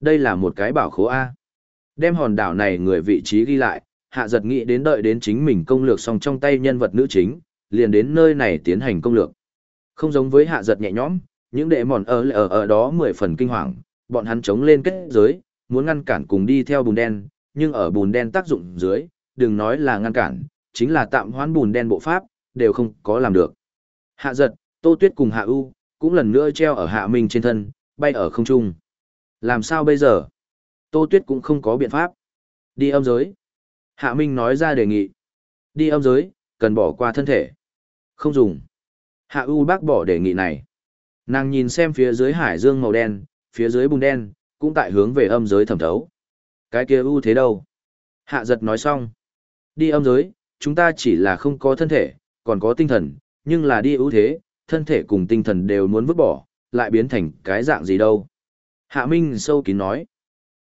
Đây là một cái bảo khố A. Đem hòn đảo này người vị trí ghi lại, hạ giật nghĩ đến đợi đến chính mình công lược xong trong tay nhân vật nữ chính, liền đến nơi này tiến hành công lược. Không giống với hạ giật nhẹ nhõm, những đệ mòn ở ở ở đó mười phần kinh hoàng, bọn hắn chống lên kết giới, muốn ngăn cản cùng đi theo bùn đen, nhưng ở bùn đen tác dụng dưới, đừng nói là ngăn cản, chính là tạm hoãn bùn đen bộ pháp, đều không có làm được. Hạ giật, Tô Tuyết cùng Hạ U, cũng lần nữa treo ở Hạ Minh trên thân, bay ở không trung. Làm sao bây giờ? Tô Tuyết cũng không có biện pháp. Đi âm giới. Hạ Minh nói ra đề nghị. Đi âm giới, cần bỏ qua thân thể. Không dùng. Hạ U bác bỏ đề nghị này. Nàng nhìn xem phía dưới hải dương màu đen, phía dưới bùn đen, cũng tại hướng về âm giới thẩm thấu. Cái kia U thế đâu? Hạ giật nói xong. Đi âm giới, chúng ta chỉ là không có thân thể, còn có tinh thần, nhưng là đi ưu thế, thân thể cùng tinh thần đều muốn vứt bỏ, lại biến thành cái dạng gì đâu. Hạ Minh sâu kín nói.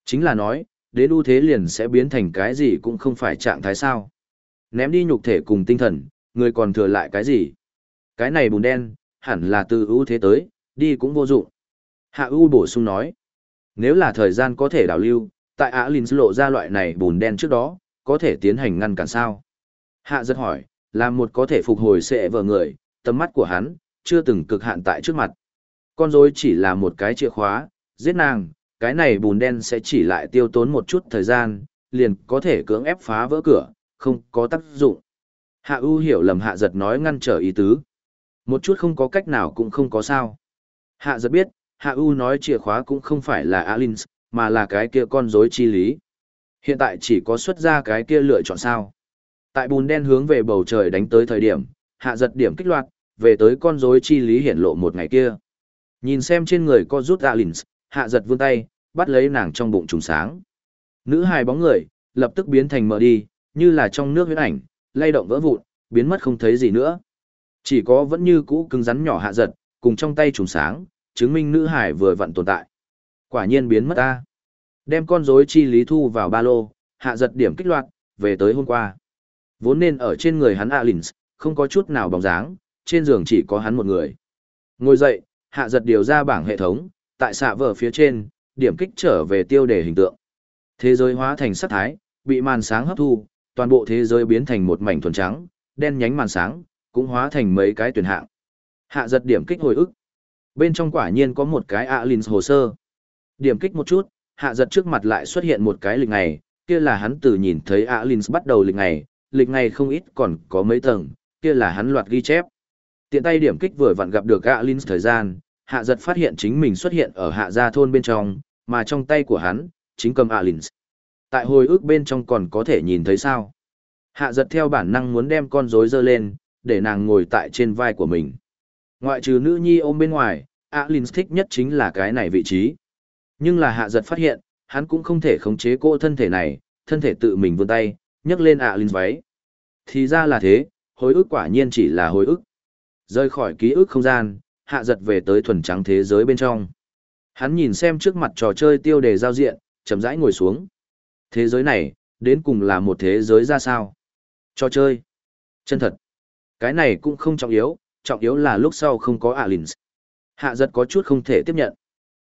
Chính là nói, đến ưu thế liền sẽ biến thành cái gì cũng không phải trạng thái sao. Ném đi nhục thể cùng tinh thần, người còn thừa lại cái gì? Cái này bùn đen, hẳn là từ ưu thế tới, đi cũng vô dụng. Hạ U bổ sung nói. Nếu là thời gian có thể đảo lưu, tại Á Linh lộ ra loại này bùn đen trước đó, có thể tiến hành ngăn cản sao? Hạ rất hỏi, là một có thể phục hồi sẽ vợ người, tầm mắt của hắn, chưa từng cực hạn tại trước mặt. Con rối chỉ là một cái chìa khóa, giết nàng, cái này bùn đen sẽ chỉ lại tiêu tốn một chút thời gian, liền có thể cưỡng ép phá vỡ cửa, không có tác dụng. Hạ U hiểu lầm hạ giật nói ngăn trở ý tứ. Một chút không có cách nào cũng không có sao. Hạ giật biết, Hạ U nói chìa khóa cũng không phải là Alins, mà là cái kia con rối chi lý. Hiện tại chỉ có xuất ra cái kia lựa chọn sao. Tại bùn đen hướng về bầu trời đánh tới thời điểm, hạ giật điểm kích loạt, về tới con rối chi lý hiển lộ một ngày kia. Nhìn xem trên người có rút Alins, hạ giật vươn tay, bắt lấy nàng trong bụng trùng sáng. Nữ hài bóng người, lập tức biến thành mờ đi, như là trong nước huyết ảnh, lay động vỡ vụn, biến mất không thấy gì nữa. Chỉ có vẫn như cũ cứng rắn nhỏ hạ giật, cùng trong tay trùng sáng, chứng minh nữ hải vừa vặn tồn tại. Quả nhiên biến mất ta. Đem con rối chi lý thu vào ba lô, hạ giật điểm kích loạt, về tới hôm qua. Vốn nên ở trên người hắn Alins, không có chút nào bóng dáng, trên giường chỉ có hắn một người. Ngồi dậy, hạ giật điều ra bảng hệ thống, tại xạ vở phía trên, điểm kích trở về tiêu đề hình tượng. Thế giới hóa thành sắc thái, bị màn sáng hấp thu, toàn bộ thế giới biến thành một mảnh thuần trắng, đen nhánh màn sáng, cũng hóa thành mấy cái tuyển hạng. Hạ giật điểm kích hồi ức. Bên trong quả nhiên có một cái Alins hồ sơ. Điểm kích một chút, hạ giật trước mặt lại xuất hiện một cái lịch ngày, kia là hắn từ nhìn thấy Alins bắt đầu lịch ngày, lịch ngày không ít còn có mấy tầng, kia là hắn loạt ghi chép. Tiện tay điểm kích vừa vặn gặp được Alins thời gian, hạ giật phát hiện chính mình xuất hiện ở hạ gia thôn bên trong, mà trong tay của hắn, chính cầm Alins. Tại hồi ức bên trong còn có thể nhìn thấy sao. Hạ giật theo bản năng muốn đem con rối dơ lên, để nàng ngồi tại trên vai của mình. Ngoại trừ nữ nhi ôm bên ngoài, Alins thích nhất chính là cái này vị trí. Nhưng là hạ giật phát hiện, hắn cũng không thể khống chế cô thân thể này, thân thể tự mình vươn tay, nhấc lên Alins váy. Thì ra là thế, hồi ức quả nhiên chỉ là hồi ức. Rơi khỏi ký ức không gian, hạ giật về tới thuần trắng thế giới bên trong. Hắn nhìn xem trước mặt trò chơi tiêu đề giao diện, chậm rãi ngồi xuống. Thế giới này, đến cùng là một thế giới ra sao? Trò chơi. Chân thật. Cái này cũng không trọng yếu, trọng yếu là lúc sau không có Alins. Hạ giật có chút không thể tiếp nhận.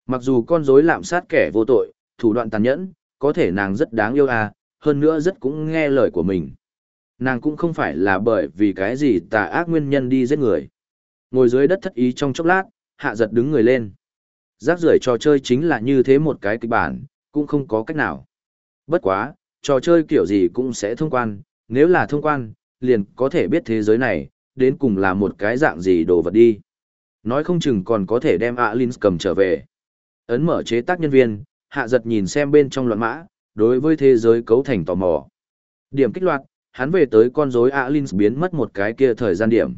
Mặc dù con rối lạm sát kẻ vô tội, thủ đoạn tàn nhẫn, có thể nàng rất đáng yêu à, hơn nữa rất cũng nghe lời của mình. Nàng cũng không phải là bởi vì cái gì tà ác nguyên nhân đi giết người. Ngồi dưới đất thất ý trong chốc lát, hạ giật đứng người lên. Rác rưởi trò chơi chính là như thế một cái kịch bản, cũng không có cách nào. Bất quá, trò chơi kiểu gì cũng sẽ thông quan, nếu là thông quan, liền có thể biết thế giới này, đến cùng là một cái dạng gì đồ vật đi. Nói không chừng còn có thể đem Alins cầm trở về. Ấn mở chế tác nhân viên, hạ giật nhìn xem bên trong loạn mã, đối với thế giới cấu thành tò mò. Điểm kích loạt, hắn về tới con rối Alins biến mất một cái kia thời gian điểm.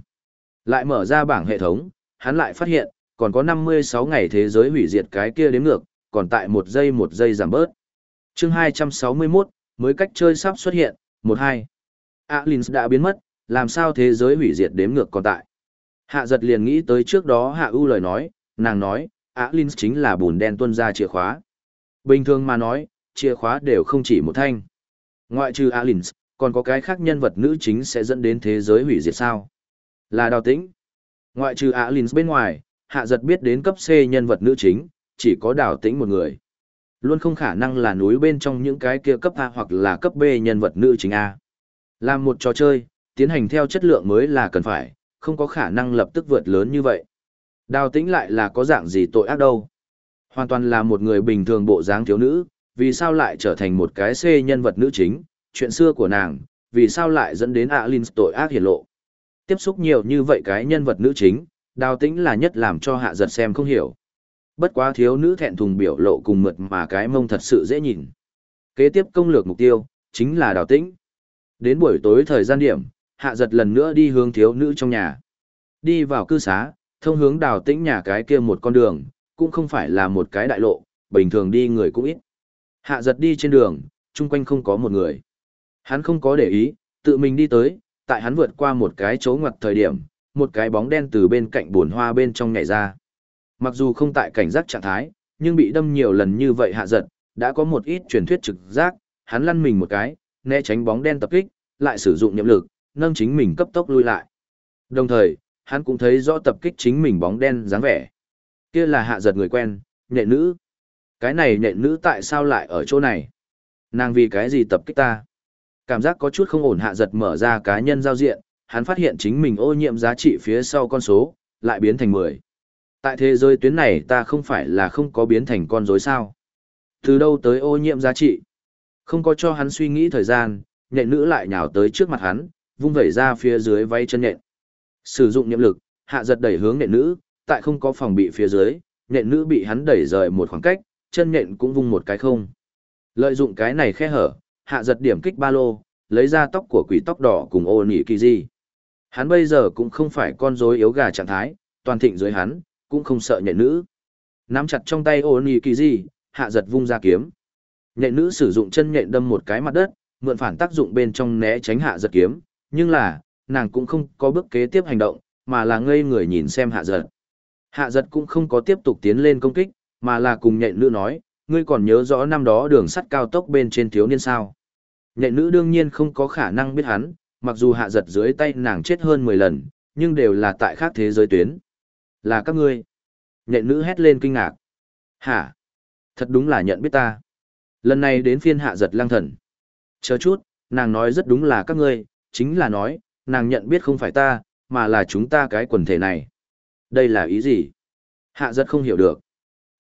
Lại mở ra bảng hệ thống, hắn lại phát hiện, còn có 56 ngày thế giới hủy diệt cái kia đến ngược, còn tại một giây một giây giảm bớt. chương 261, mới cách chơi sắp xuất hiện, 12. Alins đã biến mất, làm sao thế giới hủy diệt đếm ngược còn tại. Hạ giật liền nghĩ tới trước đó Hạ U lời nói, nàng nói, Alins chính là bùn đen tuân ra chìa khóa. Bình thường mà nói, chìa khóa đều không chỉ một thanh. Ngoại trừ Alins, còn có cái khác nhân vật nữ chính sẽ dẫn đến thế giới hủy diệt sao? Là đào tĩnh. Ngoại trừ Alins bên ngoài, hạ giật biết đến cấp C nhân vật nữ chính, chỉ có đào tĩnh một người. Luôn không khả năng là núi bên trong những cái kia cấp A hoặc là cấp B nhân vật nữ chính A. Làm một trò chơi, tiến hành theo chất lượng mới là cần phải, không có khả năng lập tức vượt lớn như vậy. Đào tĩnh lại là có dạng gì tội ác đâu. Hoàn toàn là một người bình thường bộ dáng thiếu nữ, vì sao lại trở thành một cái C nhân vật nữ chính, chuyện xưa của nàng, vì sao lại dẫn đến Alin tội ác hiển lộ. Tiếp xúc nhiều như vậy cái nhân vật nữ chính, đào tĩnh là nhất làm cho hạ giật xem không hiểu. Bất quá thiếu nữ thẹn thùng biểu lộ cùng mượt mà cái mông thật sự dễ nhìn. Kế tiếp công lược mục tiêu, chính là đào tĩnh. Đến buổi tối thời gian điểm, hạ giật lần nữa đi hướng thiếu nữ trong nhà. Đi vào cư xá, thông hướng đào tĩnh nhà cái kia một con đường, cũng không phải là một cái đại lộ, bình thường đi người cũng ít. Hạ giật đi trên đường, chung quanh không có một người. Hắn không có để ý, tự mình đi tới, tại hắn vượt qua một cái chỗ ngoặt thời điểm, một cái bóng đen từ bên cạnh bồn hoa bên trong nhảy ra. Mặc dù không tại cảnh giác trạng thái, nhưng bị đâm nhiều lần như vậy hạ giật, đã có một ít truyền thuyết trực giác, hắn lăn mình một cái, né tránh bóng đen tập kích, lại sử dụng niệm lực, nâng chính mình cấp tốc lui lại. Đồng thời, hắn cũng thấy rõ tập kích chính mình bóng đen dáng vẻ. Kia là hạ giật người quen, nệ nữ. Cái này nệ nữ tại sao lại ở chỗ này? Nàng vì cái gì tập kích ta? Cảm giác có chút không ổn hạ giật mở ra cá nhân giao diện, hắn phát hiện chính mình ô nhiễm giá trị phía sau con số, lại biến thành 10. Tại thế giới tuyến này ta không phải là không có biến thành con rối sao? Từ đâu tới ô nhiễm giá trị? Không có cho hắn suy nghĩ thời gian, nhện nữ lại nhào tới trước mặt hắn, vung vẩy ra phía dưới váy chân nhện. Sử dụng niệm lực, hạ giật đẩy hướng nhện nữ, tại không có phòng bị phía dưới, nhện nữ bị hắn đẩy rời một khoảng cách, chân nhện cũng vung một cái không. Lợi dụng cái này khe hở, hạ giật điểm kích ba lô, lấy ra tóc của quỷ tóc đỏ cùng ô nỉ kỳ di. Hắn bây giờ cũng không phải con rối yếu gà trạng thái, toàn thịnh dưới hắn, cũng không sợ nhện nữ. Nắm chặt trong tay ô nỉ kỳ di, hạ giật vung ra kiếm. Nhện nữ sử dụng chân nhện đâm một cái mặt đất, mượn phản tác dụng bên trong né tránh hạ giật kiếm, nhưng là, nàng cũng không có bước kế tiếp hành động, mà là ngây người nhìn xem hạ giật. Hạ giật cũng không có tiếp tục tiến lên công kích, mà là cùng nhện nữ nói, ngươi còn nhớ rõ năm đó đường sắt cao tốc bên trên thiếu niên sao. Nhện nữ đương nhiên không có khả năng biết hắn, mặc dù hạ giật dưới tay nàng chết hơn 10 lần, nhưng đều là tại khác thế giới tuyến. Là các ngươi. Nhện nữ hét lên kinh ngạc. Hả? Thật đúng là nhận biết ta. Lần này đến phiên hạ giật lang thần. Chờ chút, nàng nói rất đúng là các ngươi, chính là nói, nàng nhận biết không phải ta, mà là chúng ta cái quần thể này. Đây là ý gì? Hạ giật không hiểu được.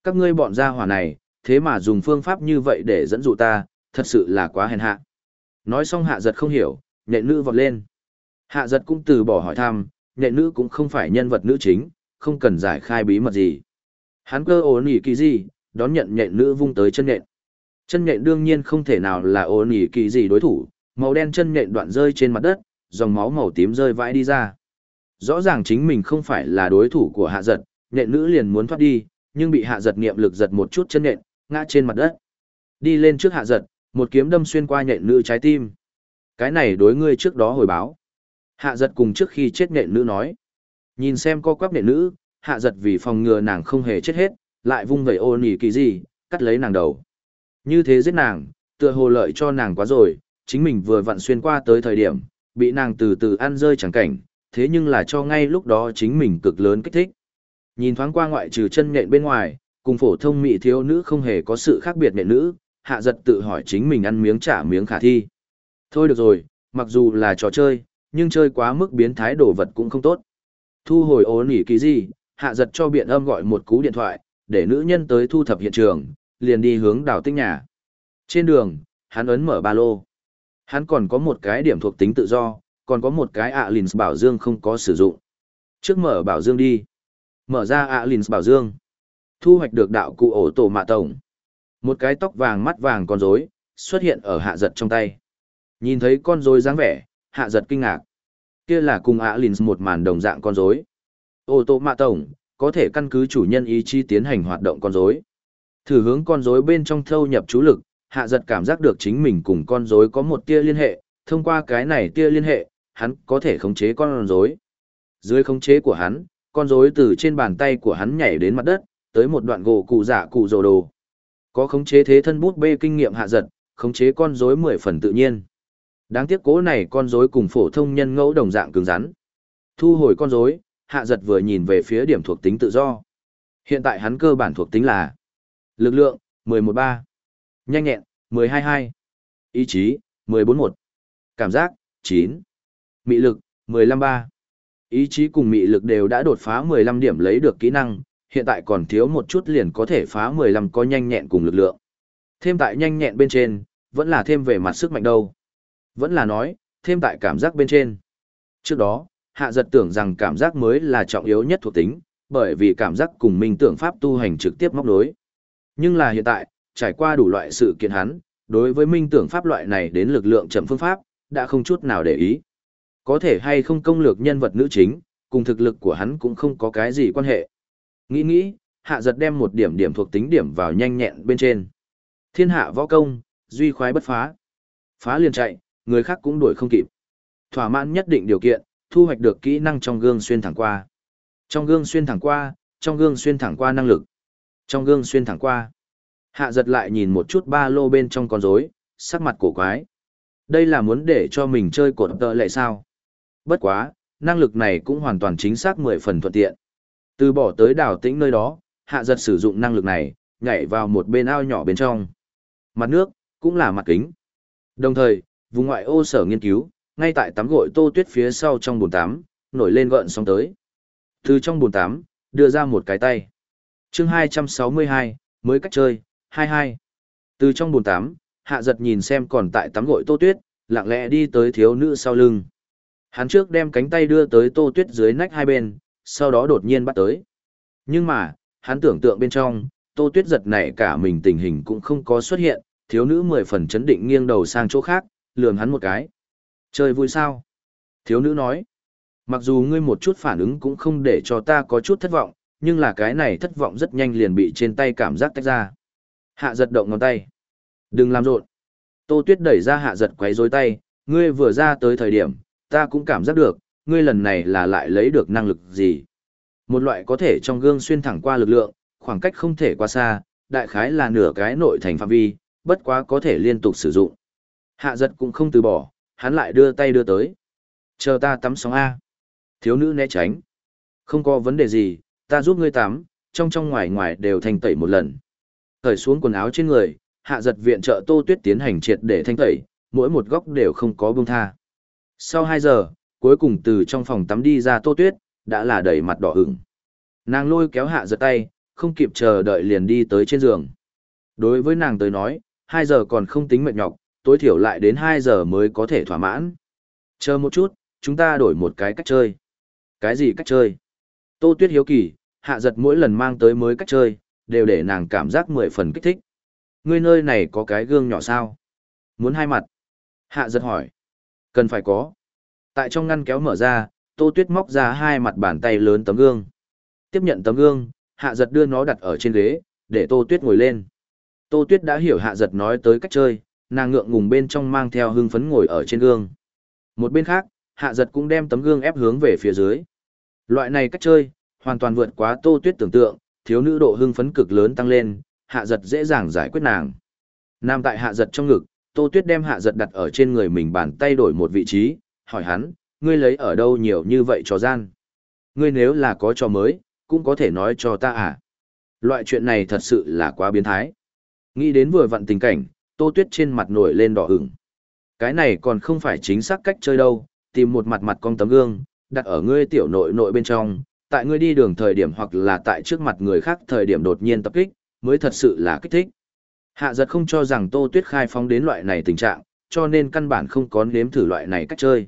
Các ngươi bọn gia hỏa này, thế mà dùng phương pháp như vậy để dẫn dụ ta, thật sự là quá hèn hạ. Nói xong hạ giật không hiểu, nhẹ nữ vọt lên. Hạ giật cũng từ bỏ hỏi thăm, nhẹ nữ cũng không phải nhân vật nữ chính, không cần giải khai bí mật gì. Hắn cơ ổn ỉ kỳ gì, đón nhận nhẹ nữ vung tới chân nhện. Chân nhện đương nhiên không thể nào là ổn ỉ kỳ gì đối thủ, màu đen chân nhện đoạn rơi trên mặt đất, dòng máu màu tím rơi vãi đi ra. Rõ ràng chính mình không phải là đối thủ của hạ giật, nhện nữ liền muốn thoát đi, nhưng bị hạ giật niệm lực giật một chút chân nhện, ngã trên mặt đất. Đi lên trước hạ giật, một kiếm đâm xuyên qua nhện nữ trái tim. Cái này đối ngươi trước đó hồi báo. Hạ giật cùng trước khi chết nhện nữ nói. Nhìn xem co quắp nhện nữ, hạ giật vì phòng ngừa nàng không hề chết hết, lại vung vẩy ô nỉ kỳ gì, cắt lấy nàng đầu. Như thế giết nàng, tựa hồ lợi cho nàng quá rồi, chính mình vừa vặn xuyên qua tới thời điểm, bị nàng từ từ ăn rơi chẳng cảnh, thế nhưng là cho ngay lúc đó chính mình cực lớn kích thích. Nhìn thoáng qua ngoại trừ chân nhện bên ngoài, cùng phổ thông mỹ thiếu nữ không hề có sự khác biệt nhện nữ, hạ giật tự hỏi chính mình ăn miếng trả miếng khả thi. Thôi được rồi, mặc dù là trò chơi, nhưng chơi quá mức biến thái đồ vật cũng không tốt. Thu hồi ố nỉ kỳ gì, hạ giật cho biện âm gọi một cú điện thoại, để nữ nhân tới thu thập hiện trường, liền đi hướng đào tinh nhà. Trên đường, hắn ấn mở ba lô. Hắn còn có một cái điểm thuộc tính tự do, còn có một cái ạ lìn bảo dương không có sử dụng. Trước mở bảo dương đi. Mở ra ạ lìn bảo dương. Thu hoạch được đạo cụ ổ tổ mạ tổng. Một cái tóc vàng mắt vàng con rối xuất hiện ở hạ giật trong tay. Nhìn thấy con rối dáng vẻ, hạ giật kinh ngạc. Kia là cùng ạ lìn một màn đồng dạng con rối. Ô tô mạ tổng, có thể căn cứ chủ nhân ý chí tiến hành hoạt động con rối. Thử hướng con rối bên trong thâu nhập chú lực, hạ giật cảm giác được chính mình cùng con rối có một tia liên hệ, thông qua cái này tia liên hệ, hắn có thể khống chế con rối. Dưới khống chế của hắn, con rối từ trên bàn tay của hắn nhảy đến mặt đất, tới một đoạn gỗ cụ giả cụ rồ đồ. Có khống chế thế thân bút bê kinh nghiệm hạ giật, khống chế con rối mười phần tự nhiên. Đáng tiếc cố này con rối cùng phổ thông nhân ngẫu đồng dạng cứng rắn. Thu hồi con rối, hạ giật vừa nhìn về phía điểm thuộc tính tự do. Hiện tại hắn cơ bản thuộc tính là lực lượng, 113. Nhanh nhẹn, 12-2. Ý chí, 14-1. Cảm giác, 9. Mị lực, 15-3. Ý chí cùng mị lực đều đã đột phá 15 điểm lấy được kỹ năng, hiện tại còn thiếu một chút liền có thể phá 15 có nhanh nhẹn cùng lực lượng. Thêm tại nhanh nhẹn bên trên, vẫn là thêm về mặt sức mạnh đâu. Vẫn là nói, thêm tại cảm giác bên trên. Trước đó, hạ giật tưởng rằng cảm giác mới là trọng yếu nhất thuộc tính, bởi vì cảm giác cùng minh tưởng pháp tu hành trực tiếp móc nối. Nhưng là hiện tại, trải qua đủ loại sự kiện hắn, đối với minh tưởng pháp loại này đến lực lượng chậm phương pháp, đã không chút nào để ý. Có thể hay không công lược nhân vật nữ chính, cùng thực lực của hắn cũng không có cái gì quan hệ. Nghĩ nghĩ, hạ giật đem một điểm điểm thuộc tính điểm vào nhanh nhẹn bên trên. Thiên hạ võ công, duy khoái bất phá. Phá liền chạy, người khác cũng đuổi không kịp. Thỏa mãn nhất định điều kiện, thu hoạch được kỹ năng trong gương xuyên thẳng qua. Trong gương xuyên thẳng qua, trong gương xuyên thẳng qua năng lực. Trong gương xuyên thẳng qua. Hạ giật lại nhìn một chút ba lô bên trong con rối, sắc mặt cổ quái. Đây là muốn để cho mình chơi cột tợ lệ sao? Bất quá, năng lực này cũng hoàn toàn chính xác mười phần thuận tiện. Từ bỏ tới đảo tĩnh nơi đó, hạ giật sử dụng năng lực này, nhảy vào một bên ao nhỏ bên trong. Mặt nước, cũng là mặt kính. Đồng thời, vùng ngoại ô sở nghiên cứu, ngay tại tắm gội tô tuyết phía sau trong bồn tắm, nổi lên gợn sóng tới. Từ trong bồn tắm, đưa ra một cái tay. chương 262, mới cách chơi, 22. Từ trong bồn tắm, hạ giật nhìn xem còn tại tắm gội tô tuyết, lặng lẽ đi tới thiếu nữ sau lưng. Hắn trước đem cánh tay đưa tới tô tuyết dưới nách hai bên, sau đó đột nhiên bắt tới. Nhưng mà, hắn tưởng tượng bên trong, tô tuyết giật này cả mình tình hình cũng không có xuất hiện, thiếu nữ mười phần chấn định nghiêng đầu sang chỗ khác, lườm hắn một cái. Chơi vui sao? Thiếu nữ nói. Mặc dù ngươi một chút phản ứng cũng không để cho ta có chút thất vọng, nhưng là cái này thất vọng rất nhanh liền bị trên tay cảm giác tách ra. Hạ giật động ngón tay. Đừng làm rộn. Tô Tuyết đẩy ra hạ giật quấy rối tay, ngươi vừa ra tới thời điểm, ta cũng cảm giác được, ngươi lần này là lại lấy được năng lực gì. Một loại có thể trong gương xuyên thẳng qua lực lượng, khoảng cách không thể qua xa, đại khái là nửa cái nội thành phạm vi, bất quá có thể liên tục sử dụng. Hạ giật cũng không từ bỏ, hắn lại đưa tay đưa tới. Chờ ta tắm sóng A. Thiếu nữ né tránh. Không có vấn đề gì, ta giúp ngươi tắm, trong trong ngoài ngoài đều thanh tẩy một lần. Cởi xuống quần áo trên người, hạ giật viện trợ tô tuyết tiến hành triệt để thanh tẩy, mỗi một góc đều không có buông tha. Sau 2 giờ, cuối cùng từ trong phòng tắm đi ra tô tuyết, đã là đầy mặt đỏ ửng. Nàng lôi kéo hạ giật tay, không kịp chờ đợi liền đi tới trên giường. Đối với nàng tới nói, 2 giờ còn không tính mệt nhọc, tối thiểu lại đến 2 giờ mới có thể thỏa mãn. Chờ một chút, chúng ta đổi một cái cách chơi. Cái gì cách chơi? Tô Tuyết hiếu kỳ, hạ giật mỗi lần mang tới mới cách chơi, đều để nàng cảm giác mười phần kích thích. Ngươi nơi này có cái gương nhỏ sao? Muốn hai mặt? Hạ giật hỏi. Cần phải có. Tại trong ngăn kéo mở ra, Tô Tuyết móc ra hai mặt bàn tay lớn tấm gương. Tiếp nhận tấm gương, hạ giật đưa nó đặt ở trên ghế, để Tô Tuyết ngồi lên. Tô Tuyết đã hiểu hạ giật nói tới cách chơi, nàng ngượng ngùng bên trong mang theo hưng phấn ngồi ở trên gương. Một bên khác, hạ giật cũng đem tấm gương ép hướng về phía dưới. Loại này cách chơi, hoàn toàn vượt quá tô tuyết tưởng tượng, thiếu nữ độ hưng phấn cực lớn tăng lên, hạ giật dễ dàng giải quyết nàng. Nam tại hạ giật trong ngực, tô tuyết đem hạ giật đặt ở trên người mình bàn tay đổi một vị trí, hỏi hắn, ngươi lấy ở đâu nhiều như vậy trò gian. Ngươi nếu là có trò mới, cũng có thể nói cho ta à. Loại chuyện này thật sự là quá biến thái. Nghĩ đến vừa vặn tình cảnh, tô tuyết trên mặt nổi lên đỏ ửng. Cái này còn không phải chính xác cách chơi đâu, tìm một mặt mặt con tấm gương, đặt ở ngươi tiểu nội nội bên trong, tại ngươi đi đường thời điểm hoặc là tại trước mặt người khác thời điểm đột nhiên tập kích, mới thật sự là kích thích. Hạ giật không cho rằng Tô Tuyết khai phóng đến loại này tình trạng, cho nên căn bản không có nếm thử loại này cách chơi.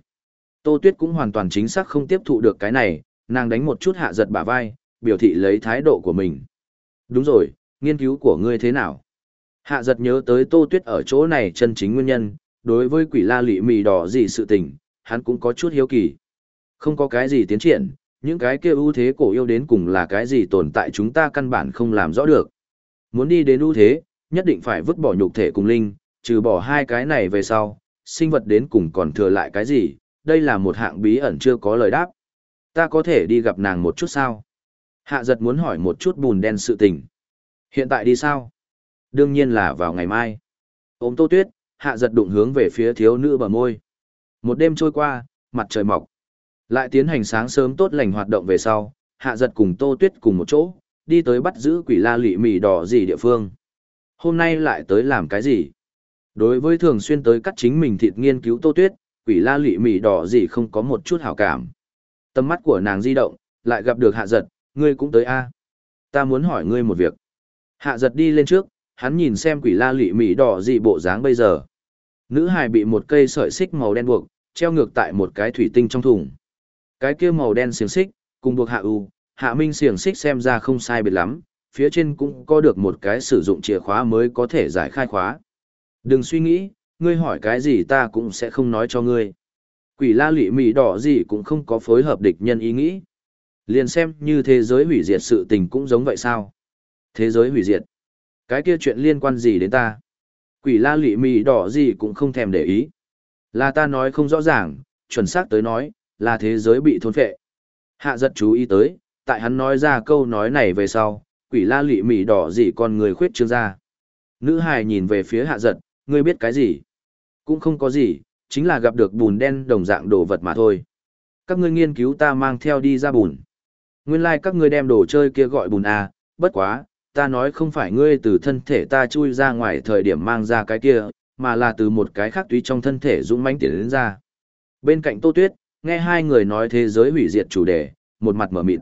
Tô Tuyết cũng hoàn toàn chính xác không tiếp thụ được cái này, nàng đánh một chút hạ giật bả vai, biểu thị lấy thái độ của mình. Đúng rồi, nghiên cứu của ngươi thế nào? Hạ giật nhớ tới Tô Tuyết ở chỗ này chân chính nguyên nhân, đối với quỷ la lị mì đỏ gì sự tình, hắn cũng có chút hiếu kỳ. Không có cái gì tiến triển, những cái kia ưu thế cổ yêu đến cùng là cái gì tồn tại chúng ta căn bản không làm rõ được. Muốn đi đến ưu thế, nhất định phải vứt bỏ nhục thể cùng linh, trừ bỏ hai cái này về sau, sinh vật đến cùng còn thừa lại cái gì, đây là một hạng bí ẩn chưa có lời đáp. Ta có thể đi gặp nàng một chút sao? Hạ giật muốn hỏi một chút bùn đen sự tình. Hiện tại đi sao? Đương nhiên là vào ngày mai. Ôm tô tuyết, hạ giật đụng hướng về phía thiếu nữ bờ môi. Một đêm trôi qua, mặt trời mọc. Lại tiến hành sáng sớm tốt lành hoạt động về sau, hạ giật cùng tô tuyết cùng một chỗ, đi tới bắt giữ quỷ la lị mì đỏ gì địa phương. Hôm nay lại tới làm cái gì? Đối với thường xuyên tới cắt chính mình thịt nghiên cứu tô tuyết, quỷ la lụy mì đỏ gì không có một chút hảo cảm. Tâm mắt của nàng di động, lại gặp được hạ giật, ngươi cũng tới a Ta muốn hỏi ngươi một việc. Hạ giật đi lên trước, hắn nhìn xem quỷ la lụy mì đỏ gì bộ dáng bây giờ. Nữ hài bị một cây sợi xích màu đen buộc, treo ngược tại một cái thủy tinh trong thùng. Cái kia màu đen xiềng xích, cùng buộc hạ u, hạ minh xiềng xích xem ra không sai biệt lắm, phía trên cũng có được một cái sử dụng chìa khóa mới có thể giải khai khóa. Đừng suy nghĩ, ngươi hỏi cái gì ta cũng sẽ không nói cho ngươi. Quỷ la lị mì đỏ gì cũng không có phối hợp địch nhân ý nghĩ. Liền xem như thế giới hủy diệt sự tình cũng giống vậy sao? Thế giới hủy diệt. Cái kia chuyện liên quan gì đến ta? Quỷ la lị mì đỏ gì cũng không thèm để ý. Là ta nói không rõ ràng, chuẩn xác tới nói, là thế giới bị thôn phệ. Hạ giật chú ý tới, tại hắn nói ra câu nói này về sau, quỷ la lị mì đỏ gì con người khuyết trương ra. Nữ hài nhìn về phía hạ giật, ngươi biết cái gì? Cũng không có gì, chính là gặp được bùn đen đồng dạng đồ vật mà thôi. Các ngươi nghiên cứu ta mang theo đi ra bùn. Nguyên lai like các ngươi đem đồ chơi kia gọi bùn à, bất quá, ta nói không phải ngươi từ thân thể ta chui ra ngoài thời điểm mang ra cái kia, mà là từ một cái khác túy trong thân thể dũng mãnh tiến đến ra. Bên cạnh Tô Tuyết, nghe hai người nói thế giới hủy diệt chủ đề, một mặt mở mịt.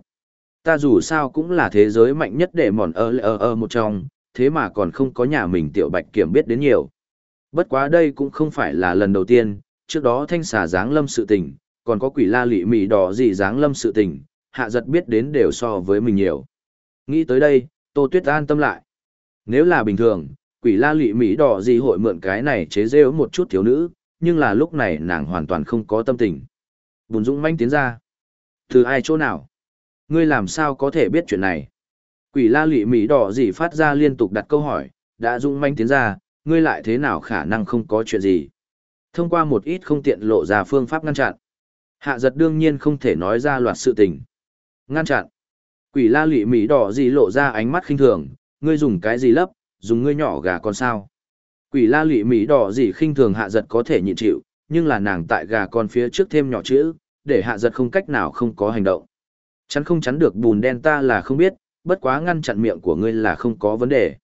Ta dù sao cũng là thế giới mạnh nhất để mòn ơ ơ ơ một trong, thế mà còn không có nhà mình tiểu bạch kiểm biết đến nhiều. Bất quá đây cũng không phải là lần đầu tiên, trước đó thanh xà giáng lâm sự tình, còn có quỷ la lị mị đỏ gì giáng lâm sự tình, hạ giật biết đến đều so với mình nhiều. Nghĩ tới đây, Tô Tuyết an tâm lại. Nếu là bình thường, quỷ la lị mỹ đỏ gì hội mượn cái này chế rêu một chút thiếu nữ, nhưng là lúc này nàng hoàn toàn không có tâm tình. Bùn dũng manh tiến ra. Từ ai chỗ nào? Ngươi làm sao có thể biết chuyện này? Quỷ la lị mỹ đỏ gì phát ra liên tục đặt câu hỏi, đã dũng manh tiến ra, ngươi lại thế nào khả năng không có chuyện gì? Thông qua một ít không tiện lộ ra phương pháp ngăn chặn. Hạ giật đương nhiên không thể nói ra loạt sự tình. Ngăn chặn. Quỷ la lị mỹ đỏ gì lộ ra ánh mắt khinh thường, ngươi dùng cái gì lấp, dùng ngươi nhỏ gà con sao. Quỷ la lị mỹ đỏ gì khinh thường hạ giật có thể nhịn chịu, nhưng là nàng tại gà con phía trước thêm nhỏ chữ, để hạ giật không cách nào không có hành động. Chắn không chắn được bùn đen ta là không biết, bất quá ngăn chặn miệng của ngươi là không có vấn đề.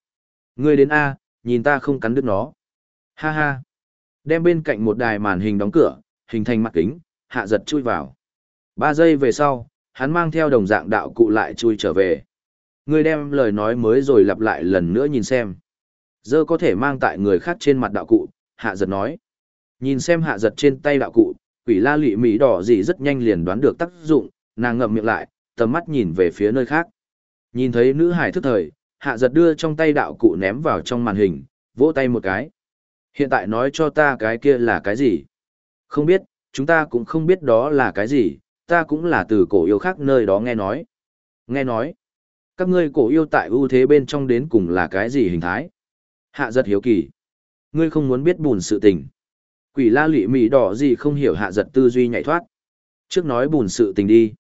Ngươi đến A, nhìn ta không cắn đứt nó. Ha ha. Đem bên cạnh một đài màn hình đóng cửa, hình thành mặt kính, hạ giật chui vào. Ba giây về sau, hắn mang theo đồng dạng đạo cụ lại chui trở về. Ngươi đem lời nói mới rồi lặp lại lần nữa nhìn xem. Dơ có thể mang tại người khác trên mặt đạo cụ, hạ giật nói. Nhìn xem hạ giật trên tay đạo cụ, quỷ la lị mỹ đỏ gì rất nhanh liền đoán được tác dụng, nàng ngậm miệng lại, tầm mắt nhìn về phía nơi khác. Nhìn thấy nữ hải thức thời, hạ giật đưa trong tay đạo cụ ném vào trong màn hình, vỗ tay một cái. Hiện tại nói cho ta cái kia là cái gì? Không biết, chúng ta cũng không biết đó là cái gì, ta cũng là từ cổ yêu khác nơi đó nghe nói. Nghe nói, các ngươi cổ yêu tại ưu thế bên trong đến cùng là cái gì hình thái? Hạ giật hiếu kỳ. Ngươi không muốn biết bùn sự tình. Quỷ la lị mị đỏ gì không hiểu hạ giật tư duy nhảy thoát. Trước nói bùn sự tình đi.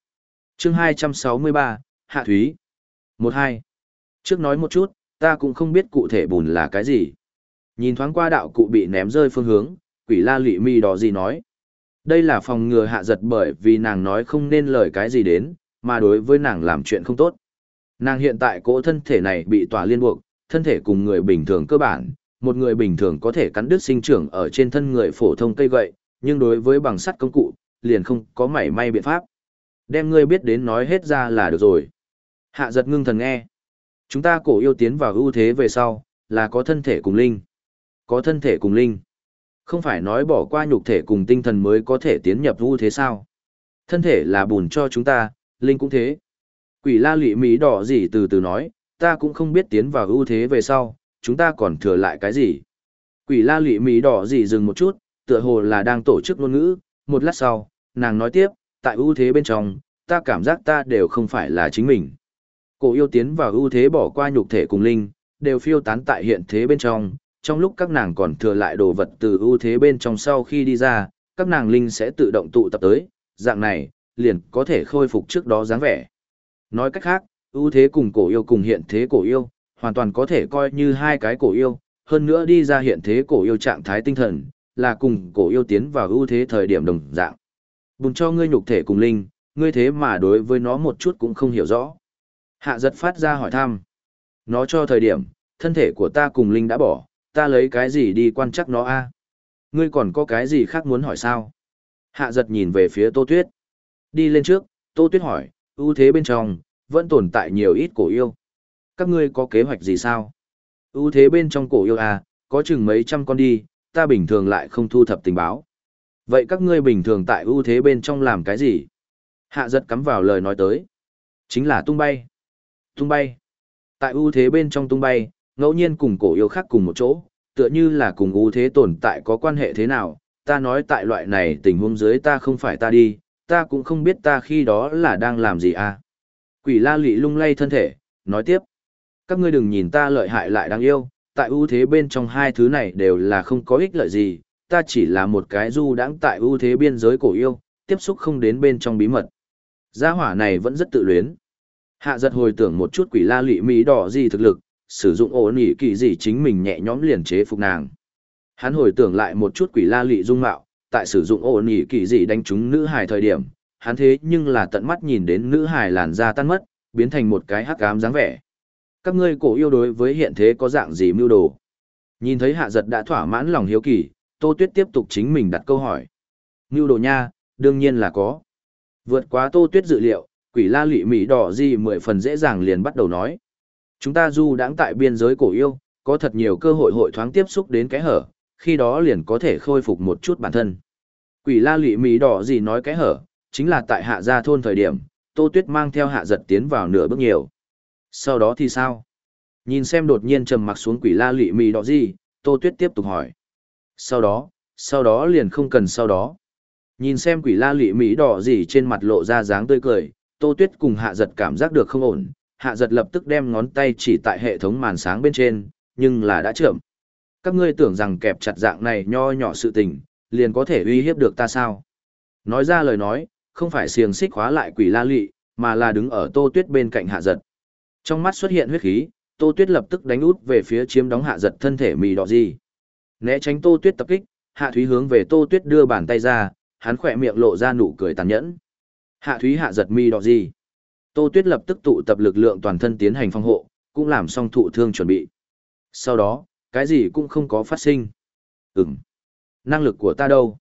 chương 263, Hạ Thúy. 1-2. Trước nói một chút, ta cũng không biết cụ thể bùn là cái gì. Nhìn thoáng qua đạo cụ bị ném rơi phương hướng, quỷ la lị Mi đó gì nói. Đây là phòng ngừa hạ giật bởi vì nàng nói không nên lời cái gì đến, mà đối với nàng làm chuyện không tốt. Nàng hiện tại cỗ thân thể này bị tỏa liên buộc, thân thể cùng người bình thường cơ bản, một người bình thường có thể cắn đứt sinh trưởng ở trên thân người phổ thông cây gậy, nhưng đối với bằng sắt công cụ, liền không có mảy may biện pháp. Đem ngươi biết đến nói hết ra là được rồi. Hạ giật ngưng thần nghe. Chúng ta cổ yêu tiến vào ưu thế về sau, là có thân thể cùng linh. Có thân thể cùng linh. Không phải nói bỏ qua nhục thể cùng tinh thần mới có thể tiến nhập ưu thế sao? Thân thể là bùn cho chúng ta, linh cũng thế. Quỷ la lụy mỹ đỏ gì từ từ nói, ta cũng không biết tiến vào ưu thế về sau, chúng ta còn thừa lại cái gì. Quỷ la lụy mỹ đỏ gì dừng một chút, tựa hồ là đang tổ chức ngôn ngữ, một lát sau, nàng nói tiếp, tại ưu thế bên trong, ta cảm giác ta đều không phải là chính mình. Cổ yêu tiến vào ưu thế bỏ qua nhục thể cùng linh, đều phiêu tán tại hiện thế bên trong, trong lúc các nàng còn thừa lại đồ vật từ ưu thế bên trong sau khi đi ra, các nàng linh sẽ tự động tụ tập tới, dạng này, liền có thể khôi phục trước đó dáng vẻ. Nói cách khác, ưu thế cùng cổ yêu cùng hiện thế cổ yêu, hoàn toàn có thể coi như hai cái cổ yêu, hơn nữa đi ra hiện thế cổ yêu trạng thái tinh thần, là cùng cổ yêu tiến vào ưu thế thời điểm đồng dạng. Bùn cho ngươi nhục thể cùng linh, ngươi thế mà đối với nó một chút cũng không hiểu rõ. Hạ giật phát ra hỏi thăm. Nó cho thời điểm, thân thể của ta cùng Linh đã bỏ, ta lấy cái gì đi quan chắc nó a? Ngươi còn có cái gì khác muốn hỏi sao? Hạ giật nhìn về phía Tô Tuyết. Đi lên trước, Tô Tuyết hỏi, ưu thế bên trong, vẫn tồn tại nhiều ít cổ yêu. Các ngươi có kế hoạch gì sao? ưu thế bên trong cổ yêu à, có chừng mấy trăm con đi, ta bình thường lại không thu thập tình báo. Vậy các ngươi bình thường tại ưu thế bên trong làm cái gì? Hạ giật cắm vào lời nói tới. Chính là tung bay. Tung bay. Tại ưu thế bên trong tung bay, ngẫu nhiên cùng cổ yêu khác cùng một chỗ, tựa như là cùng ưu thế tồn tại có quan hệ thế nào, ta nói tại loại này tình huống dưới ta không phải ta đi, ta cũng không biết ta khi đó là đang làm gì à. Quỷ la lị lung lay thân thể, nói tiếp. Các ngươi đừng nhìn ta lợi hại lại đáng yêu, tại ưu thế bên trong hai thứ này đều là không có ích lợi gì, ta chỉ là một cái du đãng tại ưu thế biên giới cổ yêu, tiếp xúc không đến bên trong bí mật. Gia hỏa này vẫn rất tự luyến. Hạ giật hồi tưởng một chút quỷ la lị mỹ đỏ gì thực lực, sử dụng ổ nỉ kỳ gì chính mình nhẹ nhõm liền chế phục nàng. Hắn hồi tưởng lại một chút quỷ la lị dung mạo, tại sử dụng ổ nỉ kỳ gì đánh trúng nữ hài thời điểm, hắn thế nhưng là tận mắt nhìn đến nữ hài làn da tan mất, biến thành một cái hắc ám dáng vẻ. Các ngươi cổ yêu đối với hiện thế có dạng gì mưu đồ? Nhìn thấy hạ giật đã thỏa mãn lòng hiếu kỳ, Tô Tuyết tiếp tục chính mình đặt câu hỏi. Mưu đồ nha, đương nhiên là có. Vượt quá Tô Tuyết dự liệu, quỷ la lị mỹ đỏ gì mười phần dễ dàng liền bắt đầu nói. Chúng ta du đãng tại biên giới cổ yêu, có thật nhiều cơ hội hội thoáng tiếp xúc đến cái hở, khi đó liền có thể khôi phục một chút bản thân. Quỷ la lị mỹ đỏ gì nói cái hở, chính là tại hạ gia thôn thời điểm, Tô Tuyết mang theo hạ giật tiến vào nửa bước nhiều. Sau đó thì sao? Nhìn xem đột nhiên trầm mặc xuống quỷ la lị mỹ đỏ gì, Tô Tuyết tiếp tục hỏi. Sau đó, sau đó liền không cần sau đó. Nhìn xem quỷ la lị mỹ đỏ gì trên mặt lộ ra dáng tươi cười, Tô Tuyết cùng hạ giật cảm giác được không ổn, hạ giật lập tức đem ngón tay chỉ tại hệ thống màn sáng bên trên, nhưng là đã chậm. Các ngươi tưởng rằng kẹp chặt dạng này nho nhỏ sự tình, liền có thể uy hiếp được ta sao? Nói ra lời nói, không phải xiềng xích khóa lại quỷ la lị, mà là đứng ở Tô Tuyết bên cạnh hạ giật. Trong mắt xuất hiện huyết khí, Tô Tuyết lập tức đánh út về phía chiếm đóng hạ giật thân thể mì đỏ gì. Né tránh Tô Tuyết tập kích, Hạ Thúy hướng về Tô Tuyết đưa bàn tay ra, hắn khỏe miệng lộ ra nụ cười tàn nhẫn. Hạ Thúy hạ giật mi đỏ gì. Tô Tuyết lập tức tụ tập lực lượng toàn thân tiến hành phòng hộ, cũng làm xong thụ thương chuẩn bị. Sau đó, cái gì cũng không có phát sinh. Ừm. Năng lực của ta đâu?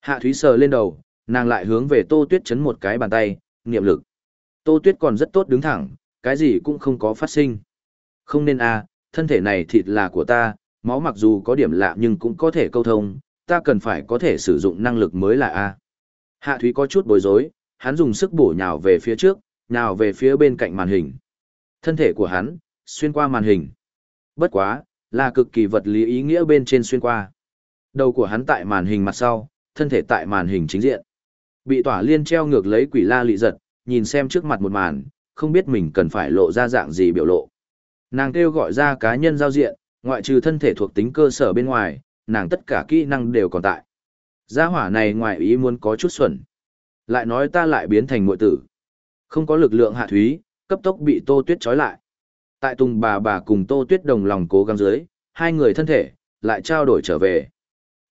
Hạ Thúy sờ lên đầu, nàng lại hướng về Tô Tuyết chấn một cái bàn tay, niệm lực. Tô Tuyết còn rất tốt đứng thẳng, cái gì cũng không có phát sinh. Không nên a, à, thân thể này thịt là của ta, máu mặc dù có điểm lạ nhưng cũng có thể câu thông, ta cần phải có thể sử dụng năng lực mới là a. Hạ Thúy có chút bối rối, hắn dùng sức bổ nhào về phía trước, nhào về phía bên cạnh màn hình. Thân thể của hắn, xuyên qua màn hình. Bất quá, là cực kỳ vật lý ý nghĩa bên trên xuyên qua. Đầu của hắn tại màn hình mặt sau, thân thể tại màn hình chính diện. Bị tỏa liên treo ngược lấy quỷ la lị giật, nhìn xem trước mặt một màn, không biết mình cần phải lộ ra dạng gì biểu lộ. Nàng kêu gọi ra cá nhân giao diện, ngoại trừ thân thể thuộc tính cơ sở bên ngoài, nàng tất cả kỹ năng đều còn tại. Gia hỏa này ngoài ý muốn có chút xuẩn. Lại nói ta lại biến thành muội tử. Không có lực lượng hạ thúy, cấp tốc bị Tô Tuyết trói lại. Tại Tùng bà bà cùng Tô Tuyết đồng lòng cố gắng dưới, hai người thân thể, lại trao đổi trở về.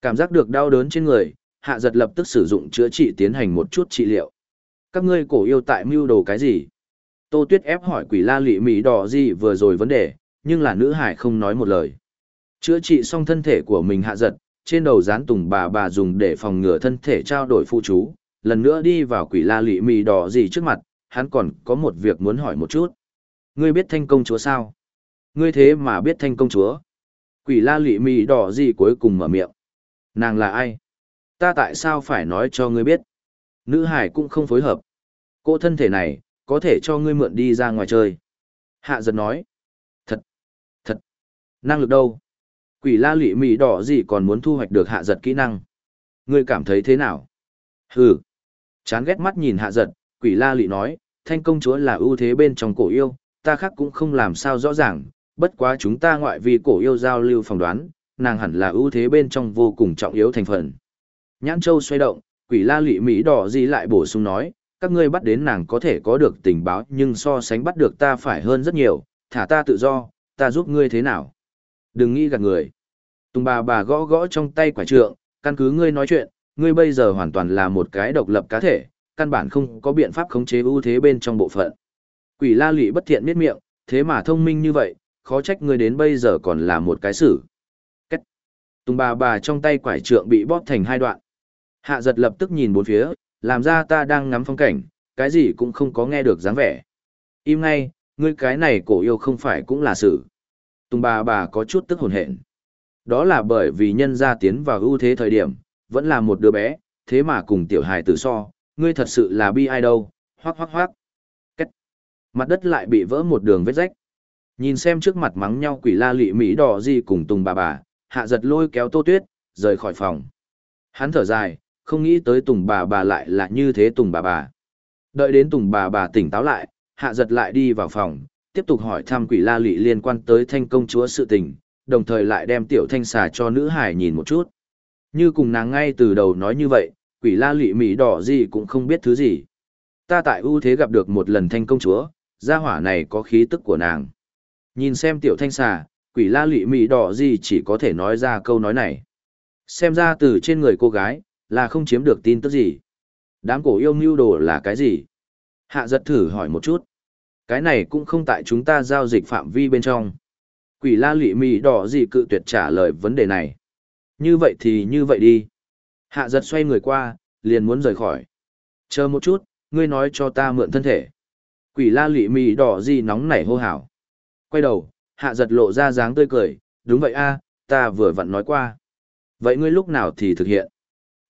Cảm giác được đau đớn trên người, hạ giật lập tức sử dụng chữa trị tiến hành một chút trị liệu. Các ngươi cổ yêu tại mưu đồ cái gì? Tô Tuyết ép hỏi quỷ la lị mỹ đỏ gì vừa rồi vấn đề, nhưng là nữ hải không nói một lời. Chữa trị xong thân thể của mình hạ giật, trên đầu dán tùng bà bà dùng để phòng ngừa thân thể trao đổi phụ chú, lần nữa đi vào quỷ la lị mì đỏ gì trước mặt, hắn còn có một việc muốn hỏi một chút. Ngươi biết thanh công chúa sao? Ngươi thế mà biết thanh công chúa? Quỷ la lị mì đỏ gì cuối cùng mở miệng. Nàng là ai? Ta tại sao phải nói cho ngươi biết? Nữ hải cũng không phối hợp. Cô thân thể này, có thể cho ngươi mượn đi ra ngoài chơi. Hạ giật nói. Thật, thật, năng lực đâu? Quỷ la lị mì đỏ gì còn muốn thu hoạch được hạ giật kỹ năng? Ngươi cảm thấy thế nào? Hừ. Chán ghét mắt nhìn hạ giật, quỷ la lị nói, thanh công chúa là ưu thế bên trong cổ yêu, ta khác cũng không làm sao rõ ràng, bất quá chúng ta ngoại vì cổ yêu giao lưu phỏng đoán, nàng hẳn là ưu thế bên trong vô cùng trọng yếu thành phần. Nhãn châu xoay động, quỷ la lị mỹ đỏ gì lại bổ sung nói, các ngươi bắt đến nàng có thể có được tình báo nhưng so sánh bắt được ta phải hơn rất nhiều, thả ta tự do, ta giúp ngươi thế nào. Đừng nghĩ gạt người. Tùng bà bà gõ gõ trong tay quả trượng, căn cứ ngươi nói chuyện, ngươi bây giờ hoàn toàn là một cái độc lập cá thể, căn bản không có biện pháp khống chế ưu thế bên trong bộ phận. Quỷ la lị bất thiện miết miệng, thế mà thông minh như vậy, khó trách ngươi đến bây giờ còn là một cái xử. Cách. Tùng bà bà trong tay quải trượng bị bóp thành hai đoạn. Hạ giật lập tức nhìn bốn phía, làm ra ta đang ngắm phong cảnh, cái gì cũng không có nghe được dáng vẻ. Im ngay, ngươi cái này cổ yêu không phải cũng là xử? Tùng bà bà có chút tức hồn hện. Đó là bởi vì nhân gia tiến vào ưu thế thời điểm, vẫn là một đứa bé, thế mà cùng tiểu hài tử so, ngươi thật sự là bi ai đâu, hoác hoác hoác. Cách. Mặt đất lại bị vỡ một đường vết rách. Nhìn xem trước mặt mắng nhau quỷ la lị Mỹ đỏ gì cùng Tùng bà bà, hạ giật lôi kéo tô tuyết, rời khỏi phòng. Hắn thở dài, không nghĩ tới Tùng bà bà lại là như thế Tùng bà bà. Đợi đến Tùng bà bà tỉnh táo lại, hạ giật lại đi vào phòng, tiếp tục hỏi thăm quỷ la lị liên quan tới thanh công chúa sự tình, đồng thời lại đem tiểu thanh xà cho nữ hải nhìn một chút. Như cùng nàng ngay từ đầu nói như vậy, quỷ la lị mỹ đỏ gì cũng không biết thứ gì. Ta tại ưu thế gặp được một lần thanh công chúa, gia hỏa này có khí tức của nàng. Nhìn xem tiểu thanh xà, quỷ la lị mỹ đỏ gì chỉ có thể nói ra câu nói này. Xem ra từ trên người cô gái, là không chiếm được tin tức gì. Đám cổ yêu mưu đồ là cái gì? Hạ giật thử hỏi một chút. Cái này cũng không tại chúng ta giao dịch phạm vi bên trong. Quỷ la lị mỹ đỏ gì cự tuyệt trả lời vấn đề này. Như vậy thì như vậy đi. Hạ giật xoay người qua, liền muốn rời khỏi. Chờ một chút, ngươi nói cho ta mượn thân thể. Quỷ la lị mì đỏ gì nóng nảy hô hào. Quay đầu, hạ giật lộ ra dáng tươi cười, đúng vậy a ta vừa vặn nói qua. Vậy ngươi lúc nào thì thực hiện?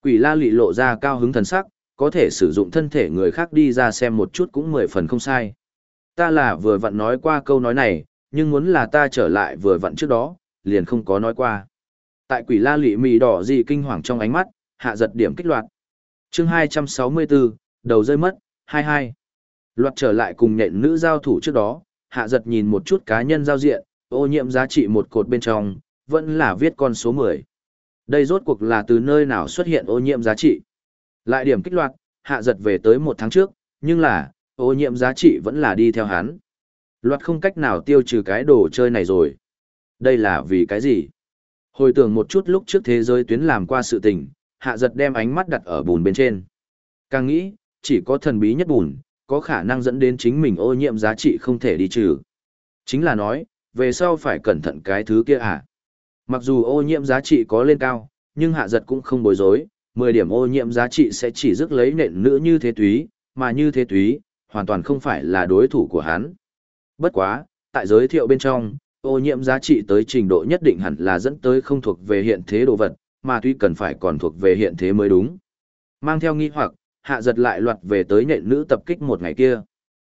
Quỷ la lị lộ ra cao hứng thần sắc, có thể sử dụng thân thể người khác đi ra xem một chút cũng mười phần không sai. Ta là vừa vặn nói qua câu nói này, nhưng muốn là ta trở lại vừa vặn trước đó, liền không có nói qua. Tại quỷ la lị mì đỏ gì kinh hoàng trong ánh mắt, hạ giật điểm kích loạt. chương 264, đầu rơi mất, 22. Loạt trở lại cùng nhện nữ giao thủ trước đó, hạ giật nhìn một chút cá nhân giao diện, ô nhiễm giá trị một cột bên trong, vẫn là viết con số 10. Đây rốt cuộc là từ nơi nào xuất hiện ô nhiễm giá trị. Lại điểm kích loạt, hạ giật về tới một tháng trước, nhưng là, ô nhiễm giá trị vẫn là đi theo hắn. Loạt không cách nào tiêu trừ cái đồ chơi này rồi. Đây là vì cái gì? Hồi tưởng một chút lúc trước thế giới tuyến làm qua sự tình, hạ giật đem ánh mắt đặt ở bùn bên trên. Càng nghĩ, chỉ có thần bí nhất bùn, có khả năng dẫn đến chính mình ô nhiễm giá trị không thể đi trừ. Chính là nói, về sau phải cẩn thận cái thứ kia à. Mặc dù ô nhiễm giá trị có lên cao, nhưng hạ giật cũng không bối rối, 10 điểm ô nhiễm giá trị sẽ chỉ rước lấy nện nữ như thế túy, mà như thế túy, hoàn toàn không phải là đối thủ của hắn. Bất quá, tại giới thiệu bên trong, ô nhiễm giá trị tới trình độ nhất định hẳn là dẫn tới không thuộc về hiện thế đồ vật, mà tuy cần phải còn thuộc về hiện thế mới đúng. Mang theo nghi hoặc, hạ giật lại loạt về tới nhện nữ tập kích một ngày kia.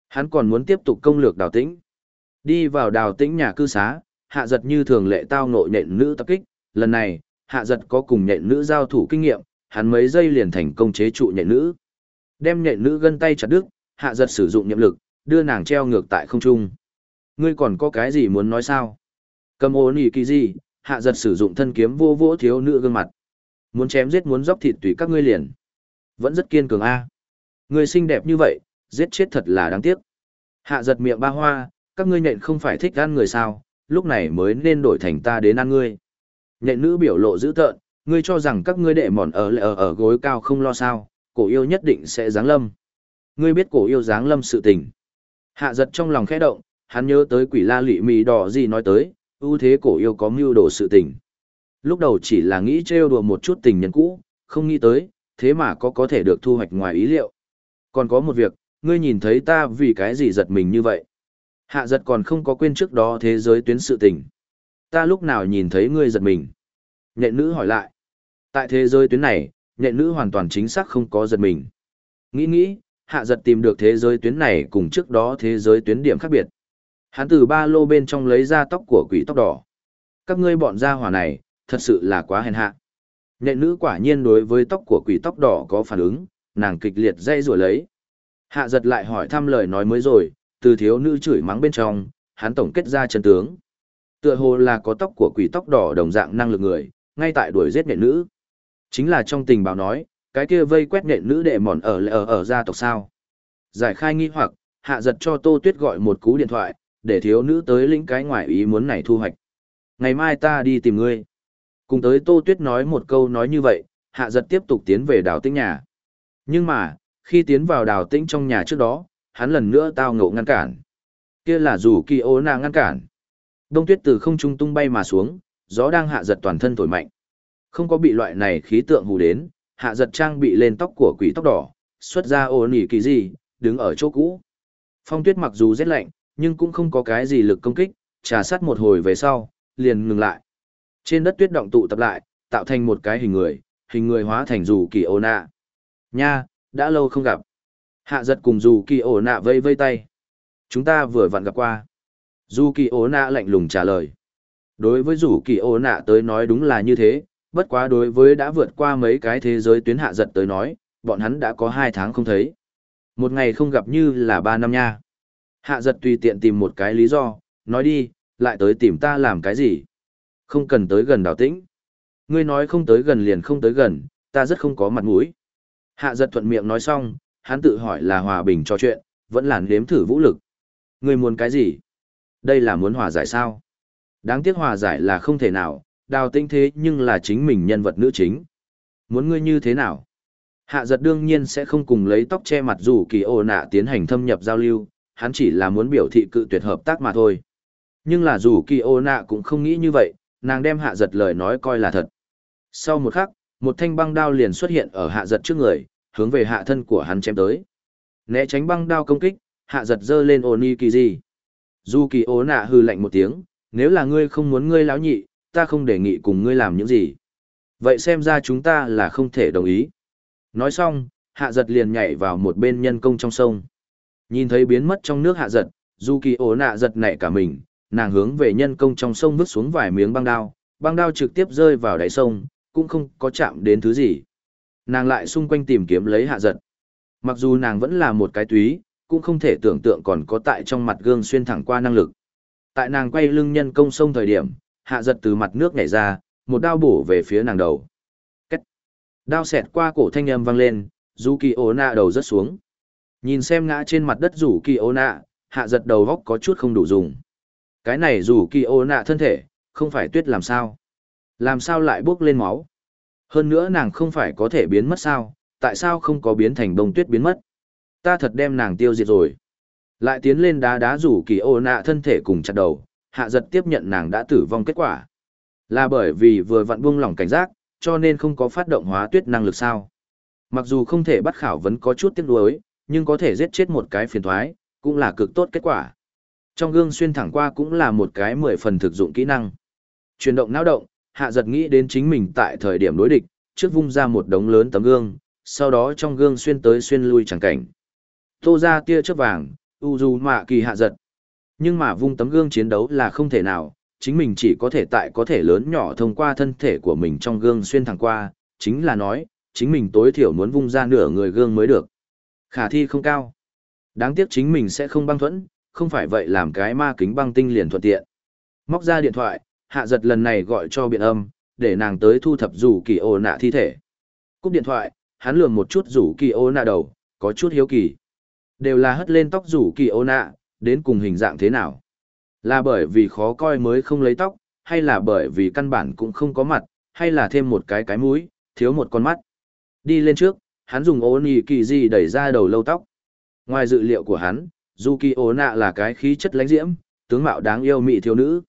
Hắn còn muốn tiếp tục công lược đào tĩnh. Đi vào đào tĩnh nhà cư xá, hạ giật như thường lệ tao nội nhện nữ tập kích, lần này, hạ giật có cùng nhện nữ giao thủ kinh nghiệm, hắn mấy giây liền thành công chế trụ nhện nữ. Đem nhện nữ gân tay chặt đứt, hạ giật sử dụng nhiệm lực, đưa nàng treo ngược tại không trung. Ngươi còn có cái gì muốn nói sao? Cầm ô nỉ kỳ gì, hạ giật sử dụng thân kiếm vô vỗ thiếu nữ gương mặt. Muốn chém giết muốn dốc thịt tùy các ngươi liền. Vẫn rất kiên cường a. Ngươi xinh đẹp như vậy, giết chết thật là đáng tiếc. Hạ giật miệng ba hoa, các ngươi nhện không phải thích ăn người sao, lúc này mới nên đổi thành ta đến ăn ngươi. Nhện nữ biểu lộ dữ tợn, ngươi cho rằng các ngươi đệ mòn ở ở ở gối cao không lo sao, cổ yêu nhất định sẽ giáng lâm. Ngươi biết cổ yêu giáng lâm sự tình. Hạ giật trong lòng khẽ động, hắn nhớ tới quỷ la lị mì đỏ gì nói tới, ưu thế cổ yêu có mưu đồ sự tình. Lúc đầu chỉ là nghĩ trêu đùa một chút tình nhân cũ, không nghĩ tới, thế mà có có thể được thu hoạch ngoài ý liệu. Còn có một việc, ngươi nhìn thấy ta vì cái gì giật mình như vậy. Hạ giật còn không có quên trước đó thế giới tuyến sự tình. Ta lúc nào nhìn thấy ngươi giật mình. Nhện nữ hỏi lại. Tại thế giới tuyến này, nhện nữ hoàn toàn chính xác không có giật mình. Nghĩ nghĩ, hạ giật tìm được thế giới tuyến này cùng trước đó thế giới tuyến điểm khác biệt. Hắn từ ba lô bên trong lấy ra tóc của quỷ tóc đỏ. Các ngươi bọn gia hỏa này, thật sự là quá hèn hạ. Nhện nữ quả nhiên đối với tóc của quỷ tóc đỏ có phản ứng, nàng kịch liệt dây rủa lấy. Hạ giật lại hỏi thăm lời nói mới rồi, từ thiếu nữ chửi mắng bên trong, hắn tổng kết ra chân tướng. Tựa hồ là có tóc của quỷ tóc đỏ đồng dạng năng lực người, ngay tại đuổi giết nhện nữ. Chính là trong tình báo nói, cái kia vây quét nhện nữ đệ mòn ở ở ở gia tộc sao. Giải khai nghi hoặc, hạ giật cho Tô Tuyết gọi một cú điện thoại, để thiếu nữ tới lĩnh cái ngoại ý muốn này thu hoạch. Ngày mai ta đi tìm ngươi. Cùng tới Tô Tuyết nói một câu nói như vậy, hạ giật tiếp tục tiến về đào tĩnh nhà. Nhưng mà, khi tiến vào đào tĩnh trong nhà trước đó, hắn lần nữa tao ngộ ngăn cản. Kia là dù kỳ ố nàng ngăn cản. Đông tuyết từ không trung tung bay mà xuống, gió đang hạ giật toàn thân thổi mạnh. Không có bị loại này khí tượng hù đến, hạ giật trang bị lên tóc của quỷ tóc đỏ, xuất ra ô nỉ kỳ gì, đứng ở chỗ cũ. Phong tuyết mặc dù rét lạnh, nhưng cũng không có cái gì lực công kích, trà sát một hồi về sau, liền ngừng lại. Trên đất tuyết động tụ tập lại, tạo thành một cái hình người, hình người hóa thành dù kỳ ồ nạ. Nha, đã lâu không gặp. Hạ giật cùng dù kỳ ồ nạ vây vây tay. Chúng ta vừa vặn gặp qua. Dù kỳ ồ nạ lạnh lùng trả lời. Đối với dù kỳ ồ nạ tới nói đúng là như thế, bất quá đối với đã vượt qua mấy cái thế giới tuyến hạ giật tới nói, bọn hắn đã có hai tháng không thấy. Một ngày không gặp như là ba năm nha. Hạ giật tùy tiện tìm một cái lý do, nói đi, lại tới tìm ta làm cái gì? Không cần tới gần đào tĩnh. Ngươi nói không tới gần liền không tới gần, ta rất không có mặt mũi. Hạ giật thuận miệng nói xong, hắn tự hỏi là hòa bình cho chuyện, vẫn là nếm thử vũ lực. Ngươi muốn cái gì? Đây là muốn hòa giải sao? Đáng tiếc hòa giải là không thể nào, đào tĩnh thế nhưng là chính mình nhân vật nữ chính. Muốn ngươi như thế nào? Hạ giật đương nhiên sẽ không cùng lấy tóc che mặt dù kỳ ồ nạ tiến hành thâm nhập giao lưu, hắn chỉ là muốn biểu thị cự tuyệt hợp tác mà thôi. Nhưng là dù kỳ ô nạ cũng không nghĩ như vậy, nàng đem hạ giật lời nói coi là thật. Sau một khắc, một thanh băng đao liền xuất hiện ở hạ giật trước người, hướng về hạ thân của hắn chém tới. Né tránh băng đao công kích, hạ giật giơ lên Oni Kỳ Dù kỳ ô nạ hư lạnh một tiếng, nếu là ngươi không muốn ngươi láo nhị, ta không đề nghị cùng ngươi làm những gì. Vậy xem ra chúng ta là không thể đồng ý. Nói xong, hạ giật liền nhảy vào một bên nhân công trong sông. Nhìn thấy biến mất trong nước hạ giật, dù kỳ ổ nạ giật nảy cả mình, nàng hướng về nhân công trong sông vứt xuống vài miếng băng đao, băng đao trực tiếp rơi vào đáy sông, cũng không có chạm đến thứ gì. Nàng lại xung quanh tìm kiếm lấy hạ giật. Mặc dù nàng vẫn là một cái túy, cũng không thể tưởng tượng còn có tại trong mặt gương xuyên thẳng qua năng lực. Tại nàng quay lưng nhân công sông thời điểm, hạ giật từ mặt nước nhảy ra, một đao bổ về phía nàng đầu. Cách. Đao xẹt qua cổ thanh âm vang lên, dù kỳ ổ nạ đầu rớt xuống. Nhìn xem ngã trên mặt đất rủ kỳ ô nạ, hạ giật đầu góc có chút không đủ dùng. Cái này rủ kỳ ô nạ thân thể, không phải tuyết làm sao. Làm sao lại bước lên máu? Hơn nữa nàng không phải có thể biến mất sao, tại sao không có biến thành bông tuyết biến mất? Ta thật đem nàng tiêu diệt rồi. Lại tiến lên đá đá rủ kỳ ô nạ thân thể cùng chặt đầu, hạ giật tiếp nhận nàng đã tử vong kết quả. Là bởi vì vừa vặn buông lỏng cảnh giác, cho nên không có phát động hóa tuyết năng lực sao. Mặc dù không thể bắt khảo vẫn có chút tiếc nuối, nhưng có thể giết chết một cái phiền thoái, cũng là cực tốt kết quả. Trong gương xuyên thẳng qua cũng là một cái mười phần thực dụng kỹ năng. Chuyển động não động, hạ giật nghĩ đến chính mình tại thời điểm đối địch, trước vung ra một đống lớn tấm gương, sau đó trong gương xuyên tới xuyên lui chẳng cảnh. Tô ra tia chớp vàng, u dù mạ kỳ hạ giật. Nhưng mà vung tấm gương chiến đấu là không thể nào, chính mình chỉ có thể tại có thể lớn nhỏ thông qua thân thể của mình trong gương xuyên thẳng qua, chính là nói, chính mình tối thiểu muốn vung ra nửa người gương mới được. Khả thi không cao. Đáng tiếc chính mình sẽ không băng thuẫn, không phải vậy làm cái ma kính băng tinh liền thuận tiện. Móc ra điện thoại, hạ giật lần này gọi cho biện âm, để nàng tới thu thập rủ kỳ ô nạ thi thể. Cúp điện thoại, hắn lường một chút rủ kỳ ô nạ đầu, có chút hiếu kỳ. Đều là hất lên tóc rủ kỳ ô nạ, đến cùng hình dạng thế nào. Là bởi vì khó coi mới không lấy tóc, hay là bởi vì căn bản cũng không có mặt, hay là thêm một cái cái mũi, thiếu một con mắt. Đi lên trước, hắn dùng ô nhì kỳ gì đẩy ra đầu lâu tóc. Ngoài dự liệu của hắn, dù kỳ ô nạ là cái khí chất lãnh diễm, tướng mạo đáng yêu mị thiếu nữ.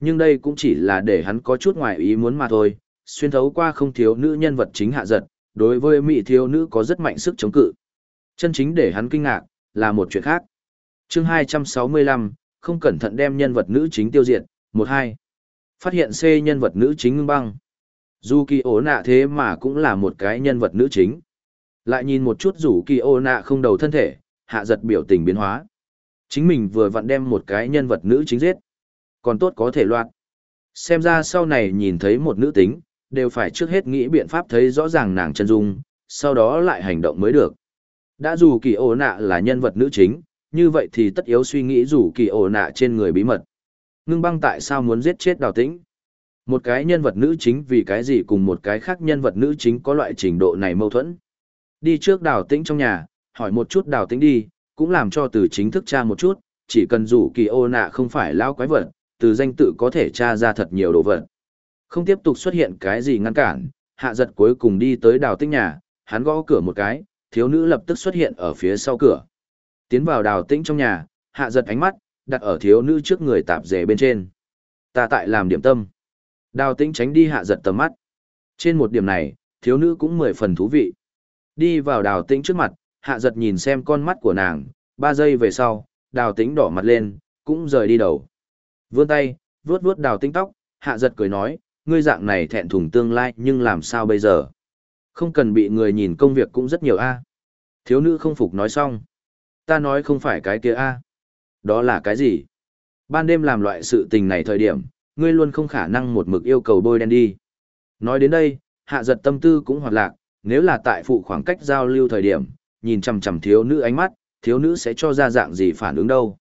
Nhưng đây cũng chỉ là để hắn có chút ngoài ý muốn mà thôi, xuyên thấu qua không thiếu nữ nhân vật chính hạ giật, đối với mỹ thiếu nữ có rất mạnh sức chống cự. Chân chính để hắn kinh ngạc, là một chuyện khác. chương 265, không cẩn thận đem nhân vật nữ chính tiêu diệt, 1-2. Phát hiện C nhân vật nữ chính ngưng băng. Dù kỳ ố nạ thế mà cũng là một cái nhân vật nữ chính. Lại nhìn một chút rủ kỳ ô nạ không đầu thân thể, hạ giật biểu tình biến hóa. Chính mình vừa vặn đem một cái nhân vật nữ chính giết. Còn tốt có thể loạt. Xem ra sau này nhìn thấy một nữ tính, đều phải trước hết nghĩ biện pháp thấy rõ ràng nàng chân dung, sau đó lại hành động mới được. Đã dù kỳ ổ nạ là nhân vật nữ chính, như vậy thì tất yếu suy nghĩ rủ kỳ ổ nạ trên người bí mật. Ngưng băng tại sao muốn giết chết đào tĩnh? Một cái nhân vật nữ chính vì cái gì cùng một cái khác nhân vật nữ chính có loại trình độ này mâu thuẫn. Đi trước đào tĩnh trong nhà, hỏi một chút đào tĩnh đi, cũng làm cho từ chính thức tra một chút, chỉ cần rủ kỳ ô nạ không phải lao quái vật, từ danh tự có thể tra ra thật nhiều đồ vật. Không tiếp tục xuất hiện cái gì ngăn cản, hạ giật cuối cùng đi tới đào tĩnh nhà, hắn gõ cửa một cái, thiếu nữ lập tức xuất hiện ở phía sau cửa. Tiến vào đào tĩnh trong nhà, hạ giật ánh mắt, đặt ở thiếu nữ trước người tạp dề bên trên. Ta tại làm điểm tâm. Đào tĩnh tránh đi hạ giật tầm mắt. Trên một điểm này, thiếu nữ cũng mười phần thú vị. Đi vào đào tĩnh trước mặt, hạ giật nhìn xem con mắt của nàng, ba giây về sau, đào tĩnh đỏ mặt lên, cũng rời đi đầu. Vươn tay, vuốt vuốt đào tĩnh tóc, hạ giật cười nói, ngươi dạng này thẹn thùng tương lai nhưng làm sao bây giờ? Không cần bị người nhìn công việc cũng rất nhiều a. Thiếu nữ không phục nói xong. Ta nói không phải cái kia a. Đó là cái gì? Ban đêm làm loại sự tình này thời điểm, ngươi luôn không khả năng một mực yêu cầu bôi đen đi. Nói đến đây, hạ giật tâm tư cũng hoạt lạc, nếu là tại phụ khoảng cách giao lưu thời điểm, nhìn chằm chằm thiếu nữ ánh mắt, thiếu nữ sẽ cho ra dạng gì phản ứng đâu.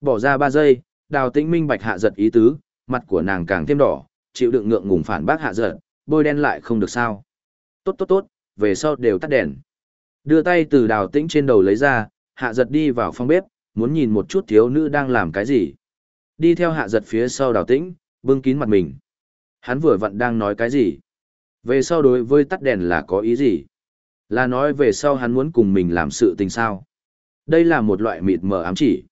Bỏ ra ba giây, đào tĩnh minh bạch hạ giật ý tứ, mặt của nàng càng thêm đỏ, chịu đựng ngượng ngùng phản bác hạ giật, bôi đen lại không được sao. Tốt tốt tốt, về sau đều tắt đèn. Đưa tay từ đào tĩnh trên đầu lấy ra, hạ giật đi vào phòng bếp, muốn nhìn một chút thiếu nữ đang làm cái gì. Đi theo hạ giật phía sau đào tĩnh, bưng kín mặt mình. Hắn vừa vặn đang nói cái gì? Về sau đối với tắt đèn là có ý gì? Là nói về sau hắn muốn cùng mình làm sự tình sao? Đây là một loại mịt mờ ám chỉ.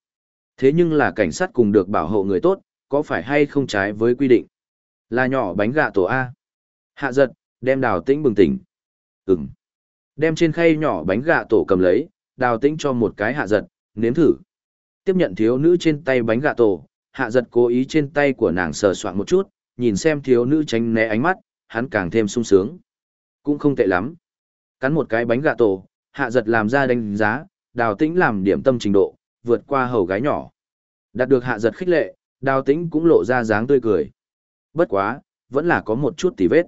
Thế nhưng là cảnh sát cùng được bảo hộ người tốt, có phải hay không trái với quy định? Là nhỏ bánh gà tổ A. Hạ giật, đem đào tĩnh bừng tỉnh. Ừm. Đem trên khay nhỏ bánh gà tổ cầm lấy, đào tĩnh cho một cái hạ giật, nếm thử. Tiếp nhận thiếu nữ trên tay bánh gà tổ, hạ giật cố ý trên tay của nàng sờ soạn một chút, nhìn xem thiếu nữ tránh né ánh mắt, hắn càng thêm sung sướng. Cũng không tệ lắm. Cắn một cái bánh gà tổ, hạ giật làm ra đánh giá, đào tĩnh làm điểm tâm trình độ, vượt qua hầu gái nhỏ. Đạt được hạ giật khích lệ, đào tĩnh cũng lộ ra dáng tươi cười. Bất quá, vẫn là có một chút tỉ vết.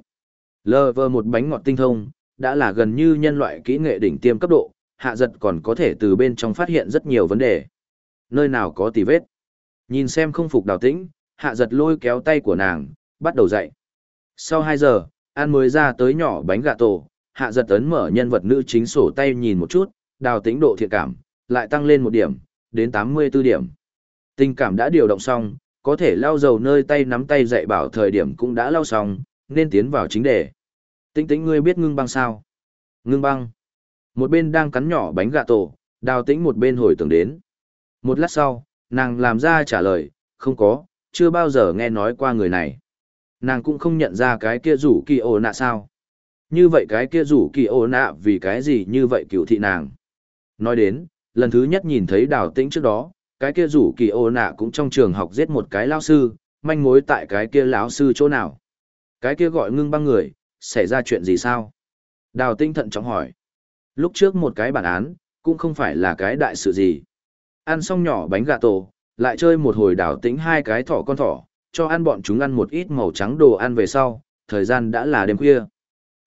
lơ vơ một bánh ngọt tinh thông, đã là gần như nhân loại kỹ nghệ đỉnh tiêm cấp độ, hạ giật còn có thể từ bên trong phát hiện rất nhiều vấn đề. Nơi nào có tỉ vết. Nhìn xem không phục đào tĩnh, hạ giật lôi kéo tay của nàng, bắt đầu dậy. Sau 2 giờ, An mới ra tới nhỏ bánh gà tổ, hạ giật ấn mở nhân vật nữ chính sổ tay nhìn một chút, đào tĩnh độ thiện cảm, lại tăng lên một điểm, đến 84 điểm. Tình cảm đã điều động xong, có thể lau dầu nơi tay nắm tay dạy bảo thời điểm cũng đã lau xong, nên tiến vào chính đề. Tĩnh tĩnh ngươi biết ngưng băng sao? Ngưng băng. Một bên đang cắn nhỏ bánh gà tổ, đào tĩnh một bên hồi tưởng đến. Một lát sau, nàng làm ra trả lời, không có, chưa bao giờ nghe nói qua người này. Nàng cũng không nhận ra cái kia rủ kỳ ô nạ sao. Như vậy cái kia rủ kỳ ô nạ vì cái gì như vậy cựu thị nàng. Nói đến, lần thứ nhất nhìn thấy đào tĩnh trước đó, cái kia rủ kỳ ô nạ cũng trong trường học giết một cái lao sư, manh mối tại cái kia lão sư chỗ nào. Cái kia gọi ngưng băng người, xảy ra chuyện gì sao? Đào tinh thận trọng hỏi. Lúc trước một cái bản án, cũng không phải là cái đại sự gì. Ăn xong nhỏ bánh gà tổ, lại chơi một hồi đào tĩnh hai cái thỏ con thỏ, cho ăn bọn chúng ăn một ít màu trắng đồ ăn về sau, thời gian đã là đêm khuya.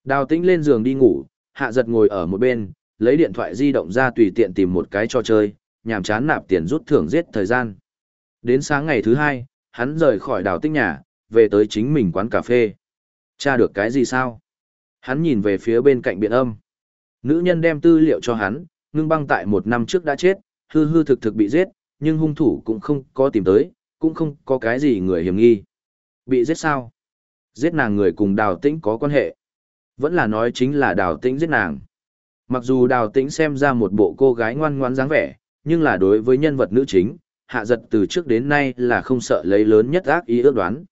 Đào tĩnh lên giường đi ngủ, hạ giật ngồi ở một bên, lấy điện thoại di động ra tùy tiện tìm một cái cho chơi, nhàm chán nạp tiền rút thưởng giết thời gian. Đến sáng ngày thứ hai, hắn rời khỏi đào tĩnh nhà, về tới chính mình quán cà phê. Tra được cái gì sao? Hắn nhìn về phía bên cạnh biện âm. Nữ nhân đem tư liệu cho hắn, ngưng băng tại một năm trước đã chết, hư hư thực thực bị giết, nhưng hung thủ cũng không có tìm tới, cũng không có cái gì người hiểm nghi. Bị giết sao? Giết nàng người cùng đào tĩnh có quan hệ. Vẫn là nói chính là đào tĩnh giết nàng. Mặc dù đào tĩnh xem ra một bộ cô gái ngoan ngoãn dáng vẻ, nhưng là đối với nhân vật nữ chính, hạ giật từ trước đến nay là không sợ lấy lớn nhất ác ý ước đoán.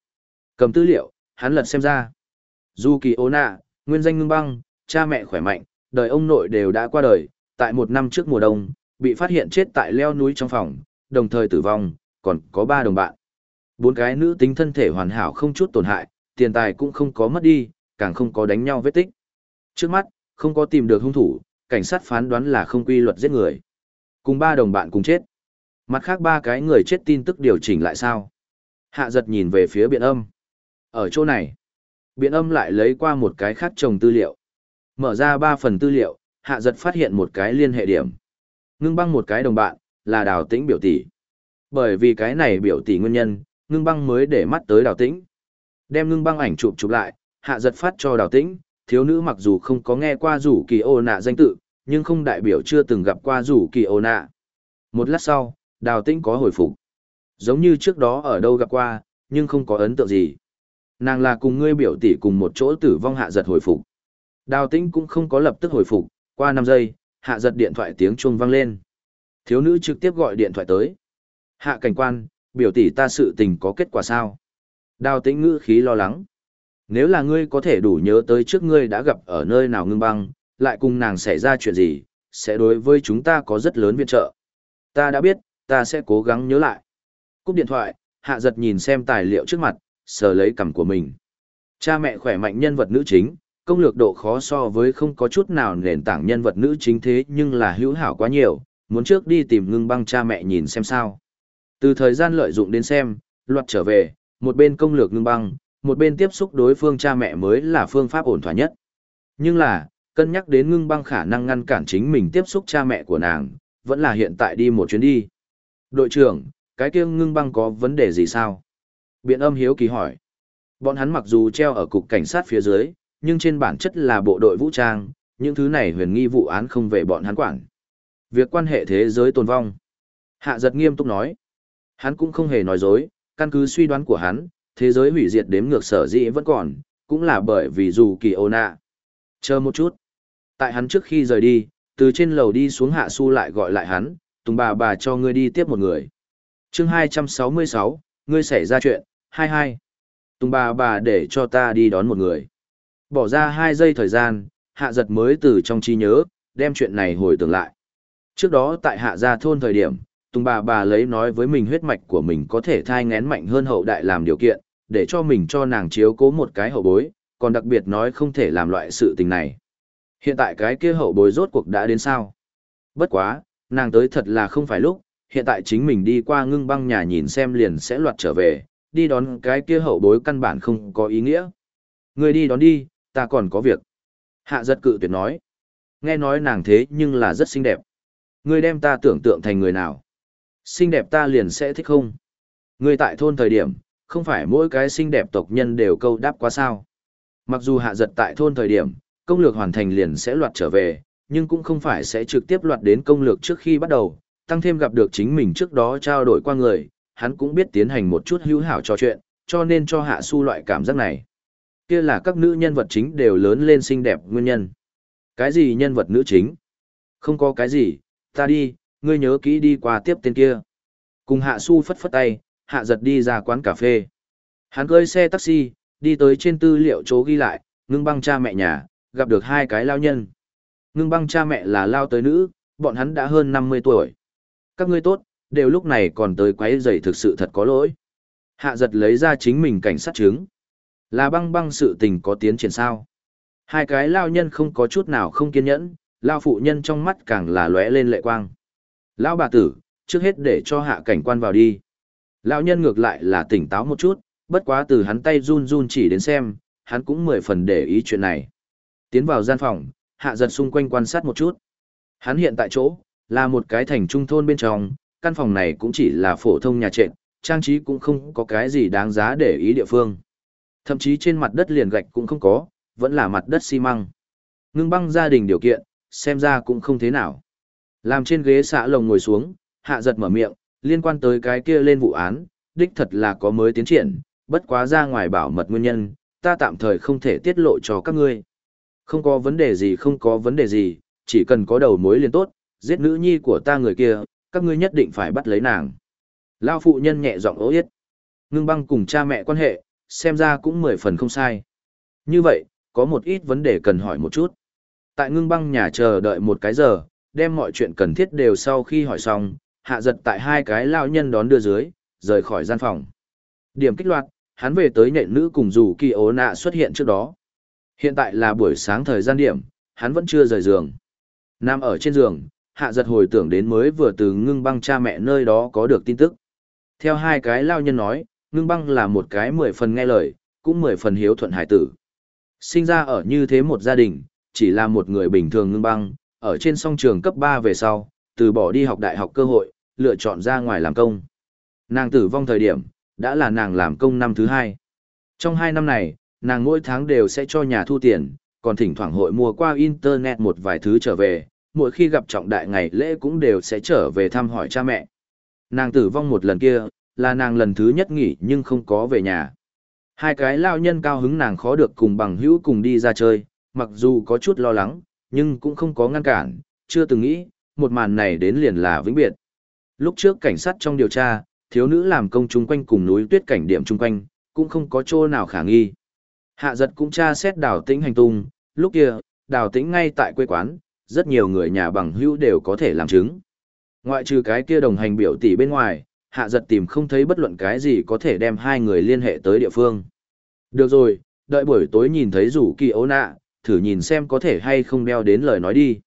Cầm tư liệu, hắn lật xem ra. Du kỳ ô nạ, nguyên danh ngưng băng, cha mẹ khỏe mạnh, đời ông nội đều đã qua đời, tại một năm trước mùa đông, bị phát hiện chết tại leo núi trong phòng, đồng thời tử vong, còn có ba đồng bạn. Bốn cái nữ tính thân thể hoàn hảo không chút tổn hại, tiền tài cũng không có mất đi, càng không có đánh nhau vết tích. Trước mắt, không có tìm được hung thủ, cảnh sát phán đoán là không quy luật giết người. Cùng ba đồng bạn cùng chết. Mặt khác ba cái người chết tin tức điều chỉnh lại sao? Hạ giật nhìn về phía biện âm. Ở chỗ này, biện âm lại lấy qua một cái khác trồng tư liệu. Mở ra ba phần tư liệu, hạ giật phát hiện một cái liên hệ điểm. Ngưng băng một cái đồng bạn, là đào tĩnh biểu tỷ. Bởi vì cái này biểu tỷ nguyên nhân, ngưng băng mới để mắt tới đào tĩnh. Đem ngưng băng ảnh chụp chụp lại, hạ giật phát cho đào tĩnh, thiếu nữ mặc dù không có nghe qua rủ kỳ ô nạ danh tự, nhưng không đại biểu chưa từng gặp qua rủ kỳ ô nạ. Một lát sau, đào tĩnh có hồi phục. Giống như trước đó ở đâu gặp qua, nhưng không có ấn tượng gì. Nàng là cùng ngươi biểu tỷ cùng một chỗ tử vong hạ giật hồi phục. Đào tĩnh cũng không có lập tức hồi phục, qua 5 giây, hạ giật điện thoại tiếng chuông vang lên. Thiếu nữ trực tiếp gọi điện thoại tới. Hạ cảnh quan, biểu tỷ ta sự tình có kết quả sao? Đào tĩnh ngữ khí lo lắng. Nếu là ngươi có thể đủ nhớ tới trước ngươi đã gặp ở nơi nào ngưng băng, lại cùng nàng xảy ra chuyện gì, sẽ đối với chúng ta có rất lớn viện trợ. Ta đã biết, ta sẽ cố gắng nhớ lại. Cúp điện thoại, hạ giật nhìn xem tài liệu trước mặt, sờ lấy cằm của mình. Cha mẹ khỏe mạnh nhân vật nữ chính, công lược độ khó so với không có chút nào nền tảng nhân vật nữ chính thế nhưng là hữu hảo quá nhiều, muốn trước đi tìm ngưng băng cha mẹ nhìn xem sao. Từ thời gian lợi dụng đến xem, luật trở về, một bên công lược ngưng băng, một bên tiếp xúc đối phương cha mẹ mới là phương pháp ổn thỏa nhất. Nhưng là, cân nhắc đến ngưng băng khả năng ngăn cản chính mình tiếp xúc cha mẹ của nàng, vẫn là hiện tại đi một chuyến đi. Đội trưởng, cái kia ngưng băng có vấn đề gì sao? Biện âm hiếu kỳ hỏi. Bọn hắn mặc dù treo ở cục cảnh sát phía dưới, nhưng trên bản chất là bộ đội vũ trang, những thứ này huyền nghi vụ án không về bọn hắn quản. Việc quan hệ thế giới tồn vong. Hạ giật nghiêm túc nói. Hắn cũng không hề nói dối, căn cứ suy đoán của hắn, thế giới hủy diệt đếm ngược sở dĩ vẫn còn, cũng là bởi vì dù kỳ ô nạ. Chờ một chút. Tại hắn trước khi rời đi, từ trên lầu đi xuống hạ su lại gọi lại hắn, tùng bà bà cho ngươi đi tiếp một người. chương 266, ngươi xảy ra chuyện, 22. Tùng bà bà để cho ta đi đón một người. Bỏ ra 2 giây thời gian, hạ giật mới từ trong trí nhớ, đem chuyện này hồi tưởng lại. Trước đó tại hạ gia thôn thời điểm, Tùng bà bà lấy nói với mình huyết mạch của mình có thể thai ngén mạnh hơn hậu đại làm điều kiện, để cho mình cho nàng chiếu cố một cái hậu bối, còn đặc biệt nói không thể làm loại sự tình này. Hiện tại cái kia hậu bối rốt cuộc đã đến sao? Bất quá, nàng tới thật là không phải lúc, hiện tại chính mình đi qua ngưng băng nhà nhìn xem liền sẽ loạt trở về, đi đón cái kia hậu bối căn bản không có ý nghĩa. Người đi đón đi, ta còn có việc. Hạ giật cự tuyệt nói. Nghe nói nàng thế nhưng là rất xinh đẹp. Người đem ta tưởng tượng thành người nào? Xinh đẹp ta liền sẽ thích không? Người tại thôn thời điểm, không phải mỗi cái xinh đẹp tộc nhân đều câu đáp quá sao. Mặc dù hạ giật tại thôn thời điểm, công lược hoàn thành liền sẽ loạt trở về, nhưng cũng không phải sẽ trực tiếp loạt đến công lược trước khi bắt đầu, tăng thêm gặp được chính mình trước đó trao đổi qua người, hắn cũng biết tiến hành một chút hữu hảo trò chuyện, cho nên cho hạ su loại cảm giác này. Kia là các nữ nhân vật chính đều lớn lên xinh đẹp nguyên nhân. Cái gì nhân vật nữ chính? Không có cái gì, ta đi, ngươi nhớ kỹ đi qua tiếp tên kia. Cùng hạ su phất phất tay, hạ giật đi ra quán cà phê. Hắn cưới xe taxi, đi tới trên tư liệu chỗ ghi lại, ngưng băng cha mẹ nhà, gặp được hai cái lao nhân. Ngưng băng cha mẹ là lao tới nữ, bọn hắn đã hơn 50 tuổi. Các ngươi tốt, đều lúc này còn tới quấy rầy thực sự thật có lỗi. Hạ giật lấy ra chính mình cảnh sát chứng. Là băng băng sự tình có tiến triển sao. Hai cái lao nhân không có chút nào không kiên nhẫn, lao phụ nhân trong mắt càng là lóe lên lệ quang. Lão bà tử, trước hết để cho hạ cảnh quan vào đi. Lão nhân ngược lại là tỉnh táo một chút, bất quá từ hắn tay run run chỉ đến xem, hắn cũng mười phần để ý chuyện này. Tiến vào gian phòng, hạ giật xung quanh quan sát một chút. Hắn hiện tại chỗ, là một cái thành trung thôn bên trong, căn phòng này cũng chỉ là phổ thông nhà trệt, trang trí cũng không có cái gì đáng giá để ý địa phương. Thậm chí trên mặt đất liền gạch cũng không có, vẫn là mặt đất xi măng. Ngưng băng gia đình điều kiện, xem ra cũng không thế nào. Làm trên ghế xạ lồng ngồi xuống, hạ giật mở miệng, liên quan tới cái kia lên vụ án, đích thật là có mới tiến triển, bất quá ra ngoài bảo mật nguyên nhân, ta tạm thời không thể tiết lộ cho các ngươi. Không có vấn đề gì không có vấn đề gì, chỉ cần có đầu mối liền tốt, giết nữ nhi của ta người kia, các ngươi nhất định phải bắt lấy nàng. Lao phụ nhân nhẹ giọng ố yết. Ngưng băng cùng cha mẹ quan hệ, xem ra cũng mười phần không sai. Như vậy, có một ít vấn đề cần hỏi một chút. Tại ngưng băng nhà chờ đợi một cái giờ, đem mọi chuyện cần thiết đều sau khi hỏi xong, hạ giật tại hai cái lao nhân đón đưa dưới, rời khỏi gian phòng. Điểm kích loạt, hắn về tới nhện nữ cùng dù kỳ ố nạ xuất hiện trước đó. Hiện tại là buổi sáng thời gian điểm, hắn vẫn chưa rời giường. Nam ở trên giường, hạ giật hồi tưởng đến mới vừa từ ngưng băng cha mẹ nơi đó có được tin tức. Theo hai cái lao nhân nói, ngưng băng là một cái mười phần nghe lời, cũng mười phần hiếu thuận hải tử. Sinh ra ở như thế một gia đình, chỉ là một người bình thường ngưng băng, ở trên song trường cấp 3 về sau, từ bỏ đi học đại học cơ hội, lựa chọn ra ngoài làm công. Nàng tử vong thời điểm, đã là nàng làm công năm thứ hai. Trong hai năm này, nàng mỗi tháng đều sẽ cho nhà thu tiền, còn thỉnh thoảng hội mua qua internet một vài thứ trở về, mỗi khi gặp trọng đại ngày lễ cũng đều sẽ trở về thăm hỏi cha mẹ. Nàng tử vong một lần kia, là nàng lần thứ nhất nghỉ nhưng không có về nhà. Hai cái lao nhân cao hứng nàng khó được cùng bằng hữu cùng đi ra chơi, mặc dù có chút lo lắng, nhưng cũng không có ngăn cản, chưa từng nghĩ, một màn này đến liền là vĩnh biệt. Lúc trước cảnh sát trong điều tra, thiếu nữ làm công chung quanh cùng núi tuyết cảnh điểm chung quanh, cũng không có chỗ nào khả nghi. Hạ giật cũng tra xét đào tĩnh hành tung, lúc kia, đào tĩnh ngay tại quê quán, rất nhiều người nhà bằng hữu đều có thể làm chứng. Ngoại trừ cái kia đồng hành biểu tỷ bên ngoài, hạ giật tìm không thấy bất luận cái gì có thể đem hai người liên hệ tới địa phương. Được rồi, đợi buổi tối nhìn thấy rủ kỳ ấu nạ, thử nhìn xem có thể hay không đeo đến lời nói đi.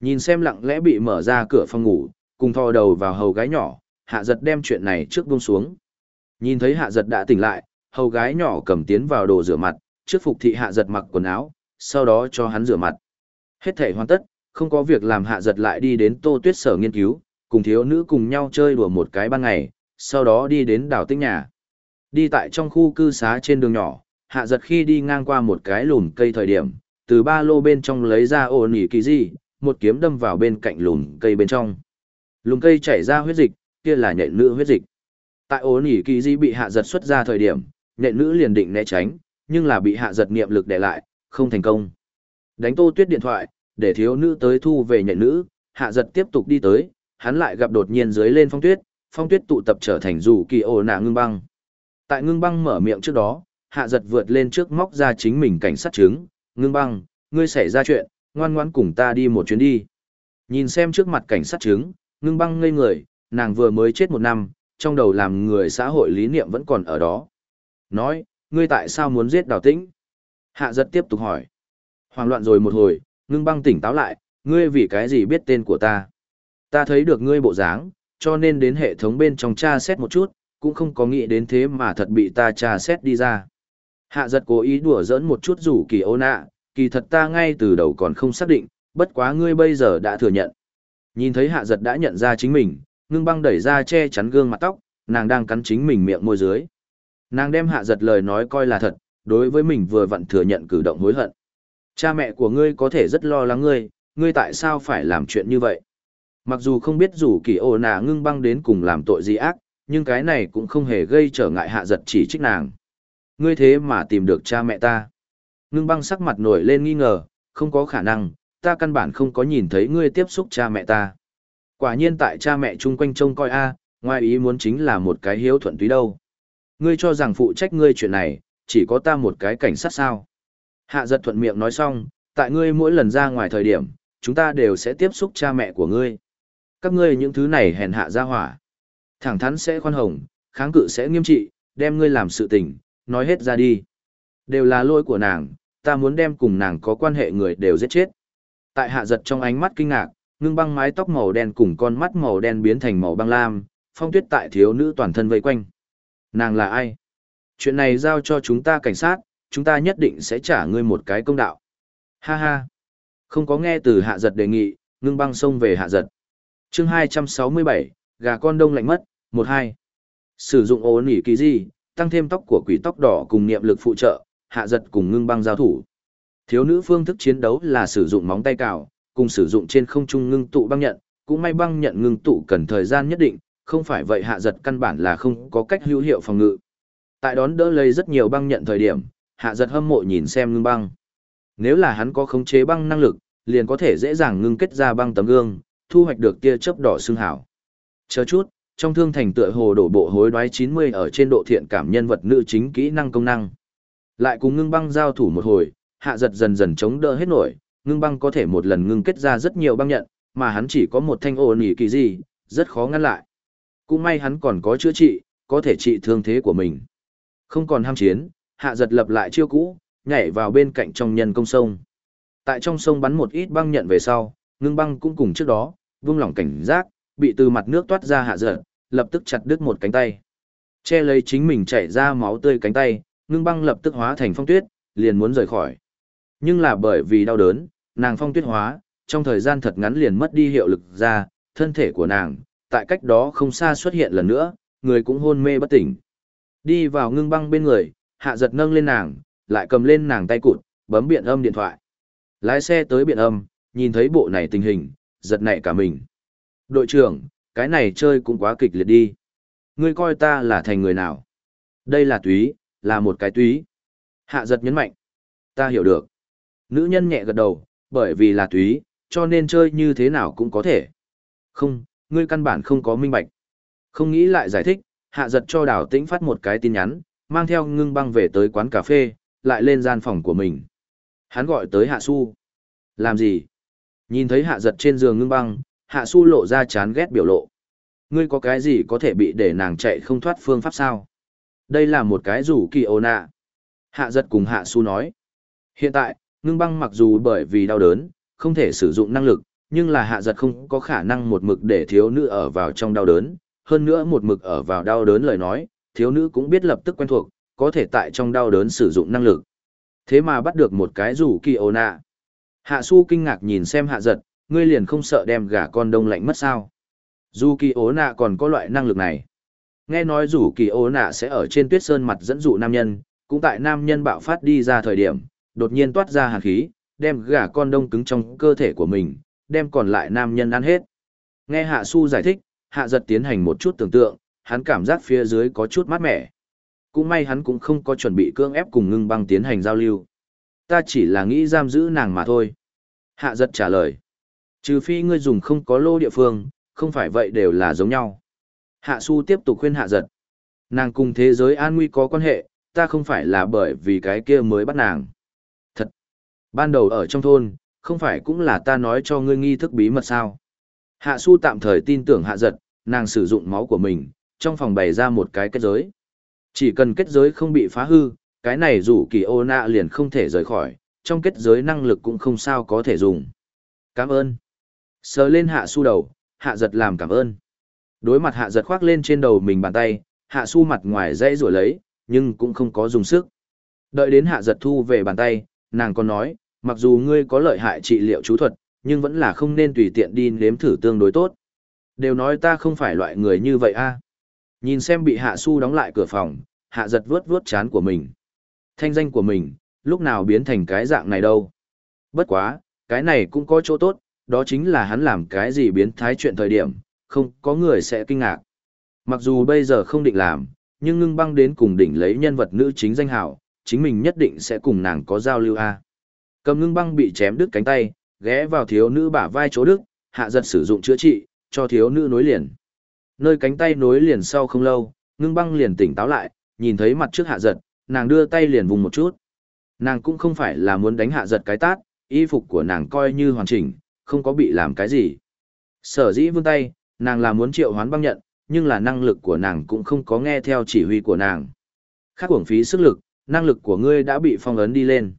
Nhìn xem lặng lẽ bị mở ra cửa phòng ngủ, cùng thò đầu vào hầu gái nhỏ, hạ giật đem chuyện này trước buông xuống. Nhìn thấy hạ giật đã tỉnh lại, hầu gái nhỏ cầm tiến vào đồ rửa mặt, trước phục thị hạ giật mặc quần áo, sau đó cho hắn rửa mặt. Hết thể hoàn tất, không có việc làm hạ giật lại đi đến tô tuyết sở nghiên cứu, cùng thiếu nữ cùng nhau chơi đùa một cái ban ngày, sau đó đi đến đảo tinh nhà. Đi tại trong khu cư xá trên đường nhỏ, hạ giật khi đi ngang qua một cái lùm cây thời điểm, từ ba lô bên trong lấy ra ổ nỉ kỳ gì, một kiếm đâm vào bên cạnh lùm cây bên trong. Lùm cây chảy ra huyết dịch, kia là nhện nữ huyết dịch. Tại ổ nỉ kỳ gì bị hạ giật xuất ra thời điểm, nhện nữ liền định né tránh, nhưng là bị hạ giật niệm lực để lại, không thành công. Đánh tô tuyết điện thoại, để thiếu nữ tới thu về nhện nữ, hạ giật tiếp tục đi tới, hắn lại gặp đột nhiên dưới lên phong tuyết, phong tuyết tụ tập trở thành rủ kỳ ổ nạ ngưng băng. Tại ngưng băng mở miệng trước đó, hạ giật vượt lên trước móc ra chính mình cảnh sát chứng, ngưng băng, ngươi xảy ra chuyện, ngoan ngoãn cùng ta đi một chuyến đi. Nhìn xem trước mặt cảnh sát chứng, ngưng băng ngây người, nàng vừa mới chết một năm, trong đầu làm người xã hội lý niệm vẫn còn ở đó. Nói, ngươi tại sao muốn giết đào tĩnh? Hạ giật tiếp tục hỏi. Hoảng loạn rồi một hồi, ngưng băng tỉnh táo lại, ngươi vì cái gì biết tên của ta? Ta thấy được ngươi bộ dáng, cho nên đến hệ thống bên trong tra xét một chút, cũng không có nghĩ đến thế mà thật bị ta tra xét đi ra. Hạ giật cố ý đùa giỡn một chút rủ kỳ ô nạ, kỳ thật ta ngay từ đầu còn không xác định, bất quá ngươi bây giờ đã thừa nhận. Nhìn thấy hạ giật đã nhận ra chính mình, ngưng băng đẩy ra che chắn gương mặt tóc, nàng đang cắn chính mình miệng môi dưới. Nàng đem hạ giật lời nói coi là thật, đối với mình vừa vặn thừa nhận cử động hối hận. Cha mẹ của ngươi có thể rất lo lắng ngươi, ngươi tại sao phải làm chuyện như vậy? Mặc dù không biết rủ kỳ ô nà ngưng băng đến cùng làm tội gì ác, nhưng cái này cũng không hề gây trở ngại hạ giật chỉ trích nàng. Ngươi thế mà tìm được cha mẹ ta. Ngưng băng sắc mặt nổi lên nghi ngờ, không có khả năng, ta căn bản không có nhìn thấy ngươi tiếp xúc cha mẹ ta. Quả nhiên tại cha mẹ chung quanh trông coi a, ngoài ý muốn chính là một cái hiếu thuận túy đâu. Ngươi cho rằng phụ trách ngươi chuyện này, chỉ có ta một cái cảnh sát sao. Hạ giật thuận miệng nói xong, tại ngươi mỗi lần ra ngoài thời điểm, chúng ta đều sẽ tiếp xúc cha mẹ của ngươi. Các ngươi những thứ này hèn hạ ra hỏa. Thẳng thắn sẽ khoan hồng, kháng cự sẽ nghiêm trị, đem ngươi làm sự tình, nói hết ra đi. Đều là lỗi của nàng, ta muốn đem cùng nàng có quan hệ người đều giết chết. Tại hạ giật trong ánh mắt kinh ngạc, ngưng băng mái tóc màu đen cùng con mắt màu đen biến thành màu băng lam, phong tuyết tại thiếu nữ toàn thân vây quanh. Nàng là ai? Chuyện này giao cho chúng ta cảnh sát, chúng ta nhất định sẽ trả ngươi một cái công đạo. Ha ha. Không có nghe từ hạ giật đề nghị, ngưng băng xông về hạ giật. chương 267, gà con đông lạnh mất, 12. Sử dụng ổn nỉ kỳ gì, tăng thêm tóc của quỷ tóc đỏ cùng niệm lực phụ trợ, hạ giật cùng ngưng băng giao thủ. Thiếu nữ phương thức chiến đấu là sử dụng móng tay cào, cùng sử dụng trên không trung ngưng tụ băng nhận, cũng may băng nhận ngưng tụ cần thời gian nhất định, không phải vậy hạ giật căn bản là không có cách hữu hiệu phòng ngự. Tại đón đỡ lấy rất nhiều băng nhận thời điểm, hạ giật hâm mộ nhìn xem ngưng băng. Nếu là hắn có khống chế băng năng lực, liền có thể dễ dàng ngưng kết ra băng tấm gương, thu hoạch được tia chớp đỏ xương hảo. Chờ chút, trong thương thành tựa hồ đổ bộ hối đoái 90 ở trên độ thiện cảm nhân vật nữ chính kỹ năng công năng. Lại cùng ngưng băng giao thủ một hồi, hạ giật dần dần chống đỡ hết nổi, ngưng băng có thể một lần ngưng kết ra rất nhiều băng nhận, mà hắn chỉ có một thanh ổn nỉ kỳ gì, rất khó ngăn lại. Cũng may hắn còn có chữa trị, có thể trị thương thế của mình. Không còn ham chiến, hạ giật lập lại chiêu cũ, nhảy vào bên cạnh trong nhân công sông. Tại trong sông bắn một ít băng nhận về sau, ngưng băng cũng cùng trước đó, vung lỏng cảnh giác, bị từ mặt nước toát ra hạ giật, lập tức chặt đứt một cánh tay. Che lấy chính mình chảy ra máu tươi cánh tay, ngưng băng lập tức hóa thành phong tuyết, liền muốn rời khỏi. Nhưng là bởi vì đau đớn, nàng phong tuyết hóa, trong thời gian thật ngắn liền mất đi hiệu lực ra, thân thể của nàng, tại cách đó không xa xuất hiện lần nữa, người cũng hôn mê bất tỉnh. Đi vào ngưng băng bên người, hạ giật nâng lên nàng, lại cầm lên nàng tay cụt, bấm biện âm điện thoại. Lái xe tới biện âm, nhìn thấy bộ này tình hình, giật nảy cả mình. Đội trưởng, cái này chơi cũng quá kịch liệt đi. Ngươi coi ta là thành người nào? Đây là túy, là một cái túy. Hạ giật nhấn mạnh. Ta hiểu được. Nữ nhân nhẹ gật đầu, bởi vì là túy, cho nên chơi như thế nào cũng có thể. Không, ngươi căn bản không có minh bạch. Không nghĩ lại giải thích, hạ giật cho đào tĩnh phát một cái tin nhắn, mang theo ngưng băng về tới quán cà phê, lại lên gian phòng của mình. Hắn gọi tới hạ su. Làm gì? Nhìn thấy hạ giật trên giường ngưng băng, hạ su lộ ra chán ghét biểu lộ. Ngươi có cái gì có thể bị để nàng chạy không thoát phương pháp sao? Đây là một cái rủ kỳ ô nạ. Hạ giật cùng hạ su nói. Hiện tại, ngưng băng mặc dù bởi vì đau đớn, không thể sử dụng năng lực, nhưng là hạ giật không có khả năng một mực để thiếu nữ ở vào trong đau đớn. Hơn nữa một mực ở vào đau đớn lời nói, thiếu nữ cũng biết lập tức quen thuộc, có thể tại trong đau đớn sử dụng năng lực. Thế mà bắt được một cái rủ kỳ ô nạ. Hạ su kinh ngạc nhìn xem hạ giật, ngươi liền không sợ đem gà con đông lạnh mất sao. Dù kỳ ố nạ còn có loại năng lực này. Nghe nói rủ kỳ ố nạ sẽ ở trên tuyết sơn mặt dẫn dụ nam nhân, cũng tại nam nhân bạo phát đi ra thời điểm, đột nhiên toát ra hàn khí, đem gà con đông cứng trong cơ thể của mình, đem còn lại nam nhân ăn hết. Nghe hạ su giải thích, hạ giật tiến hành một chút tưởng tượng, hắn cảm giác phía dưới có chút mát mẻ. Cũng may hắn cũng không có chuẩn bị cưỡng ép cùng ngưng băng tiến hành giao lưu. Ta chỉ là nghĩ giam giữ nàng mà thôi. Hạ giật trả lời. Trừ phi ngươi dùng không có lô địa phương, không phải vậy đều là giống nhau. Hạ su tiếp tục khuyên hạ giật. Nàng cùng thế giới an nguy có quan hệ, ta không phải là bởi vì cái kia mới bắt nàng. Thật! Ban đầu ở trong thôn, không phải cũng là ta nói cho ngươi nghi thức bí mật sao. Hạ su tạm thời tin tưởng hạ giật, nàng sử dụng máu của mình, trong phòng bày ra một cái kết giới. Chỉ cần kết giới không bị phá hư, cái này rủ kỳ ô nạ liền không thể rời khỏi, trong kết giới năng lực cũng không sao có thể dùng. Cảm ơn. Sờ lên hạ su đầu, hạ giật làm cảm ơn. Đối mặt hạ giật khoác lên trên đầu mình bàn tay, hạ su mặt ngoài dãy rủa lấy, nhưng cũng không có dùng sức. Đợi đến hạ giật thu về bàn tay, nàng còn nói, mặc dù ngươi có lợi hại trị liệu chú thuật, nhưng vẫn là không nên tùy tiện đi nếm thử tương đối tốt. Đều nói ta không phải loại người như vậy a Nhìn xem bị hạ su đóng lại cửa phòng, hạ giật vuốt vuốt chán của mình. Thanh danh của mình, lúc nào biến thành cái dạng này đâu. Bất quá, cái này cũng có chỗ tốt, đó chính là hắn làm cái gì biến thái chuyện thời điểm, không có người sẽ kinh ngạc. Mặc dù bây giờ không định làm, nhưng ngưng băng đến cùng đỉnh lấy nhân vật nữ chính danh hảo, chính mình nhất định sẽ cùng nàng có giao lưu a. Cầm ngưng băng bị chém đứt cánh tay, ghé vào thiếu nữ bả vai chỗ đức, hạ giật sử dụng chữa trị, cho thiếu nữ nối liền. Nơi cánh tay nối liền sau không lâu, ngưng băng liền tỉnh táo lại, nhìn thấy mặt trước hạ giật, nàng đưa tay liền vùng một chút. Nàng cũng không phải là muốn đánh hạ giật cái tát, y phục của nàng coi như hoàn chỉnh, không có bị làm cái gì. Sở dĩ vươn tay, nàng là muốn triệu hoán băng nhận, nhưng là năng lực của nàng cũng không có nghe theo chỉ huy của nàng. Khác uổng phí sức lực, năng lực của ngươi đã bị phong ấn đi lên.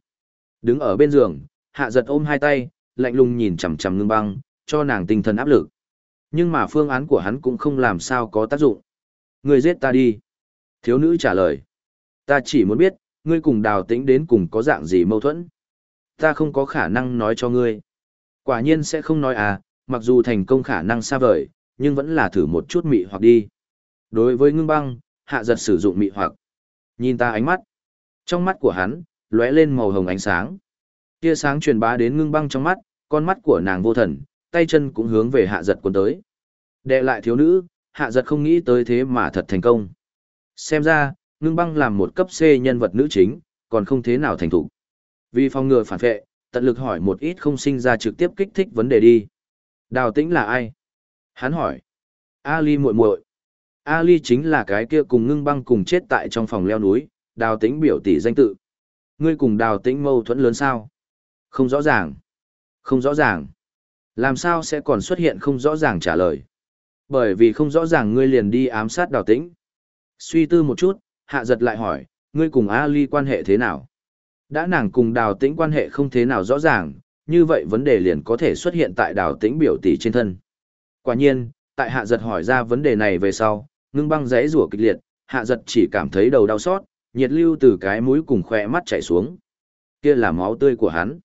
Đứng ở bên giường, hạ giật ôm hai tay, lạnh lùng nhìn chằm chằm ngưng băng, cho nàng tinh thần áp lực. Nhưng mà phương án của hắn cũng không làm sao có tác dụng. Ngươi giết ta đi. Thiếu nữ trả lời. Ta chỉ muốn biết, ngươi cùng đào tĩnh đến cùng có dạng gì mâu thuẫn. Ta không có khả năng nói cho ngươi. Quả nhiên sẽ không nói à, mặc dù thành công khả năng xa vời, nhưng vẫn là thử một chút mị hoặc đi. Đối với ngưng băng, hạ giật sử dụng mị hoặc. Nhìn ta ánh mắt. Trong mắt của hắn, lóe lên màu hồng ánh sáng. Tia sáng truyền bá đến ngưng băng trong mắt, con mắt của nàng vô thần, tay chân cũng hướng về hạ giật cuốn tới. Đệ lại thiếu nữ, hạ giật không nghĩ tới thế mà thật thành công. Xem ra, ngưng băng làm một cấp C nhân vật nữ chính, còn không thế nào thành thủ. Vì phòng ngừa phản vệ, tận lực hỏi một ít không sinh ra trực tiếp kích thích vấn đề đi. Đào tĩnh là ai? Hắn hỏi. Ali muội muội. Ali chính là cái kia cùng ngưng băng cùng chết tại trong phòng leo núi, đào tĩnh biểu tỷ danh tự. Ngươi cùng đào tĩnh mâu thuẫn lớn sao? Không rõ ràng. Không rõ ràng. Làm sao sẽ còn xuất hiện không rõ ràng trả lời? Bởi vì không rõ ràng ngươi liền đi ám sát đào tĩnh. Suy tư một chút, hạ giật lại hỏi, ngươi cùng Ali quan hệ thế nào? Đã nàng cùng đào tĩnh quan hệ không thế nào rõ ràng, như vậy vấn đề liền có thể xuất hiện tại đào tĩnh biểu tỷ trên thân. Quả nhiên, tại hạ giật hỏi ra vấn đề này về sau, ngưng băng rẽ rủa kịch liệt, hạ giật chỉ cảm thấy đầu đau xót, nhiệt lưu từ cái mũi cùng khỏe mắt chảy xuống. Kia là máu tươi của hắn.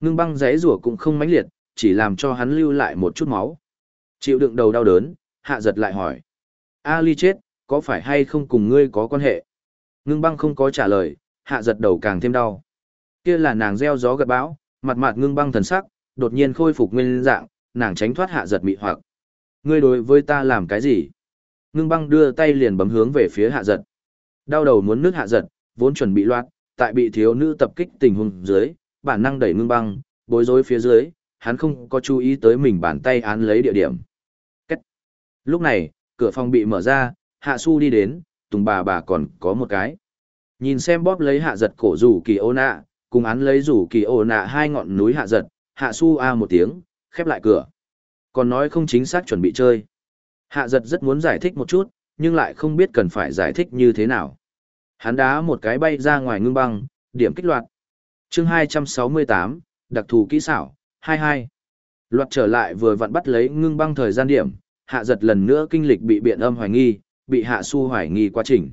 Ngưng băng rẽ rủa cũng không mãnh liệt, chỉ làm cho hắn lưu lại một chút máu. Chịu đựng đầu đau đớn, hạ giật lại hỏi. Ali chết, có phải hay không cùng ngươi có quan hệ? Ngưng băng không có trả lời, hạ giật đầu càng thêm đau. Kia là nàng gieo gió gật bão, mặt mặt ngưng băng thần sắc, đột nhiên khôi phục nguyên dạng, nàng tránh thoát hạ giật mị hoặc. Ngươi đối với ta làm cái gì? Ngưng băng đưa tay liền bấm hướng về phía hạ giật. Đau đầu muốn nước hạ giật, vốn chuẩn bị loạt, tại bị thiếu nữ tập kích tình huống dưới, bản năng đẩy ngưng băng, bối rối phía dưới, hắn không có chú ý tới mình bàn tay án lấy địa điểm. Cách. Lúc này, cửa phòng bị mở ra, hạ su đi đến, tùng bà bà còn có một cái. Nhìn xem bóp lấy hạ giật cổ rủ kỳ ô nạ, cùng án lấy rủ kỳ ô nạ hai ngọn núi hạ giật, hạ su a một tiếng, khép lại cửa. Còn nói không chính xác chuẩn bị chơi. Hạ giật rất muốn giải thích một chút, nhưng lại không biết cần phải giải thích như thế nào. Hắn đá một cái bay ra ngoài ngưng băng, điểm kích loạt. chương 268, đặc thù kỹ xảo, 22. Loạt trở lại vừa vặn bắt lấy ngưng băng thời gian điểm, hạ giật lần nữa kinh lịch bị biện âm hoài nghi, bị hạ su hoài nghi quá trình.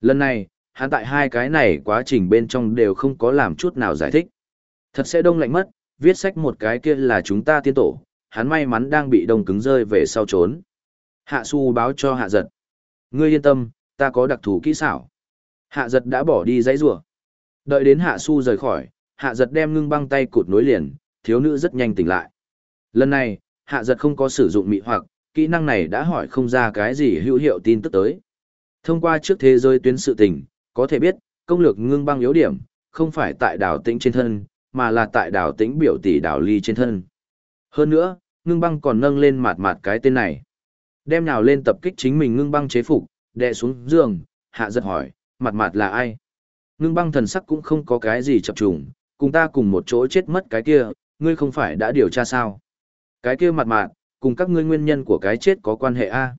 Lần này, hắn tại hai cái này quá trình bên trong đều không có làm chút nào giải thích. Thật sẽ đông lạnh mất, viết sách một cái kia là chúng ta tiên tổ, hắn may mắn đang bị đông cứng rơi về sau trốn. Hạ su báo cho hạ giật. Ngươi yên tâm, ta có đặc thù kỹ xảo. Hạ giật đã bỏ đi dãy rùa. Đợi đến hạ su rời khỏi, hạ giật đem ngưng băng tay cụt nối liền, thiếu nữ rất nhanh tỉnh lại. Lần này, hạ giật không có sử dụng mị hoặc, kỹ năng này đã hỏi không ra cái gì hữu hiệu tin tức tới. Thông qua trước thế giới tuyến sự tình, có thể biết, công lược ngưng băng yếu điểm, không phải tại đảo tĩnh trên thân, mà là tại đảo tĩnh biểu tỷ đảo ly trên thân. Hơn nữa, ngưng băng còn nâng lên mặt mạt cái tên này. Đem nào lên tập kích chính mình ngưng băng chế phục, đè xuống giường, hạ giật hỏi, mặt mặt là ai? Ngưng băng thần sắc cũng không có cái gì chập trùng, cùng ta cùng một chỗ chết mất cái kia, ngươi không phải đã điều tra sao? Cái kia mặt mặt, cùng các ngươi nguyên nhân của cái chết có quan hệ a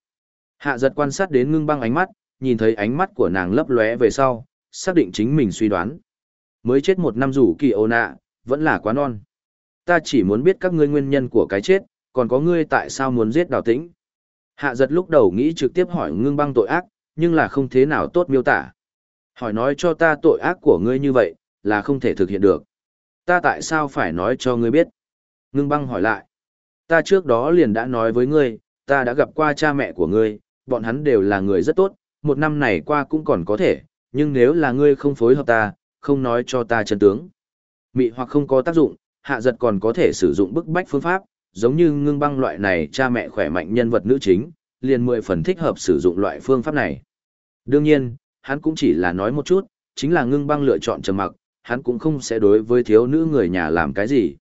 Hạ giật quan sát đến ngưng băng ánh mắt, nhìn thấy ánh mắt của nàng lấp lóe về sau, xác định chính mình suy đoán. Mới chết một năm rủ kỳ ô nạ, vẫn là quá non. Ta chỉ muốn biết các ngươi nguyên nhân của cái chết, còn có ngươi tại sao muốn giết đào tĩnh. Hạ giật lúc đầu nghĩ trực tiếp hỏi ngưng băng tội ác, nhưng là không thế nào tốt miêu tả. Hỏi nói cho ta tội ác của ngươi như vậy, là không thể thực hiện được. Ta tại sao phải nói cho ngươi biết? Ngưng băng hỏi lại. Ta trước đó liền đã nói với ngươi, ta đã gặp qua cha mẹ của ngươi, bọn hắn đều là người rất tốt, một năm này qua cũng còn có thể, nhưng nếu là ngươi không phối hợp ta, không nói cho ta chân tướng. Mị hoặc không có tác dụng, hạ giật còn có thể sử dụng bức bách phương pháp, giống như ngưng băng loại này cha mẹ khỏe mạnh nhân vật nữ chính, liền mười phần thích hợp sử dụng loại phương pháp này. Đương nhiên, hắn cũng chỉ là nói một chút, chính là ngưng băng lựa chọn trầm mặc, hắn cũng không sẽ đối với thiếu nữ người nhà làm cái gì.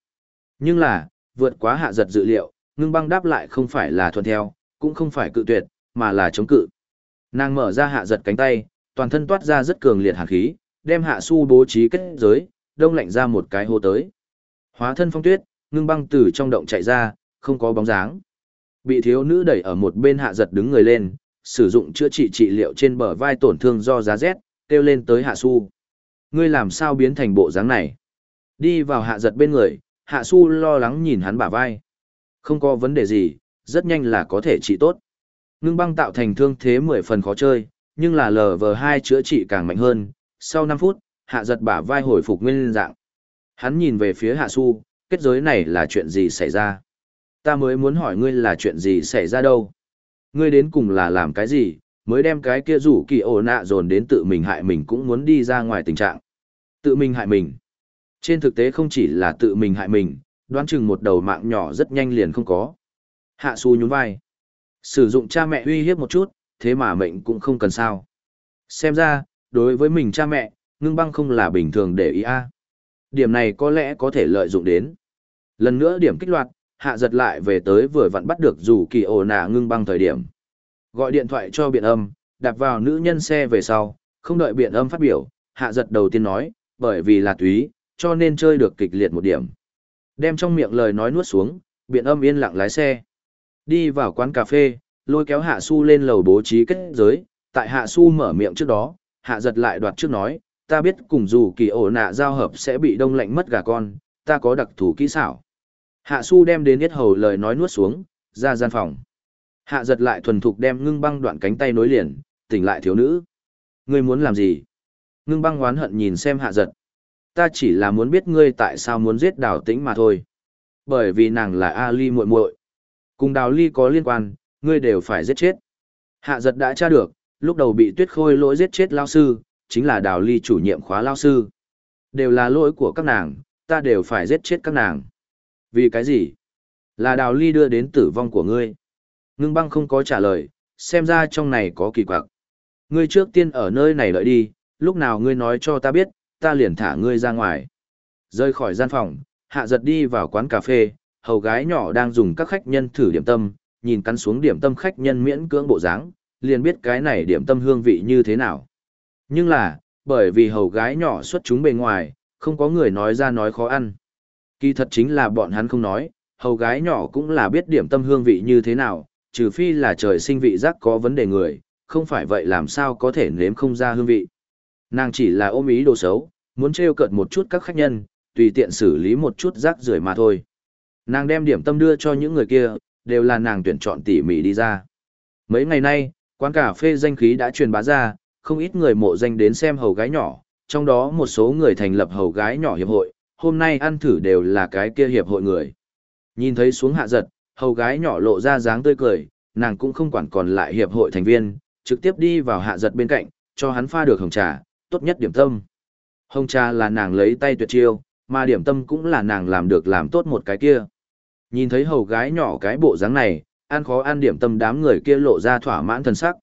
Nhưng là, vượt quá hạ giật dự liệu, ngưng băng đáp lại không phải là thuận theo, cũng không phải cự tuyệt, mà là chống cự. Nàng mở ra hạ giật cánh tay, toàn thân toát ra rất cường liệt hàn khí, đem hạ su bố trí kết giới, đông lạnh ra một cái hô tới. Hóa thân phong tuyết, ngưng băng từ trong động chạy ra, không có bóng dáng. Bị thiếu nữ đẩy ở một bên hạ giật đứng người lên, sử dụng chữa trị trị liệu trên bờ vai tổn thương do giá rét, kêu lên tới hạ su. Ngươi làm sao biến thành bộ dáng này? Đi vào hạ giật bên người, hạ su lo lắng nhìn hắn bả vai. Không có vấn đề gì, rất nhanh là có thể trị tốt. Ngưng băng tạo thành thương thế mười phần khó chơi, nhưng là LV2 chữa trị càng mạnh hơn. Sau 5 phút, hạ giật bả vai hồi phục nguyên dạng. Hắn nhìn về phía hạ su, kết giới này là chuyện gì xảy ra? Ta mới muốn hỏi ngươi là chuyện gì xảy ra đâu? Ngươi đến cùng là làm cái gì, mới đem cái kia rủ kỳ ổ nạ dồn đến tự mình hại mình cũng muốn đi ra ngoài tình trạng. Tự mình hại mình. Trên thực tế không chỉ là tự mình hại mình, đoán chừng một đầu mạng nhỏ rất nhanh liền không có. Hạ su nhún vai. Sử dụng cha mẹ uy hiếp một chút, thế mà mệnh cũng không cần sao. Xem ra, đối với mình cha mẹ, ngưng băng không là bình thường để ý a. Điểm này có lẽ có thể lợi dụng đến. Lần nữa điểm kích loạt, hạ giật lại về tới vừa vặn bắt được dù kỳ ổ nạ ngưng băng thời điểm. Gọi điện thoại cho biện âm, đạp vào nữ nhân xe về sau, không đợi biện âm phát biểu, hạ giật đầu tiên nói, bởi vì là túy, cho nên chơi được kịch liệt một điểm. Đem trong miệng lời nói nuốt xuống, biện âm yên lặng lái xe. Đi vào quán cà phê, lôi kéo hạ su lên lầu bố trí kết giới, tại hạ su mở miệng trước đó, hạ giật lại đoạt trước nói, ta biết cùng dù kỳ ổ nạ giao hợp sẽ bị đông lạnh mất gà con, ta có đặc thù kỹ xảo. Hạ su đem đến yết hầu lời nói nuốt xuống, ra gian phòng. Hạ giật lại thuần thục đem ngưng băng đoạn cánh tay nối liền, tỉnh lại thiếu nữ. Ngươi muốn làm gì? Ngưng băng oán hận nhìn xem hạ giật. Ta chỉ là muốn biết ngươi tại sao muốn giết đào tĩnh mà thôi. Bởi vì nàng là Ali muội muội Cùng đào ly có liên quan, ngươi đều phải giết chết. Hạ giật đã tra được, lúc đầu bị tuyết khôi lỗi giết chết lao sư, chính là đào ly chủ nhiệm khóa lao sư. Đều là lỗi của các nàng, ta đều phải giết chết các nàng. Vì cái gì? Là đào ly đưa đến tử vong của ngươi. Ngưng băng không có trả lời, xem ra trong này có kỳ quặc. Ngươi trước tiên ở nơi này đợi đi, lúc nào ngươi nói cho ta biết, ta liền thả ngươi ra ngoài. Rơi khỏi gian phòng, hạ giật đi vào quán cà phê, hầu gái nhỏ đang dùng các khách nhân thử điểm tâm, nhìn cắn xuống điểm tâm khách nhân miễn cưỡng bộ dáng, liền biết cái này điểm tâm hương vị như thế nào. Nhưng là, bởi vì hầu gái nhỏ xuất chúng bề ngoài, không có người nói ra nói khó ăn. Kỳ thật chính là bọn hắn không nói, hầu gái nhỏ cũng là biết điểm tâm hương vị như thế nào, trừ phi là trời sinh vị giác có vấn đề người, không phải vậy làm sao có thể nếm không ra hương vị. Nàng chỉ là ôm ý đồ xấu, muốn trêu cợt một chút các khách nhân, tùy tiện xử lý một chút rác rưởi mà thôi. Nàng đem điểm tâm đưa cho những người kia, đều là nàng tuyển chọn tỉ mỉ đi ra. Mấy ngày nay, quán cà phê danh khí đã truyền bá ra, không ít người mộ danh đến xem hầu gái nhỏ, trong đó một số người thành lập hầu gái nhỏ hiệp hội, hôm nay ăn thử đều là cái kia hiệp hội người. Nhìn thấy xuống hạ giật, hầu gái nhỏ lộ ra dáng tươi cười, nàng cũng không quản còn lại hiệp hội thành viên, trực tiếp đi vào hạ giật bên cạnh, cho hắn pha được hồng trà, tốt nhất điểm tâm. Hồng trà là nàng lấy tay tuyệt chiêu, mà điểm tâm cũng là nàng làm được làm tốt một cái kia. Nhìn thấy hầu gái nhỏ cái bộ dáng này, ăn khó ăn điểm tâm đám người kia lộ ra thỏa mãn thần sắc.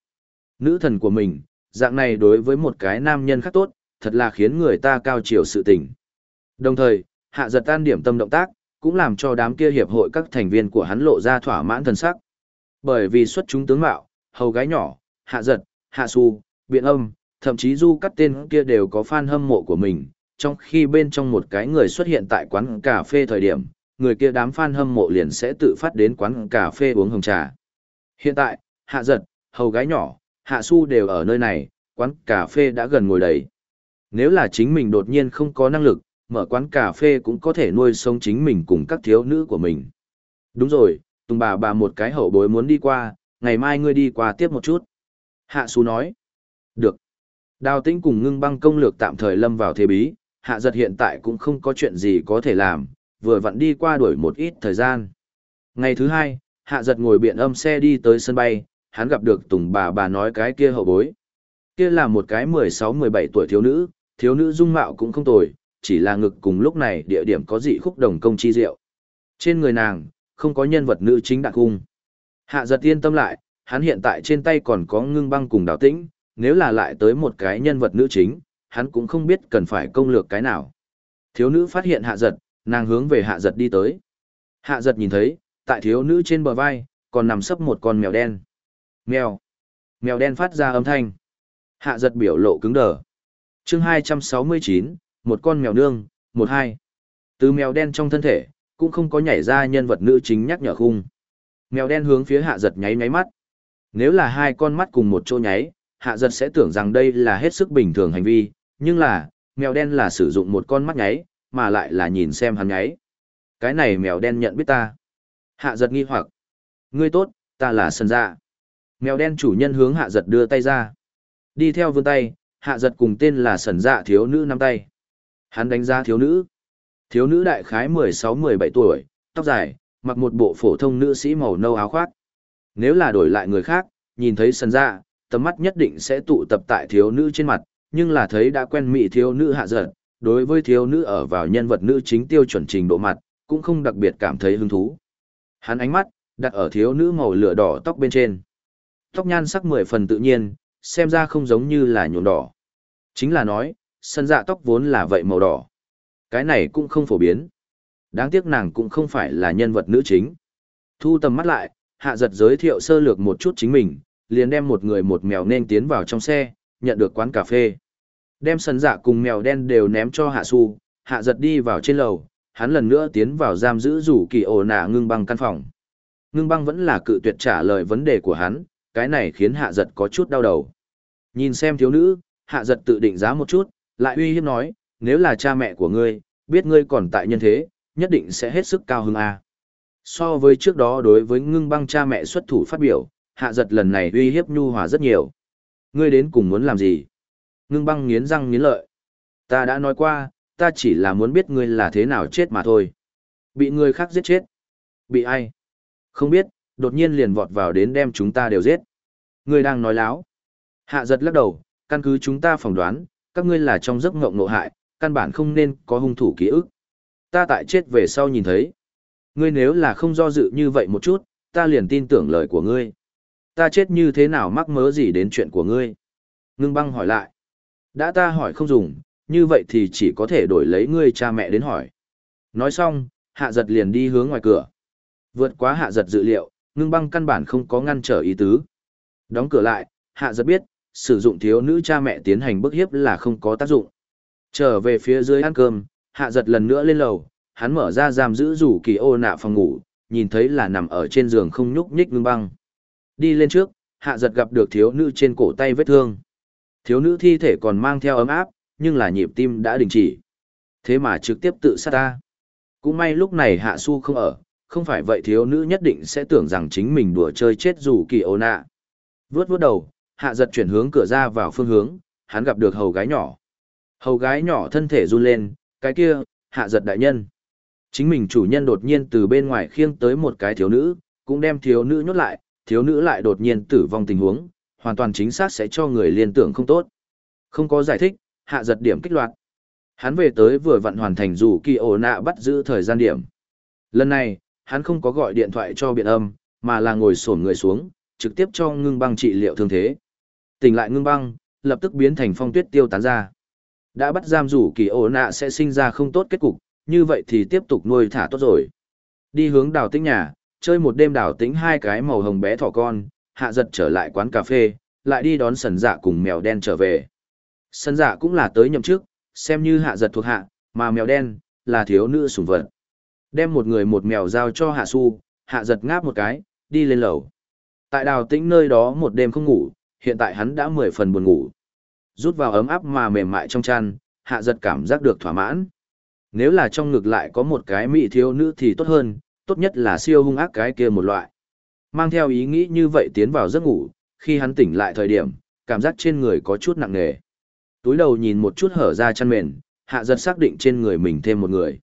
Nữ thần của mình, dạng này đối với một cái nam nhân khác tốt, thật là khiến người ta cao chiều sự tình. Đồng thời, hạ giật tan điểm tâm động tác, cũng làm cho đám kia hiệp hội các thành viên của hắn lộ ra thỏa mãn thần sắc. Bởi vì xuất chúng tướng mạo, hầu gái nhỏ, hạ giật, hạ su, biện âm, thậm chí du cắt tên kia đều có fan hâm mộ của mình, trong khi bên trong một cái người xuất hiện tại quán cà phê thời điểm, người kia đám fan hâm mộ liền sẽ tự phát đến quán cà phê uống hồng trà. Hiện tại, hạ giật, hầu gái nhỏ, hạ su đều ở nơi này, quán cà phê đã gần ngồi đầy. Nếu là chính mình đột nhiên không có năng lực, mở quán cà phê cũng có thể nuôi sống chính mình cùng các thiếu nữ của mình. Đúng rồi, Tùng bà bà một cái hậu bối muốn đi qua, ngày mai ngươi đi qua tiếp một chút. Hạ Su nói. Được. Đào tĩnh cùng ngưng băng công lược tạm thời lâm vào thế bí, hạ giật hiện tại cũng không có chuyện gì có thể làm, vừa vặn đi qua đuổi một ít thời gian. Ngày thứ hai, hạ giật ngồi biện âm xe đi tới sân bay, hắn gặp được Tùng bà bà nói cái kia hậu bối. Kia là một cái 16-17 tuổi thiếu nữ, thiếu nữ dung mạo cũng không tồi, chỉ là ngực cùng lúc này địa điểm có dị khúc đồng công chi diệu. Trên người nàng, không có nhân vật nữ chính đặc cung. Hạ giật yên tâm lại, hắn hiện tại trên tay còn có ngưng băng cùng đào tĩnh, nếu là lại tới một cái nhân vật nữ chính, hắn cũng không biết cần phải công lược cái nào. Thiếu nữ phát hiện hạ giật, nàng hướng về hạ giật đi tới. Hạ giật nhìn thấy, tại thiếu nữ trên bờ vai, còn nằm sấp một con mèo đen. Mèo. Mèo đen phát ra âm thanh. Hạ giật biểu lộ cứng đờ. chương 269, một con mèo nương, một hai. Từ mèo đen trong thân thể, cũng không có nhảy ra nhân vật nữ chính nhắc nhở khung. Mèo đen hướng phía hạ giật nháy nháy mắt. Nếu là hai con mắt cùng một chỗ nháy, hạ giật sẽ tưởng rằng đây là hết sức bình thường hành vi, nhưng là, mèo đen là sử dụng một con mắt nháy, mà lại là nhìn xem hắn nháy. Cái này mèo đen nhận biết ta. Hạ giật nghi hoặc. Ngươi tốt, ta là sân dạ. Mèo đen chủ nhân hướng hạ giật đưa tay ra. Đi theo vươn tay, hạ giật cùng tên là sần dạ thiếu nữ nắm tay. Hắn đánh giá thiếu nữ. Thiếu nữ đại khái 16-17 tuổi, tóc dài, mặc một bộ phổ thông nữ sĩ màu nâu áo khoác. Nếu là đổi lại người khác, nhìn thấy sần dạ, tầm mắt nhất định sẽ tụ tập tại thiếu nữ trên mặt, nhưng là thấy đã quen mị thiếu nữ hạ giật, đối với thiếu nữ ở vào nhân vật nữ chính tiêu chuẩn trình độ mặt, cũng không đặc biệt cảm thấy hứng thú. Hắn ánh mắt, đặt ở thiếu nữ màu lửa đỏ tóc bên trên. Tóc nhan sắc mười phần tự nhiên, xem ra không giống như là nhuộm đỏ. Chính là nói, sân dạ tóc vốn là vậy màu đỏ. Cái này cũng không phổ biến. Đáng tiếc nàng cũng không phải là nhân vật nữ chính. Thu tầm mắt lại, hạ giật giới thiệu sơ lược một chút chính mình, liền đem một người một mèo nên tiến vào trong xe, nhận được quán cà phê. Đem sân dạ cùng mèo đen đều ném cho hạ su, hạ giật đi vào trên lầu, hắn lần nữa tiến vào giam giữ rủ kỳ ổ nạ ngưng băng căn phòng. Ngưng băng vẫn là cự tuyệt trả lời vấn đề của hắn, cái này khiến hạ giật có chút đau đầu. Nhìn xem thiếu nữ, hạ giật tự định giá một chút, lại uy hiếp nói, nếu là cha mẹ của ngươi, biết ngươi còn tại nhân thế, nhất định sẽ hết sức cao hứng a. So với trước đó đối với ngưng băng cha mẹ xuất thủ phát biểu, hạ giật lần này uy hiếp nhu hòa rất nhiều. Ngươi đến cùng muốn làm gì? Ngưng băng nghiến răng nghiến lợi. Ta đã nói qua, ta chỉ là muốn biết ngươi là thế nào chết mà thôi. Bị người khác giết chết. Bị ai? Không biết, đột nhiên liền vọt vào đến đem chúng ta đều giết. Ngươi đang nói láo. Hạ giật lắc đầu, căn cứ chúng ta phỏng đoán, các ngươi là trong giấc ngộng nộ hại, căn bản không nên có hung thủ ký ức. Ta tại chết về sau nhìn thấy. Ngươi nếu là không do dự như vậy một chút, ta liền tin tưởng lời của ngươi. Ta chết như thế nào mắc mớ gì đến chuyện của ngươi? Ngưng băng hỏi lại. Đã ta hỏi không dùng, như vậy thì chỉ có thể đổi lấy ngươi cha mẹ đến hỏi. Nói xong, hạ giật liền đi hướng ngoài cửa. Vượt quá hạ giật dự liệu, ngưng băng căn bản không có ngăn trở ý tứ. Đóng cửa lại, hạ giật biết, sử dụng thiếu nữ cha mẹ tiến hành bức hiếp là không có tác dụng. Trở về phía dưới ăn cơm, hạ giật lần nữa lên lầu, hắn mở ra giam giữ rủ kỳ ô nạ phòng ngủ, nhìn thấy là nằm ở trên giường không nhúc nhích ngưng băng. Đi lên trước, hạ giật gặp được thiếu nữ trên cổ tay vết thương. Thiếu nữ thi thể còn mang theo ấm áp, nhưng là nhịp tim đã đình chỉ. Thế mà trực tiếp tự sát ta. Cũng may lúc này hạ su không ở, không phải vậy thiếu nữ nhất định sẽ tưởng rằng chính mình đùa chơi chết dù kỳ ô nạ. Vướt vướt đầu, hạ giật chuyển hướng cửa ra vào phương hướng, hắn gặp được hầu gái nhỏ. Hầu gái nhỏ thân thể run lên, cái kia, hạ giật đại nhân. Chính mình chủ nhân đột nhiên từ bên ngoài khiêng tới một cái thiếu nữ, cũng đem thiếu nữ nhốt lại, thiếu nữ lại đột nhiên tử vong tình huống, hoàn toàn chính xác sẽ cho người liên tưởng không tốt. Không có giải thích, hạ giật điểm kích loạt. Hắn về tới vừa vặn hoàn thành dù kỳ ổ nạ bắt giữ thời gian điểm. Lần này, hắn không có gọi điện thoại cho biện âm, mà là ngồi sổn người xuống, trực tiếp cho ngưng băng trị liệu thương thế. Tỉnh lại ngưng băng, lập tức biến thành phong tuyết tiêu tán ra. Đã bắt giam rủ kỳ ổ nạ sẽ sinh ra không tốt kết cục, như vậy thì tiếp tục nuôi thả tốt rồi. Đi hướng đào tĩnh nhà, chơi một đêm đào tĩnh hai cái màu hồng bé thỏ con, hạ giật trở lại quán cà phê, lại đi đón sần dạ cùng mèo đen trở về. Sần dạ cũng là tới nhậm chức, xem như hạ giật thuộc hạ, mà mèo đen, là thiếu nữ sủng vật. Đem một người một mèo giao cho hạ su, hạ giật ngáp một cái, đi lên lầu. Tại đào tĩnh nơi đó một đêm không ngủ, hiện tại hắn đã mười phần buồn ngủ. Rút vào ấm áp mà mềm mại trong chăn, hạ giật cảm giác được thỏa mãn. Nếu là trong ngực lại có một cái mỹ thiếu nữ thì tốt hơn, tốt nhất là siêu hung ác cái kia một loại. Mang theo ý nghĩ như vậy tiến vào giấc ngủ, khi hắn tỉnh lại thời điểm, cảm giác trên người có chút nặng nề. Túi đầu nhìn một chút hở ra chăn mền, hạ giật xác định trên người mình thêm một người.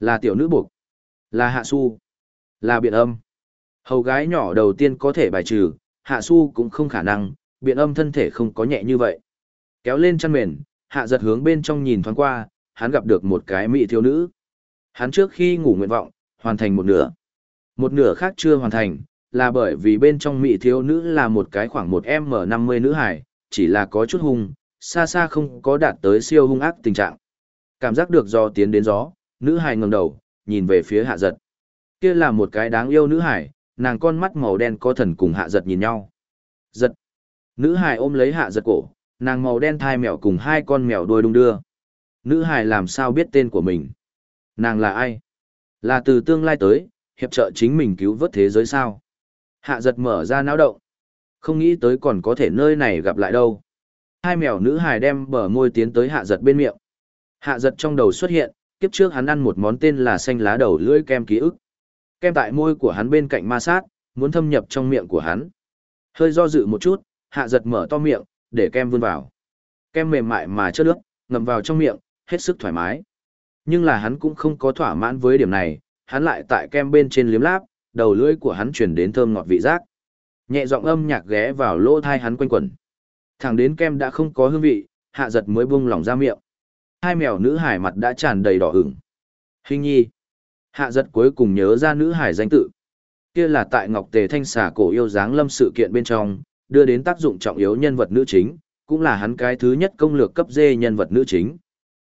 Là tiểu nữ buộc. Là hạ su. Là biện âm. Hầu gái nhỏ đầu tiên có thể bài trừ, hạ su cũng không khả năng, biện âm thân thể không có nhẹ như vậy. Kéo lên chăn mền, hạ giật hướng bên trong nhìn thoáng qua, hắn gặp được một cái mỹ thiếu nữ. Hắn trước khi ngủ nguyện vọng, hoàn thành một nửa. Một nửa khác chưa hoàn thành, là bởi vì bên trong mỹ thiếu nữ là một cái khoảng một M50 nữ hải, chỉ là có chút hung, xa xa không có đạt tới siêu hung ác tình trạng. Cảm giác được do tiến đến gió, nữ hải ngẩng đầu, nhìn về phía hạ giật. Kia là một cái đáng yêu nữ hải, nàng con mắt màu đen có thần cùng hạ giật nhìn nhau. Giật. Nữ hải ôm lấy hạ giật cổ, nàng màu đen thai mèo cùng hai con mèo đôi đung đưa. Nữ hải làm sao biết tên của mình? Nàng là ai? Là từ tương lai tới, hiệp trợ chính mình cứu vớt thế giới sao? Hạ giật mở ra não động. Không nghĩ tới còn có thể nơi này gặp lại đâu. Hai mèo nữ hài đem bờ môi tiến tới hạ giật bên miệng. Hạ giật trong đầu xuất hiện, kiếp trước hắn ăn một món tên là xanh lá đầu lưỡi kem ký ức. Kem tại môi của hắn bên cạnh ma sát, muốn thâm nhập trong miệng của hắn. Hơi do dự một chút, hạ giật mở to miệng, để kem vươn vào. Kem mềm mại mà chất nước, ngầm vào trong miệng, hết sức thoải mái. Nhưng là hắn cũng không có thỏa mãn với điểm này, hắn lại tại kem bên trên liếm láp, đầu lưỡi của hắn truyền đến thơm ngọt vị giác. Nhẹ giọng âm nhạc ghé vào lỗ thai hắn quanh quẩn. Thẳng đến kem đã không có hương vị, hạ giật mới buông lỏng ra miệng. Hai mèo nữ hải mặt đã tràn đầy đỏ ửng. Hình nhi. Hạ giật cuối cùng nhớ ra nữ hải danh tự. Kia là tại Ngọc Tề Thanh xà cổ yêu dáng lâm sự kiện bên trong, đưa đến tác dụng trọng yếu nhân vật nữ chính, cũng là hắn cái thứ nhất công lược cấp dê nhân vật nữ chính.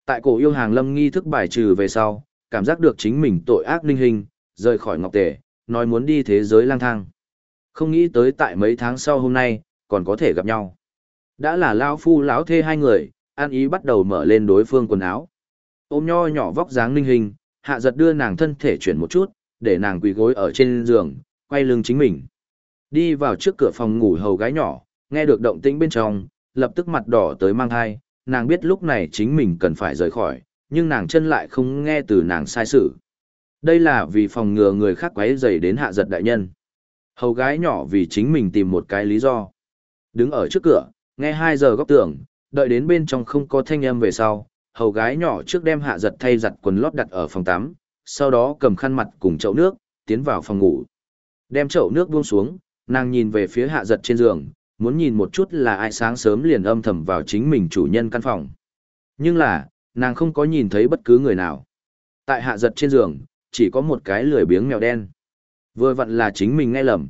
Tại cổ yêu hàng lâm nghi thức bài trừ về sau, cảm giác được chính mình tội ác ninh hình, rời khỏi Ngọc Tề, nói muốn đi thế giới lang thang. Không nghĩ tới tại mấy tháng sau hôm nay, còn có thể gặp nhau. Đã là lão phu lão thê hai người, an ý bắt đầu mở lên đối phương quần áo. Ôm nho nhỏ vóc dáng linh hình, hạ giật đưa nàng thân thể chuyển một chút, để nàng quỳ gối ở trên giường, quay lưng chính mình. Đi vào trước cửa phòng ngủ hầu gái nhỏ, nghe được động tĩnh bên trong, lập tức mặt đỏ tới mang thai, nàng biết lúc này chính mình cần phải rời khỏi, nhưng nàng chân lại không nghe từ nàng sai sự. Đây là vì phòng ngừa người khác quấy rầy đến hạ giật đại nhân. Hầu gái nhỏ vì chính mình tìm một cái lý do. Đứng ở trước cửa, nghe 2 giờ góc tường, đợi đến bên trong không có thanh âm về sau, hầu gái nhỏ trước đem hạ giật thay giặt quần lót đặt ở phòng tắm, sau đó cầm khăn mặt cùng chậu nước, tiến vào phòng ngủ. Đem chậu nước buông xuống, nàng nhìn về phía hạ giật trên giường, muốn nhìn một chút là ai sáng sớm liền âm thầm vào chính mình chủ nhân căn phòng. Nhưng là, nàng không có nhìn thấy bất cứ người nào. Tại hạ giật trên giường, chỉ có một cái lười biếng mèo đen. Vừa vặn là chính mình nghe lầm.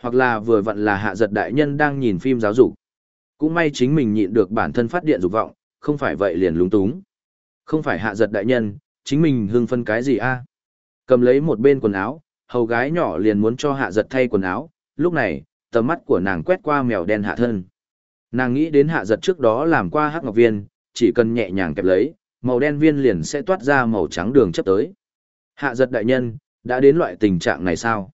Hoặc là vừa vặn là hạ giật đại nhân đang nhìn phim giáo dục. Cũng may chính mình nhịn được bản thân phát điện dục vọng, không phải vậy liền lúng túng. Không phải hạ giật đại nhân, chính mình hưng phân cái gì a Cầm lấy một bên quần áo, hầu gái nhỏ liền muốn cho hạ giật thay quần áo, lúc này, tầm mắt của nàng quét qua mèo đen hạ thân. Nàng nghĩ đến hạ giật trước đó làm qua hắc ngọc viên, chỉ cần nhẹ nhàng kẹp lấy, màu đen viên liền sẽ toát ra màu trắng đường chấp tới. Hạ giật đại nhân, đã đến loại tình trạng này sao?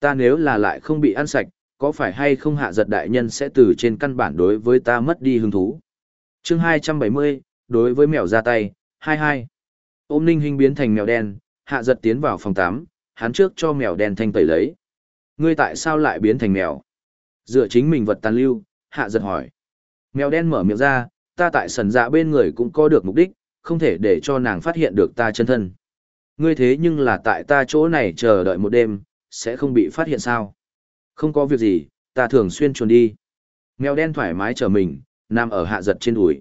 Ta nếu là lại không bị ăn sạch, có phải hay không hạ giật đại nhân sẽ từ trên căn bản đối với ta mất đi hứng thú? chương 270, đối với mèo ra tay, 22. Ôm ninh hình biến thành mèo đen, hạ giật tiến vào phòng 8, hắn trước cho mèo đen thanh tẩy lấy. Ngươi tại sao lại biến thành mèo? Dựa chính mình vật tàn lưu, hạ giật hỏi. Mèo đen mở miệng ra, ta tại sần dạ bên người cũng có được mục đích, không thể để cho nàng phát hiện được ta chân thân. Ngươi thế nhưng là tại ta chỗ này chờ đợi một đêm, sẽ không bị phát hiện sao? Không có việc gì, ta thường xuyên chuồn đi. Mèo đen thoải mái chờ mình, nằm ở hạ giật trên đùi.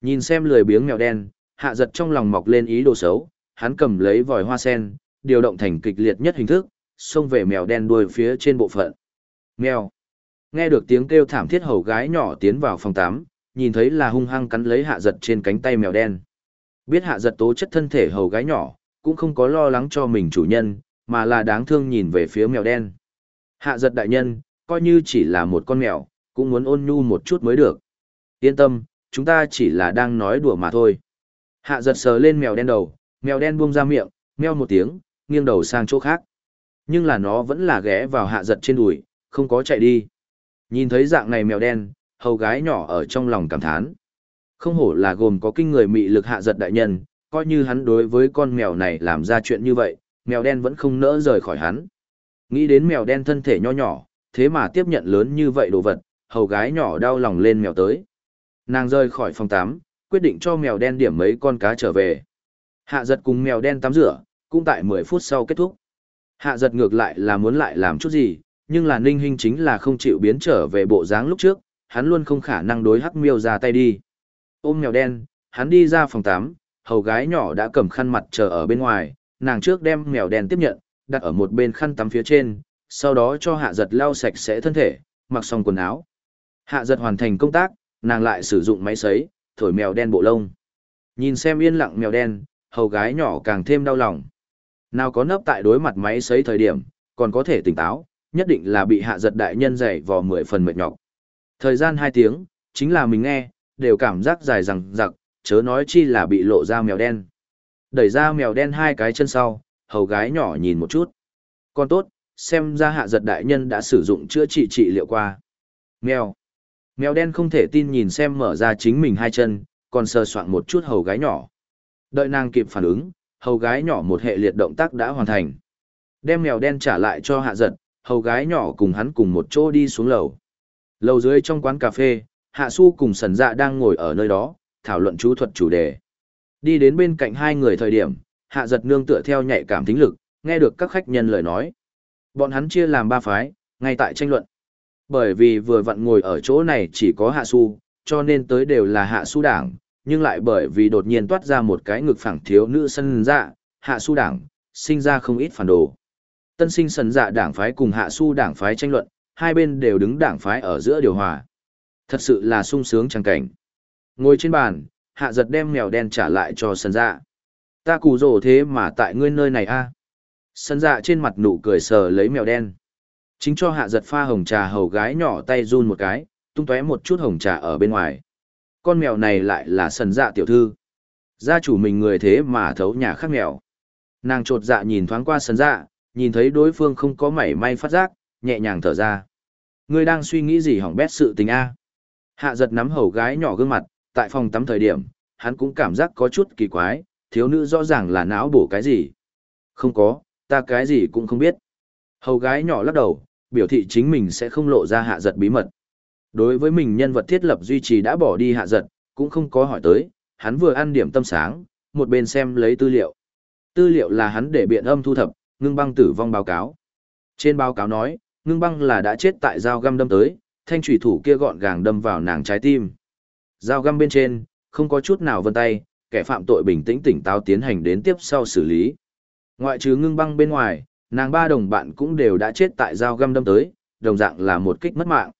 Nhìn xem lười biếng mèo đen, hạ giật trong lòng mọc lên ý đồ xấu, hắn cầm lấy vòi hoa sen, điều động thành kịch liệt nhất hình thức, xông về mèo đen đuôi phía trên bộ phận. Mèo. Nghe được tiếng kêu thảm thiết hầu gái nhỏ tiến vào phòng 8, nhìn thấy là hung hăng cắn lấy hạ giật trên cánh tay mèo đen. Biết hạ giật tố chất thân thể hầu gái nhỏ, cũng không có lo lắng cho mình chủ nhân, mà là đáng thương nhìn về phía mèo đen. Hạ giật đại nhân, coi như chỉ là một con mèo, cũng muốn ôn nhu một chút mới được. Yên tâm, chúng ta chỉ là đang nói đùa mà thôi. Hạ giật sờ lên mèo đen đầu, mèo đen buông ra miệng, meo một tiếng, nghiêng đầu sang chỗ khác. Nhưng là nó vẫn là ghé vào hạ giật trên đùi, không có chạy đi. Nhìn thấy dạng này mèo đen, hầu gái nhỏ ở trong lòng cảm thán. Không hổ là gồm có kinh người mị lực hạ giật đại nhân, coi như hắn đối với con mèo này làm ra chuyện như vậy, mèo đen vẫn không nỡ rời khỏi hắn. Nghĩ đến mèo đen thân thể nho nhỏ, thế mà tiếp nhận lớn như vậy đồ vật, hầu gái nhỏ đau lòng lên mèo tới. Nàng rời khỏi phòng tắm, quyết định cho mèo đen điểm mấy con cá trở về. Hạ giật cùng mèo đen tắm rửa, cũng tại 10 phút sau kết thúc. Hạ giật ngược lại là muốn lại làm chút gì, nhưng là ninh hình chính là không chịu biến trở về bộ dáng lúc trước, hắn luôn không khả năng đối hắc miêu ra tay đi. Ôm mèo đen, hắn đi ra phòng tắm, hầu gái nhỏ đã cầm khăn mặt chờ ở bên ngoài, nàng trước đem mèo đen tiếp nhận, đặt ở một bên khăn tắm phía trên, sau đó cho hạ giật lau sạch sẽ thân thể, mặc xong quần áo. Hạ giật hoàn thành công tác, nàng lại sử dụng máy sấy, thổi mèo đen bộ lông. Nhìn xem yên lặng mèo đen, hầu gái nhỏ càng thêm đau lòng. Nào có nấp tại đối mặt máy sấy thời điểm, còn có thể tỉnh táo, nhất định là bị hạ giật đại nhân dày vò mười phần mệt nhọc. Thời gian 2 tiếng, chính là mình nghe, đều cảm giác dài rằng giặc, chớ nói chi là bị lộ ra mèo đen. Đẩy ra mèo đen hai cái chân sau, hầu gái nhỏ nhìn một chút. Còn tốt, xem ra hạ giật đại nhân đã sử dụng chữa trị trị liệu qua. Mèo. Mèo đen không thể tin nhìn xem mở ra chính mình hai chân, còn sờ soạn một chút hầu gái nhỏ. Đợi nàng kịp phản ứng, hầu gái nhỏ một hệ liệt động tác đã hoàn thành. Đem mèo đen trả lại cho hạ giật, hầu gái nhỏ cùng hắn cùng một chỗ đi xuống lầu. Lầu dưới trong quán cà phê, hạ su cùng sần dạ đang ngồi ở nơi đó, thảo luận chú thuật chủ đề. Đi đến bên cạnh hai người thời điểm, hạ giật nương tựa theo nhạy cảm tính lực, nghe được các khách nhân lời nói. Bọn hắn chia làm ba phái, ngay tại tranh luận. Bởi vì vừa vặn ngồi ở chỗ này chỉ có hạ su, cho nên tới đều là hạ su đảng, nhưng lại bởi vì đột nhiên toát ra một cái ngực phẳng thiếu nữ sân dạ, hạ su đảng, sinh ra không ít phản đồ. Tân sinh sân dạ đảng phái cùng hạ su đảng phái tranh luận, hai bên đều đứng đảng phái ở giữa điều hòa. Thật sự là sung sướng chẳng cảnh. Ngồi trên bàn, hạ giật đem mèo đen trả lại cho sân dạ. Ta cù rổ thế mà tại ngươi nơi này a Sân dạ trên mặt nụ cười sờ lấy mèo đen. Chính cho hạ giật pha hồng trà hầu gái nhỏ tay run một cái, tung tóe một chút hồng trà ở bên ngoài. Con mèo này lại là sân dạ tiểu thư. Gia chủ mình người thế mà thấu nhà khác mèo. Nàng trột dạ nhìn thoáng qua sân dạ, nhìn thấy đối phương không có mảy may phát giác, nhẹ nhàng thở ra. Ngươi đang suy nghĩ gì hỏng bét sự tình a? Hạ giật nắm hầu gái nhỏ gương mặt, tại phòng tắm thời điểm, hắn cũng cảm giác có chút kỳ quái, thiếu nữ rõ ràng là não bổ cái gì. Không có, ta cái gì cũng không biết. Hầu gái nhỏ lắc đầu, biểu thị chính mình sẽ không lộ ra hạ giật bí mật. Đối với mình nhân vật thiết lập duy trì đã bỏ đi hạ giật, cũng không có hỏi tới, hắn vừa ăn điểm tâm sáng, một bên xem lấy tư liệu. Tư liệu là hắn để biện âm thu thập, ngưng băng tử vong báo cáo. Trên báo cáo nói, ngưng băng là đã chết tại dao găm đâm tới, thanh thủy thủ kia gọn gàng đâm vào nàng trái tim. Dao găm bên trên, không có chút nào vân tay, kẻ phạm tội bình tĩnh tỉnh táo tiến hành đến tiếp sau xử lý. Ngoại trừ ngưng băng bên ngoài, nàng ba đồng bạn cũng đều đã chết tại dao găm đâm tới, đồng dạng là một kích mất mạng.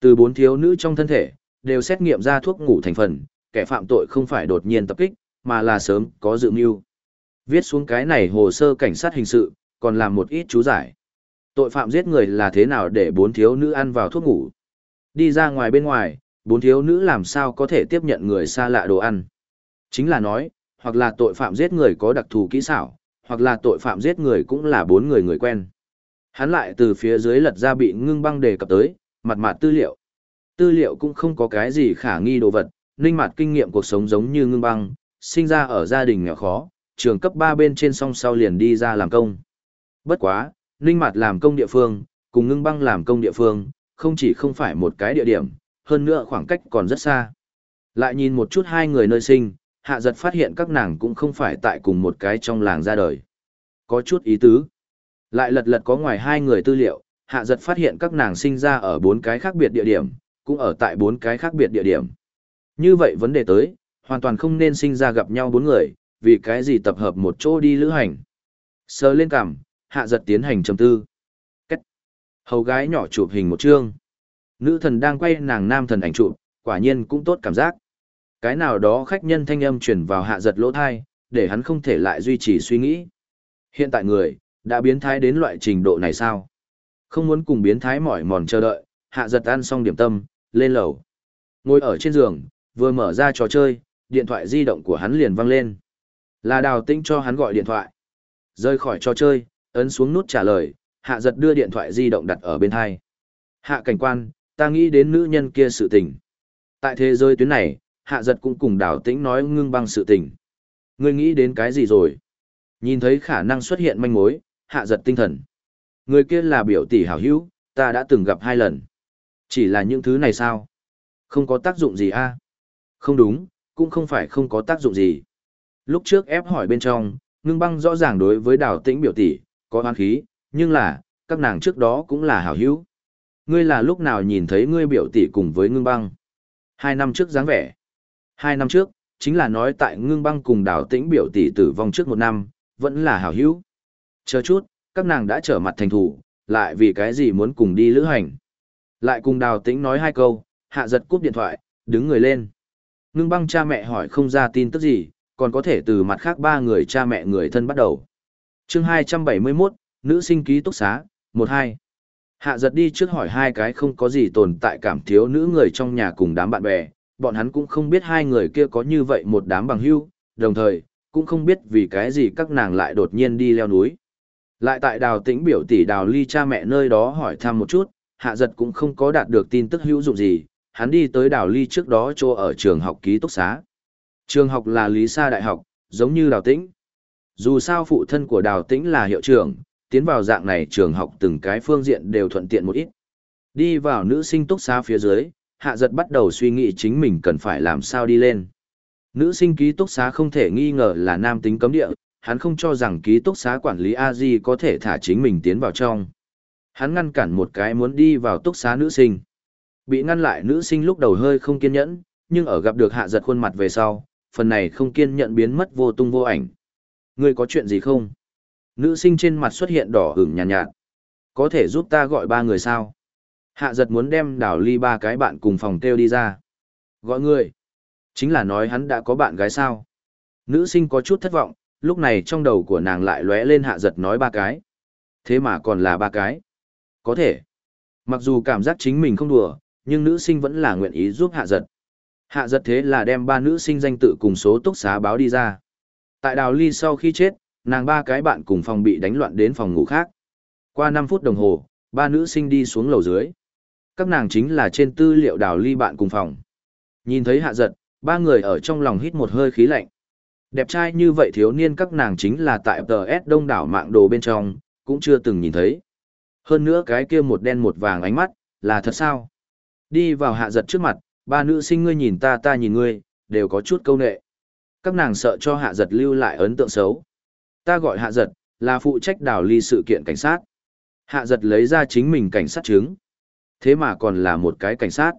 Từ bốn thiếu nữ trong thân thể, đều xét nghiệm ra thuốc ngủ thành phần, kẻ phạm tội không phải đột nhiên tập kích, mà là sớm có dự mưu. Viết xuống cái này hồ sơ cảnh sát hình sự, còn làm một ít chú giải. Tội phạm giết người là thế nào để bốn thiếu nữ ăn vào thuốc ngủ. Đi ra ngoài bên ngoài, bốn thiếu nữ làm sao có thể tiếp nhận người xa lạ đồ ăn. Chính là nói, hoặc là tội phạm giết người có đặc thù kỹ xảo, hoặc là tội phạm giết người cũng là bốn người người quen. Hắn lại từ phía dưới lật ra bị ngưng băng đề cập tới, mặt mặt tư liệu. Tư liệu cũng không có cái gì khả nghi đồ vật, linh mặt kinh nghiệm cuộc sống giống như ngưng băng, sinh ra ở gia đình nghèo khó, trường cấp 3 bên trên song sau liền đi ra làm công. Bất quá, linh mặt làm công địa phương, cùng ngưng băng làm công địa phương, không chỉ không phải một cái địa điểm, hơn nữa khoảng cách còn rất xa. Lại nhìn một chút hai người nơi sinh, hạ giật phát hiện các nàng cũng không phải tại cùng một cái trong làng ra đời. Có chút ý tứ. Lại lật lật có ngoài hai người tư liệu, hạ giật phát hiện các nàng sinh ra ở bốn cái khác biệt địa điểm, cũng ở tại bốn cái khác biệt địa điểm. Như vậy vấn đề tới, hoàn toàn không nên sinh ra gặp nhau bốn người, vì cái gì tập hợp một chỗ đi lữ hành. Sờ lên cằm, hạ giật tiến hành trầm tư. Cách. Hầu gái nhỏ chụp hình một chương. Nữ thần đang quay nàng nam thần ảnh trụ quả nhiên cũng tốt cảm giác. Cái nào đó khách nhân thanh âm truyền vào hạ giật lỗ thai, để hắn không thể lại duy trì suy nghĩ. Hiện tại người, đã biến thái đến loại trình độ này sao? Không muốn cùng biến thái mỏi mòn chờ đợi, hạ giật ăn xong điểm tâm, lên lầu. Ngồi ở trên giường, vừa mở ra trò chơi, điện thoại di động của hắn liền văng lên. Là đào tĩnh cho hắn gọi điện thoại. Rơi khỏi trò chơi, ấn xuống nút trả lời, hạ giật đưa điện thoại di động đặt ở bên hai. Hạ cảnh quan, ta nghĩ đến nữ nhân kia sự tình. Tại thế giới tuyến này, hạ giật cũng cùng đào tĩnh nói ngưng băng sự tình. Ngươi nghĩ đến cái gì rồi? Nhìn thấy khả năng xuất hiện manh mối, hạ giật tinh thần. Người kia là biểu tỷ hảo hữu, ta đã từng gặp hai lần. Chỉ là những thứ này sao? Không có tác dụng gì a Không đúng, cũng không phải không có tác dụng gì. Lúc trước ép hỏi bên trong, ngưng băng rõ ràng đối với đào tĩnh biểu tỷ, có oan khí, nhưng là, các nàng trước đó cũng là hảo hữu. Ngươi là lúc nào nhìn thấy ngươi biểu tỷ cùng với ngưng băng? Hai năm trước dáng vẻ. Hai năm trước, chính là nói tại ngưng băng cùng đào tĩnh biểu tỷ tử vong trước một năm, vẫn là hảo hữu. Chờ chút, các nàng đã trở mặt thành thủ, lại vì cái gì muốn cùng đi lữ hành. Lại cùng đào tĩnh nói hai câu, hạ giật cúp điện thoại, đứng người lên. Ngưng băng cha mẹ hỏi không ra tin tức gì, còn có thể từ mặt khác ba người cha mẹ người thân bắt đầu. chương 271, nữ sinh ký túc xá, 1-2. Hạ giật đi trước hỏi hai cái không có gì tồn tại cảm thiếu nữ người trong nhà cùng đám bạn bè, bọn hắn cũng không biết hai người kia có như vậy một đám bằng hưu, đồng thời, cũng không biết vì cái gì các nàng lại đột nhiên đi leo núi. Lại tại đào tĩnh biểu tỷ đào ly cha mẹ nơi đó hỏi thăm một chút, hạ giật cũng không có đạt được tin tức hữu dụng gì, hắn đi tới đào ly trước đó chỗ ở trường học ký túc xá. Trường học là Lý Sa Đại học, giống như đào tĩnh. Dù sao phụ thân của đào tĩnh là hiệu trưởng, tiến vào dạng này trường học từng cái phương diện đều thuận tiện một ít. Đi vào nữ sinh túc xá phía dưới, hạ giật bắt đầu suy nghĩ chính mình cần phải làm sao đi lên. Nữ sinh ký túc xá không thể nghi ngờ là nam tính cấm địa, hắn không cho rằng ký túc xá quản lý a di có thể thả chính mình tiến vào trong. Hắn ngăn cản một cái muốn đi vào túc xá nữ sinh. Bị ngăn lại nữ sinh lúc đầu hơi không kiên nhẫn, nhưng ở gặp được hạ giật khuôn mặt về sau, phần này không kiên nhẫn biến mất vô tung vô ảnh. Ngươi có chuyện gì không? Nữ sinh trên mặt xuất hiện đỏ ửng nhàn nhạt, nhạt. Có thể giúp ta gọi ba người sao? Hạ giật muốn đem đảo ly ba cái bạn cùng phòng kêu đi ra. Gọi người. Chính là nói hắn đã có bạn gái sao. Nữ sinh có chút thất vọng, lúc này trong đầu của nàng lại lóe lên hạ giật nói ba cái. Thế mà còn là ba cái. Có thể. Mặc dù cảm giác chính mình không đùa, nhưng nữ sinh vẫn là nguyện ý giúp hạ giật. Hạ giật thế là đem ba nữ sinh danh tự cùng số túc xá báo đi ra. Tại đào ly sau khi chết, nàng ba cái bạn cùng phòng bị đánh loạn đến phòng ngủ khác. Qua 5 phút đồng hồ, ba nữ sinh đi xuống lầu dưới. Các nàng chính là trên tư liệu đào ly bạn cùng phòng. Nhìn thấy hạ giật, ba người ở trong lòng hít một hơi khí lạnh. Đẹp trai như vậy thiếu niên các nàng chính là tại tờ S đông đảo mạng đồ bên trong, cũng chưa từng nhìn thấy. Hơn nữa cái kia một đen một vàng ánh mắt, là thật sao? Đi vào hạ giật trước mặt, ba nữ sinh ngươi nhìn ta ta nhìn ngươi, đều có chút câu nệ. Các nàng sợ cho hạ giật lưu lại ấn tượng xấu. Ta gọi hạ giật, là phụ trách đào ly sự kiện cảnh sát. Hạ giật lấy ra chính mình cảnh sát chứng. Thế mà còn là một cái cảnh sát.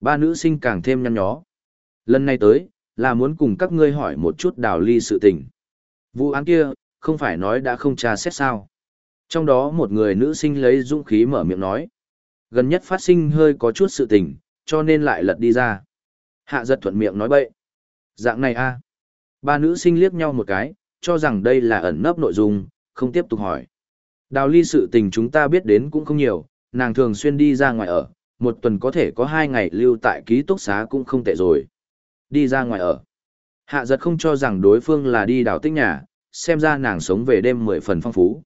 Ba nữ sinh càng thêm nhăn nhó. Lần này tới, là muốn cùng các ngươi hỏi một chút đào ly sự tình. Vụ án kia, không phải nói đã không tra xét sao. Trong đó một người nữ sinh lấy dũng khí mở miệng nói. Gần nhất phát sinh hơi có chút sự tình, cho nên lại lật đi ra. Hạ giật thuận miệng nói bậy. Dạng này a Ba nữ sinh liếc nhau một cái, cho rằng đây là ẩn nấp nội dung, không tiếp tục hỏi. Đào ly sự tình chúng ta biết đến cũng không nhiều, nàng thường xuyên đi ra ngoài ở, một tuần có thể có hai ngày lưu tại ký túc xá cũng không tệ rồi. Đi ra ngoài ở. Hạ giật không cho rằng đối phương là đi đào tích nhà, xem ra nàng sống về đêm mười phần phong phú.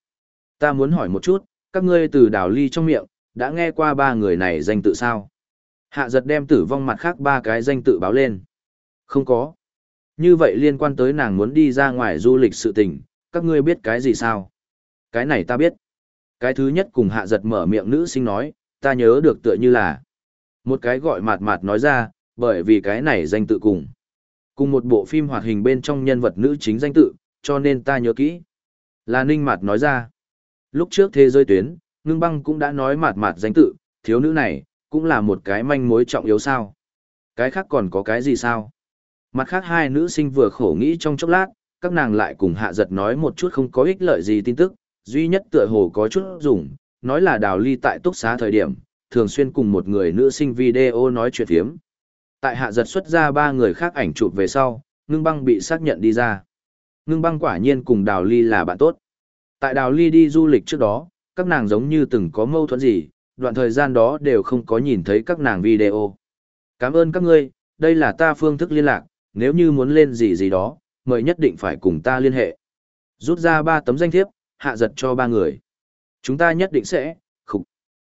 Ta muốn hỏi một chút, các ngươi từ đào ly trong miệng, đã nghe qua ba người này danh tự sao? Hạ giật đem tử vong mặt khác ba cái danh tự báo lên. Không có. Như vậy liên quan tới nàng muốn đi ra ngoài du lịch sự tình, các ngươi biết cái gì sao? Cái này ta biết. Cái thứ nhất cùng hạ giật mở miệng nữ sinh nói, ta nhớ được tựa như là. Một cái gọi mạt mạt nói ra, bởi vì cái này danh tự cùng. Cùng một bộ phim hoạt hình bên trong nhân vật nữ chính danh tự, cho nên ta nhớ kỹ. Là Ninh Mạt nói ra. Lúc trước thế giới tuyến, ngưng băng cũng đã nói mạt mạt danh tự, thiếu nữ này, cũng là một cái manh mối trọng yếu sao. Cái khác còn có cái gì sao? Mặt khác hai nữ sinh vừa khổ nghĩ trong chốc lát, các nàng lại cùng hạ giật nói một chút không có ích lợi gì tin tức, duy nhất tựa hồ có chút dùng, nói là đào ly tại túc xá thời điểm, thường xuyên cùng một người nữ sinh video nói chuyện thiếm. Tại hạ giật xuất ra ba người khác ảnh chụp về sau, ngưng băng bị xác nhận đi ra. Ngưng băng quả nhiên cùng đào ly là bạn tốt. Tại đào ly đi du lịch trước đó, các nàng giống như từng có mâu thuẫn gì, đoạn thời gian đó đều không có nhìn thấy các nàng video. Cảm ơn các ngươi, đây là ta phương thức liên lạc, nếu như muốn lên gì gì đó, mời nhất định phải cùng ta liên hệ. Rút ra ba tấm danh thiếp, hạ giật cho ba người. Chúng ta nhất định sẽ, khục.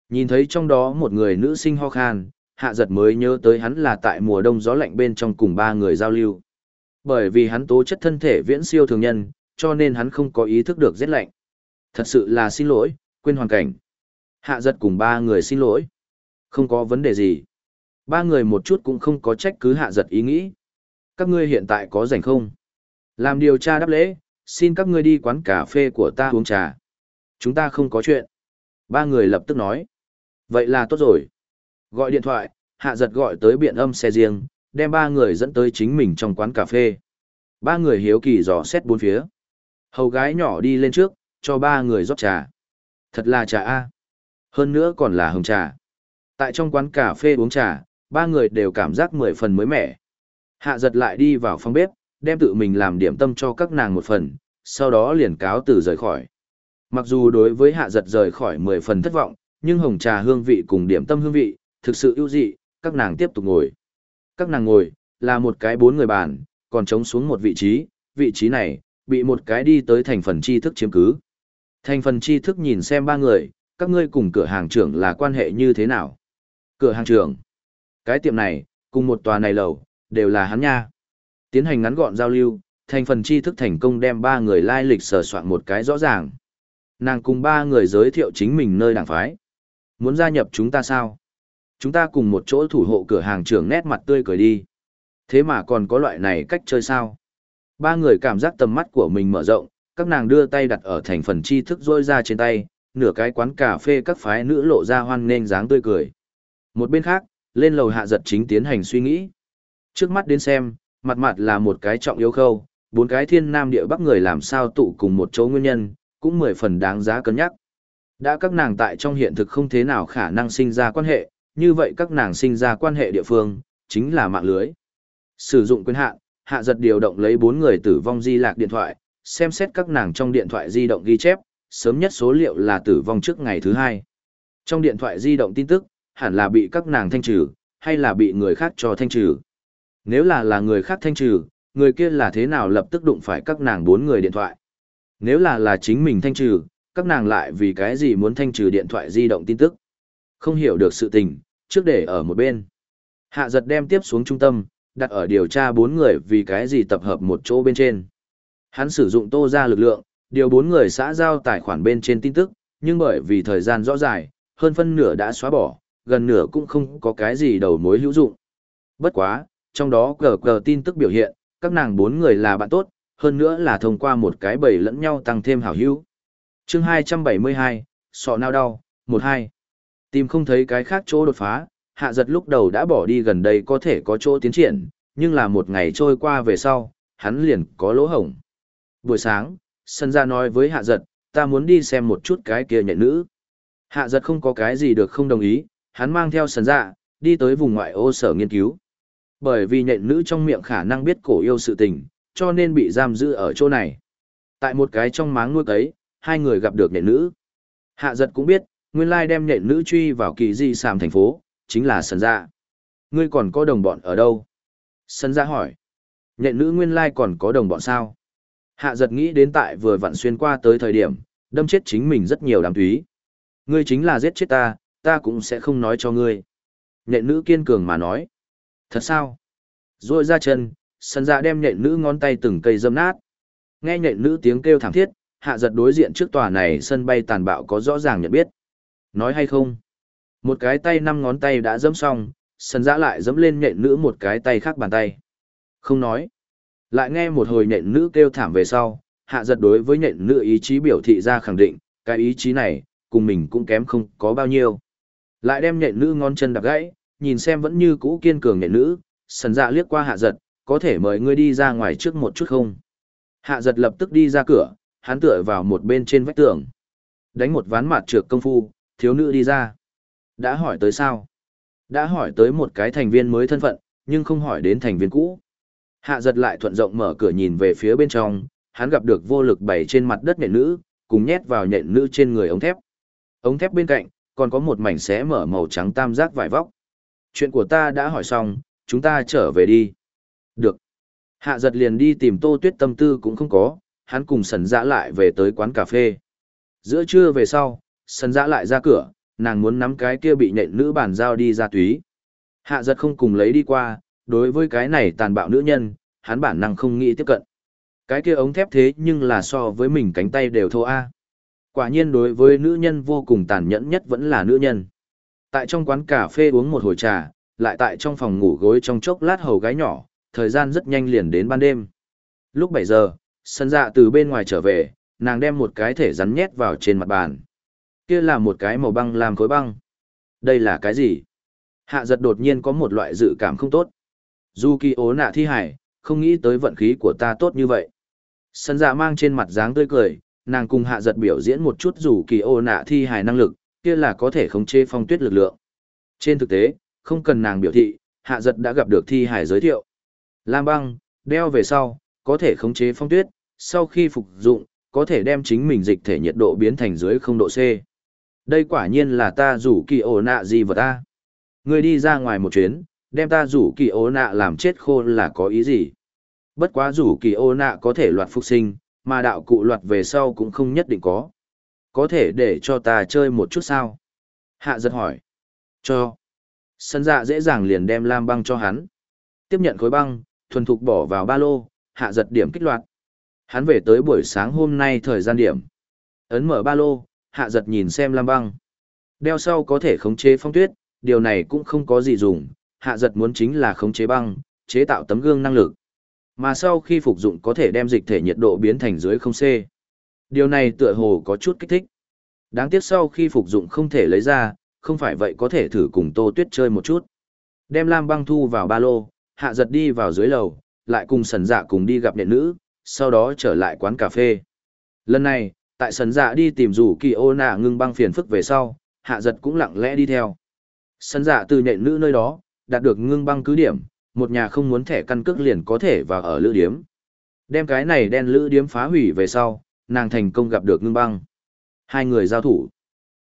Nhìn thấy trong đó một người nữ sinh ho khan, hạ giật mới nhớ tới hắn là tại mùa đông gió lạnh bên trong cùng ba người giao lưu. Bởi vì hắn tố chất thân thể viễn siêu thường nhân, cho nên hắn không có ý thức được rét lạnh. Thật sự là xin lỗi, quên hoàn cảnh. Hạ giật cùng ba người xin lỗi. Không có vấn đề gì. Ba người một chút cũng không có trách cứ hạ giật ý nghĩ. Các ngươi hiện tại có rảnh không? Làm điều tra đáp lễ, xin các ngươi đi quán cà phê của ta uống trà. Chúng ta không có chuyện. Ba người lập tức nói. Vậy là tốt rồi. Gọi điện thoại, hạ giật gọi tới biện âm xe riêng, đem ba người dẫn tới chính mình trong quán cà phê. Ba người hiếu kỳ dò xét bốn phía. Hầu gái nhỏ đi lên trước, cho ba người rót trà. Thật là trà A. Hơn nữa còn là hồng trà. Tại trong quán cà phê uống trà, ba người đều cảm giác mười phần mới mẻ. Hạ giật lại đi vào phòng bếp, đem tự mình làm điểm tâm cho các nàng một phần, sau đó liền cáo từ rời khỏi. Mặc dù đối với hạ giật rời khỏi mười phần thất vọng, nhưng hồng trà hương vị cùng điểm tâm hương vị, thực sự ưu dị, các nàng tiếp tục ngồi. Các nàng ngồi, là một cái bốn người bàn, còn trống xuống một vị trí, vị trí này, bị một cái đi tới thành phần tri thức chiếm cứ. Thành phần tri thức nhìn xem ba người, các ngươi cùng cửa hàng trưởng là quan hệ như thế nào? Cửa hàng trưởng, cái tiệm này, cùng một tòa này lầu, đều là hắn nha. Tiến hành ngắn gọn giao lưu, thành phần tri thức thành công đem ba người lai lịch sờ soạn một cái rõ ràng. Nàng cùng ba người giới thiệu chính mình nơi đảng phái. Muốn gia nhập chúng ta sao? Chúng ta cùng một chỗ thủ hộ cửa hàng trưởng nét mặt tươi cười đi. Thế mà còn có loại này cách chơi sao? Ba người cảm giác tầm mắt của mình mở rộng, các nàng đưa tay đặt ở thành phần tri thức rôi ra trên tay, nửa cái quán cà phê các phái nữ lộ ra hoan nghênh dáng tươi cười. Một bên khác, lên lầu hạ giật chính tiến hành suy nghĩ. Trước mắt đến xem, mặt mặt là một cái trọng yếu khâu, bốn cái thiên nam địa bắc người làm sao tụ cùng một chỗ nguyên nhân, cũng mười phần đáng giá cân nhắc. Đã các nàng tại trong hiện thực không thế nào khả năng sinh ra quan hệ, như vậy các nàng sinh ra quan hệ địa phương, chính là mạng lưới. Sử dụng quyền hạn, hạ giật điều động lấy bốn người tử vong di lạc điện thoại, xem xét các nàng trong điện thoại di động ghi chép, sớm nhất số liệu là tử vong trước ngày thứ hai. Trong điện thoại di động tin tức, hẳn là bị các nàng thanh trừ, hay là bị người khác cho thanh trừ. Nếu là là người khác thanh trừ, người kia là thế nào lập tức đụng phải các nàng bốn người điện thoại. Nếu là là chính mình thanh trừ, các nàng lại vì cái gì muốn thanh trừ điện thoại di động tin tức. Không hiểu được sự tình, trước để ở một bên. Hạ giật đem tiếp xuống trung tâm, đặt ở điều tra bốn người vì cái gì tập hợp một chỗ bên trên. Hắn sử dụng tô ra lực lượng, điều bốn người xã giao tài khoản bên trên tin tức, nhưng bởi vì thời gian rõ dài, hơn phân nửa đã xóa bỏ, gần nửa cũng không có cái gì đầu mối hữu dụng. Bất quá, trong đó cờ cờ tin tức biểu hiện, các nàng bốn người là bạn tốt, hơn nữa là thông qua một cái bầy lẫn nhau tăng thêm hảo hữu. chương 272, sọ nào đau, 12. Tìm không thấy cái khác chỗ đột phá, hạ giật lúc đầu đã bỏ đi gần đây có thể có chỗ tiến triển, nhưng là một ngày trôi qua về sau, hắn liền có lỗ hổng. Buổi sáng, sân ra nói với hạ giật, ta muốn đi xem một chút cái kia nhện nữ. Hạ giật không có cái gì được không đồng ý, hắn mang theo sân ra, đi tới vùng ngoại ô sở nghiên cứu. Bởi vì nhện nữ trong miệng khả năng biết cổ yêu sự tình, cho nên bị giam giữ ở chỗ này. Tại một cái trong máng nuôi cấy, hai người gặp được nhện nữ. Hạ giật cũng biết, nguyên lai đem nhện nữ truy vào kỳ di sàm thành phố, chính là sần ra. Ngươi còn có đồng bọn ở đâu? Sân ra dạ hỏi. Nhện nữ nguyên lai còn có đồng bọn sao? Hạ giật nghĩ đến tại vừa vặn xuyên qua tới thời điểm, đâm chết chính mình rất nhiều đám túy. Ngươi chính là giết chết ta, ta cũng sẽ không nói cho ngươi. Nhện nữ kiên cường mà nói. Thật sao? Rồi ra chân, sân dạ đem nhện nữ ngón tay từng cây dâm nát. Nghe nhện nữ tiếng kêu thảm thiết, hạ giật đối diện trước tòa này sân bay tàn bạo có rõ ràng nhận biết. Nói hay không? Một cái tay năm ngón tay đã dẫm xong, sân dạ lại dẫm lên nhện nữ một cái tay khác bàn tay. Không nói. Lại nghe một hồi nhện nữ kêu thảm về sau, hạ giật đối với nhện nữ ý chí biểu thị ra khẳng định, cái ý chí này, cùng mình cũng kém không có bao nhiêu. Lại đem nhện nữ ngón chân đạp gãy, nhìn xem vẫn như cũ kiên cường nhện nữ, sần dạ liếc qua hạ giật, có thể mời ngươi đi ra ngoài trước một chút không? Hạ giật lập tức đi ra cửa, hắn tựa vào một bên trên vách tường. Đánh một ván mặt trượt công phu, thiếu nữ đi ra. Đã hỏi tới sao? Đã hỏi tới một cái thành viên mới thân phận, nhưng không hỏi đến thành viên cũ. Hạ giật lại thuận rộng mở cửa nhìn về phía bên trong, hắn gặp được vô lực bày trên mặt đất nhện nữ, cùng nhét vào nhện nữ trên người ống thép. Ống thép bên cạnh, còn có một mảnh xé mở màu trắng tam giác vải vóc. Chuyện của ta đã hỏi xong, chúng ta trở về đi. Được. Hạ giật liền đi tìm tô tuyết tâm tư cũng không có, hắn cùng sần dã lại về tới quán cà phê. Giữa trưa về sau, sần dã lại ra cửa, nàng muốn nắm cái kia bị nhện nữ bàn giao đi ra túy. Hạ giật không cùng lấy đi qua, đối với cái này tàn bạo nữ nhân, hắn bản năng không nghĩ tiếp cận. Cái kia ống thép thế nhưng là so với mình cánh tay đều thô A. Quả nhiên đối với nữ nhân vô cùng tàn nhẫn nhất vẫn là nữ nhân. Tại trong quán cà phê uống một hồi trà, lại tại trong phòng ngủ gối trong chốc lát hầu gái nhỏ, thời gian rất nhanh liền đến ban đêm. Lúc 7 giờ, sân dạ từ bên ngoài trở về, nàng đem một cái thể rắn nhét vào trên mặt bàn. Kia là một cái màu băng làm khối băng. Đây là cái gì? Hạ giật đột nhiên có một loại dự cảm không tốt. Dù kỳ ố nạ thi hải, không nghĩ tới vận khí của ta tốt như vậy. Sân dạ mang trên mặt dáng tươi cười, nàng cùng hạ giật biểu diễn một chút dù kỳ ố nạ thi hải năng lực, kia là có thể khống chế phong tuyết lực lượng. Trên thực tế, không cần nàng biểu thị, hạ giật đã gặp được thi hải giới thiệu. Lam băng, đeo về sau, có thể khống chế phong tuyết, sau khi phục dụng, có thể đem chính mình dịch thể nhiệt độ biến thành dưới không độ C. Đây quả nhiên là ta rủ kỳ ổ nạ gì vật ta. Người đi ra ngoài một chuyến, đem ta rủ kỳ ổ nạ làm chết khô là có ý gì? Bất quá rủ kỳ ổ nạ có thể loạt phục sinh, mà đạo cụ loạt về sau cũng không nhất định có. Có thể để cho ta chơi một chút sao? Hạ giật hỏi. Cho. Sân dạ dễ dàng liền đem lam băng cho hắn. Tiếp nhận khối băng, thuần thục bỏ vào ba lô, hạ giật điểm kích loạt. Hắn về tới buổi sáng hôm nay thời gian điểm. Ấn mở ba lô, hạ giật nhìn xem lam băng. Đeo sau có thể khống chế phong tuyết, điều này cũng không có gì dùng, hạ giật muốn chính là khống chế băng, chế tạo tấm gương năng lực. Mà sau khi phục dụng có thể đem dịch thể nhiệt độ biến thành dưới không C. Điều này tựa hồ có chút kích thích. Đáng tiếc sau khi phục dụng không thể lấy ra, không phải vậy có thể thử cùng Tô Tuyết chơi một chút. Đem Lam băng thu vào ba lô, hạ giật đi vào dưới lầu, lại cùng sần dạ cùng đi gặp nệ nữ, sau đó trở lại quán cà phê. Lần này, tại sần dạ đi tìm rủ kỳ ô nạ ngưng băng phiền phức về sau, hạ giật cũng lặng lẽ đi theo. Sần dạ từ nệ nữ nơi đó, đạt được ngưng băng cứ điểm, một nhà không muốn thẻ căn cước liền có thể vào ở lữ điếm. Đem cái này đen lữ điếm phá hủy về sau, nàng thành công gặp được ngưng băng. Hai người giao thủ.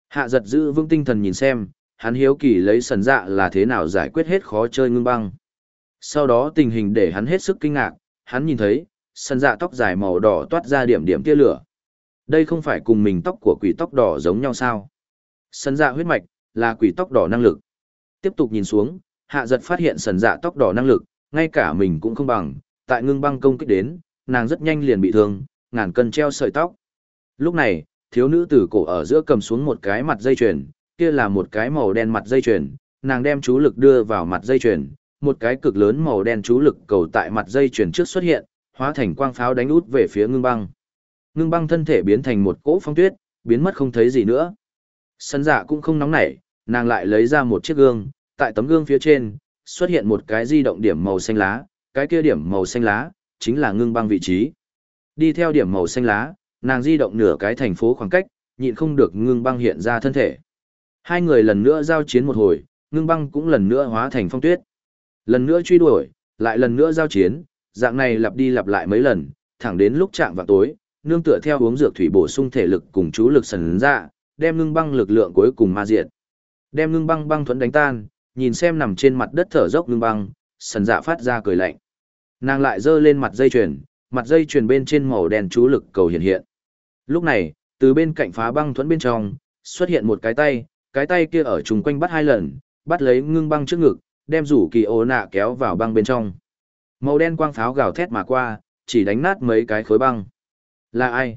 Hạ giật giữ vững tinh thần nhìn xem, hắn hiếu kỳ lấy sần dạ là thế nào giải quyết hết khó chơi ngưng băng. Sau đó tình hình để hắn hết sức kinh ngạc, hắn nhìn thấy, sần dạ tóc dài màu đỏ toát ra điểm điểm tia lửa. Đây không phải cùng mình tóc của quỷ tóc đỏ giống nhau sao? Sần dạ huyết mạch, là quỷ tóc đỏ năng lực. Tiếp tục nhìn xuống, hạ giật phát hiện sần dạ tóc đỏ năng lực, ngay cả mình cũng không bằng, tại ngưng băng công kích đến, nàng rất nhanh liền bị thương, ngàn cân treo sợi tóc. Lúc này, thiếu nữ từ cổ ở giữa cầm xuống một cái mặt dây chuyền, kia là một cái màu đen mặt dây chuyền, nàng đem chú lực đưa vào mặt dây chuyền, một cái cực lớn màu đen chú lực cầu tại mặt dây chuyền trước xuất hiện, hóa thành quang pháo đánh út về phía ngưng băng. Ngưng băng thân thể biến thành một cỗ phong tuyết, biến mất không thấy gì nữa. Sân dạ cũng không nóng nảy, nàng lại lấy ra một chiếc gương, tại tấm gương phía trên, xuất hiện một cái di động điểm màu xanh lá, cái kia điểm màu xanh lá, chính là ngưng băng vị trí. Đi theo điểm màu xanh lá, nàng di động nửa cái thành phố khoảng cách, nhịn không được ngưng băng hiện ra thân thể. Hai người lần nữa giao chiến một hồi, ngưng băng cũng lần nữa hóa thành phong tuyết. Lần nữa truy đuổi, lại lần nữa giao chiến, dạng này lặp đi lặp lại mấy lần, thẳng đến lúc chạm vào tối, nương tựa theo uống dược thủy bổ sung thể lực cùng chú lực sần ra, đem ngưng băng lực lượng cuối cùng ma diệt. Đem ngưng băng băng thuẫn đánh tan, nhìn xem nằm trên mặt đất thở dốc ngưng băng, sần dạ phát ra cười lạnh. Nàng lại giơ lên mặt dây chuyền, mặt dây chuyền bên trên màu đen chú lực cầu hiện hiện. Lúc này, từ bên cạnh phá băng thuẫn bên trong, xuất hiện một cái tay, cái tay kia ở chung quanh bắt hai lần, bắt lấy ngưng băng trước ngực, đem rủ kỳ ô nạ kéo vào băng bên trong. Màu đen quang pháo gào thét mà qua, chỉ đánh nát mấy cái khối băng. Là ai?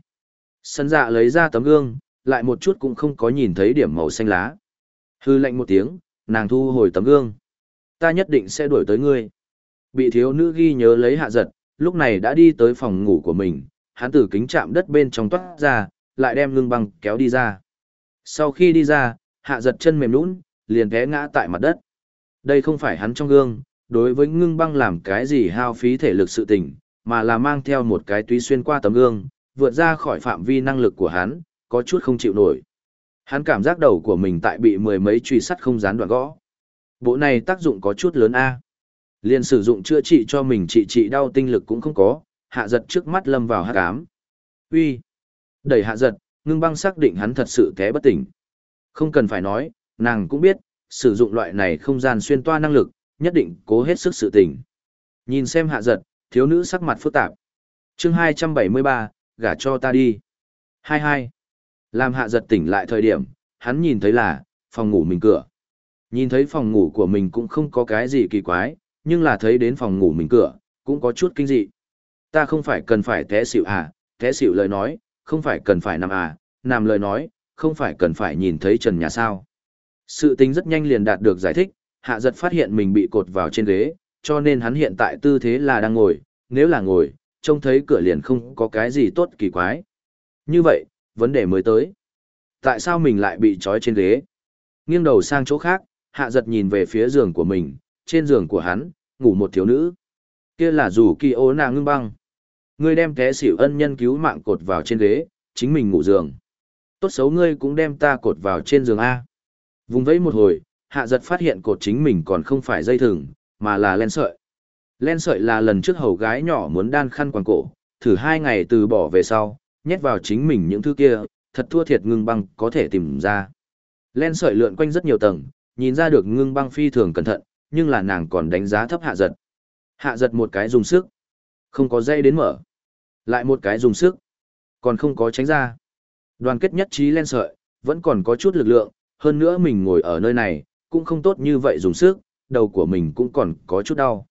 Sân dạ lấy ra tấm gương, lại một chút cũng không có nhìn thấy điểm màu xanh lá. Hư lạnh một tiếng, nàng thu hồi tấm gương. Ta nhất định sẽ đuổi tới ngươi. Bị thiếu nữ ghi nhớ lấy hạ giật, lúc này đã đi tới phòng ngủ của mình, hắn từ kính chạm đất bên trong toát ra, lại đem ngưng băng kéo đi ra. Sau khi đi ra, hạ giật chân mềm nũng, liền té ngã tại mặt đất. Đây không phải hắn trong gương, đối với ngưng băng làm cái gì hao phí thể lực sự tình, mà là mang theo một cái túy xuyên qua tấm gương, vượt ra khỏi phạm vi năng lực của hắn, có chút không chịu nổi. Hắn cảm giác đầu của mình tại bị mười mấy truy sắt không dán đoạn gõ. Bộ này tác dụng có chút lớn a. Liền sử dụng chữa trị cho mình trị trị đau tinh lực cũng không có, hạ giật trước mắt lâm vào hát cám. Uy, Đẩy hạ giật, ngưng băng xác định hắn thật sự té bất tỉnh. Không cần phải nói, nàng cũng biết, sử dụng loại này không gian xuyên toa năng lực, nhất định cố hết sức sự tỉnh. Nhìn xem hạ giật, thiếu nữ sắc mặt phức tạp. chương 273, gả cho ta đi. 22. Làm hạ giật tỉnh lại thời điểm, hắn nhìn thấy là, phòng ngủ mình cửa. Nhìn thấy phòng ngủ của mình cũng không có cái gì kỳ quái, nhưng là thấy đến phòng ngủ mình cửa, cũng có chút kinh dị. Ta không phải cần phải té xỉu à, té xỉu lời nói, không phải cần phải nằm à, nằm lời nói, không phải cần phải nhìn thấy trần nhà sao. Sự tính rất nhanh liền đạt được giải thích, hạ giật phát hiện mình bị cột vào trên ghế, cho nên hắn hiện tại tư thế là đang ngồi, nếu là ngồi, trông thấy cửa liền không có cái gì tốt kỳ quái. Như vậy, vấn đề mới tới. Tại sao mình lại bị trói trên ghế? Nghiêng đầu sang chỗ khác, hạ giật nhìn về phía giường của mình, trên giường của hắn, ngủ một thiếu nữ. Kia là rủ kỳ ố nàng ngưng băng. Ngươi đem té xỉu ân nhân cứu mạng cột vào trên ghế, chính mình ngủ giường. Tốt xấu ngươi cũng đem ta cột vào trên giường A. Vùng vẫy một hồi, hạ giật phát hiện cột chính mình còn không phải dây thừng, mà là len sợi. Len sợi là lần trước hầu gái nhỏ muốn đan khăn quàng cổ, thử hai ngày từ bỏ về sau, nhét vào chính mình những thứ kia, thật thua thiệt ngưng băng có thể tìm ra. Len sợi lượn quanh rất nhiều tầng, nhìn ra được ngưng băng phi thường cẩn thận, nhưng là nàng còn đánh giá thấp hạ giật. Hạ giật một cái dùng sức, không có dây đến mở. Lại một cái dùng sức, còn không có tránh ra. Đoàn kết nhất trí len sợi, vẫn còn có chút lực lượng, hơn nữa mình ngồi ở nơi này, cũng không tốt như vậy dùng sức, đầu của mình cũng còn có chút đau.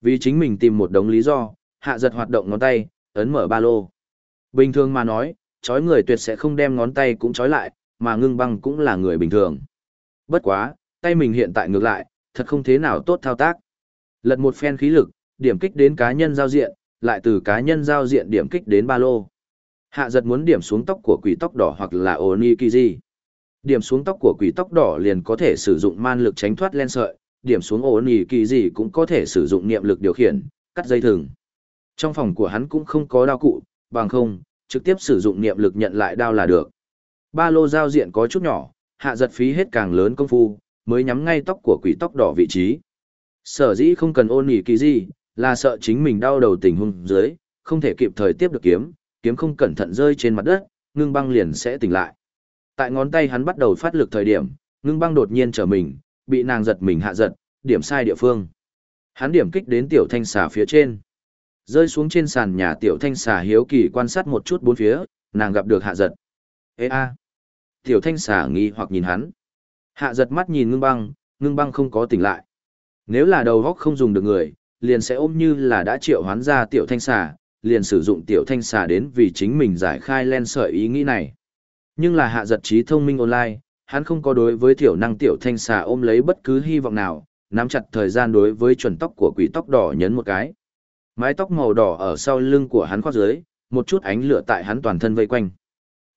Vì chính mình tìm một đống lý do, hạ giật hoạt động ngón tay, ấn mở ba lô. Bình thường mà nói, chói người tuyệt sẽ không đem ngón tay cũng chói lại, mà ngưng băng cũng là người bình thường. Bất quá, tay mình hiện tại ngược lại, thật không thế nào tốt thao tác. Lật một phen khí lực, điểm kích đến cá nhân giao diện, lại từ cá nhân giao diện điểm kích đến ba lô. Hạ giật muốn điểm xuống tóc của quỷ tóc đỏ hoặc là Onikiji. Điểm xuống tóc của quỷ tóc đỏ liền có thể sử dụng man lực tránh thoát len sợi, điểm xuống Onikiji cũng có thể sử dụng niệm lực điều khiển, cắt dây thừng. Trong phòng của hắn cũng không có đao cụ, bằng không, trực tiếp sử dụng niệm lực nhận lại đao là được. Ba lô giao diện có chút nhỏ, hạ giật phí hết càng lớn công phu, mới nhắm ngay tóc của quỷ tóc đỏ vị trí. Sở dĩ không cần ôn nghỉ kỳ gì, là sợ chính mình đau đầu tình hung dưới, không thể kịp thời tiếp được kiếm, kiếm không cẩn thận rơi trên mặt đất, ngưng băng liền sẽ tỉnh lại. Tại ngón tay hắn bắt đầu phát lực thời điểm, ngưng băng đột nhiên trở mình, bị nàng giật mình hạ giật, điểm sai địa phương. Hắn điểm kích đến tiểu thanh xà phía trên. Rơi xuống trên sàn nhà tiểu thanh xà hiếu kỳ quan sát một chút bốn phía, nàng gặp được hạ giật. Ê a! Tiểu thanh xà nghi hoặc nhìn hắn. Hạ giật mắt nhìn ngưng băng, ngưng băng không có tỉnh lại. Nếu là đầu góc không dùng được người, liền sẽ ôm như là đã triệu hoán ra tiểu thanh xà, liền sử dụng tiểu thanh xà đến vì chính mình giải khai len sợi ý nghĩ này. Nhưng là hạ giật trí thông minh online, hắn không có đối với tiểu năng tiểu thanh xà ôm lấy bất cứ hy vọng nào, nắm chặt thời gian đối với chuẩn tóc của quỷ tóc đỏ nhấn một cái. Mái tóc màu đỏ ở sau lưng của hắn khoác dưới, một chút ánh lửa tại hắn toàn thân vây quanh.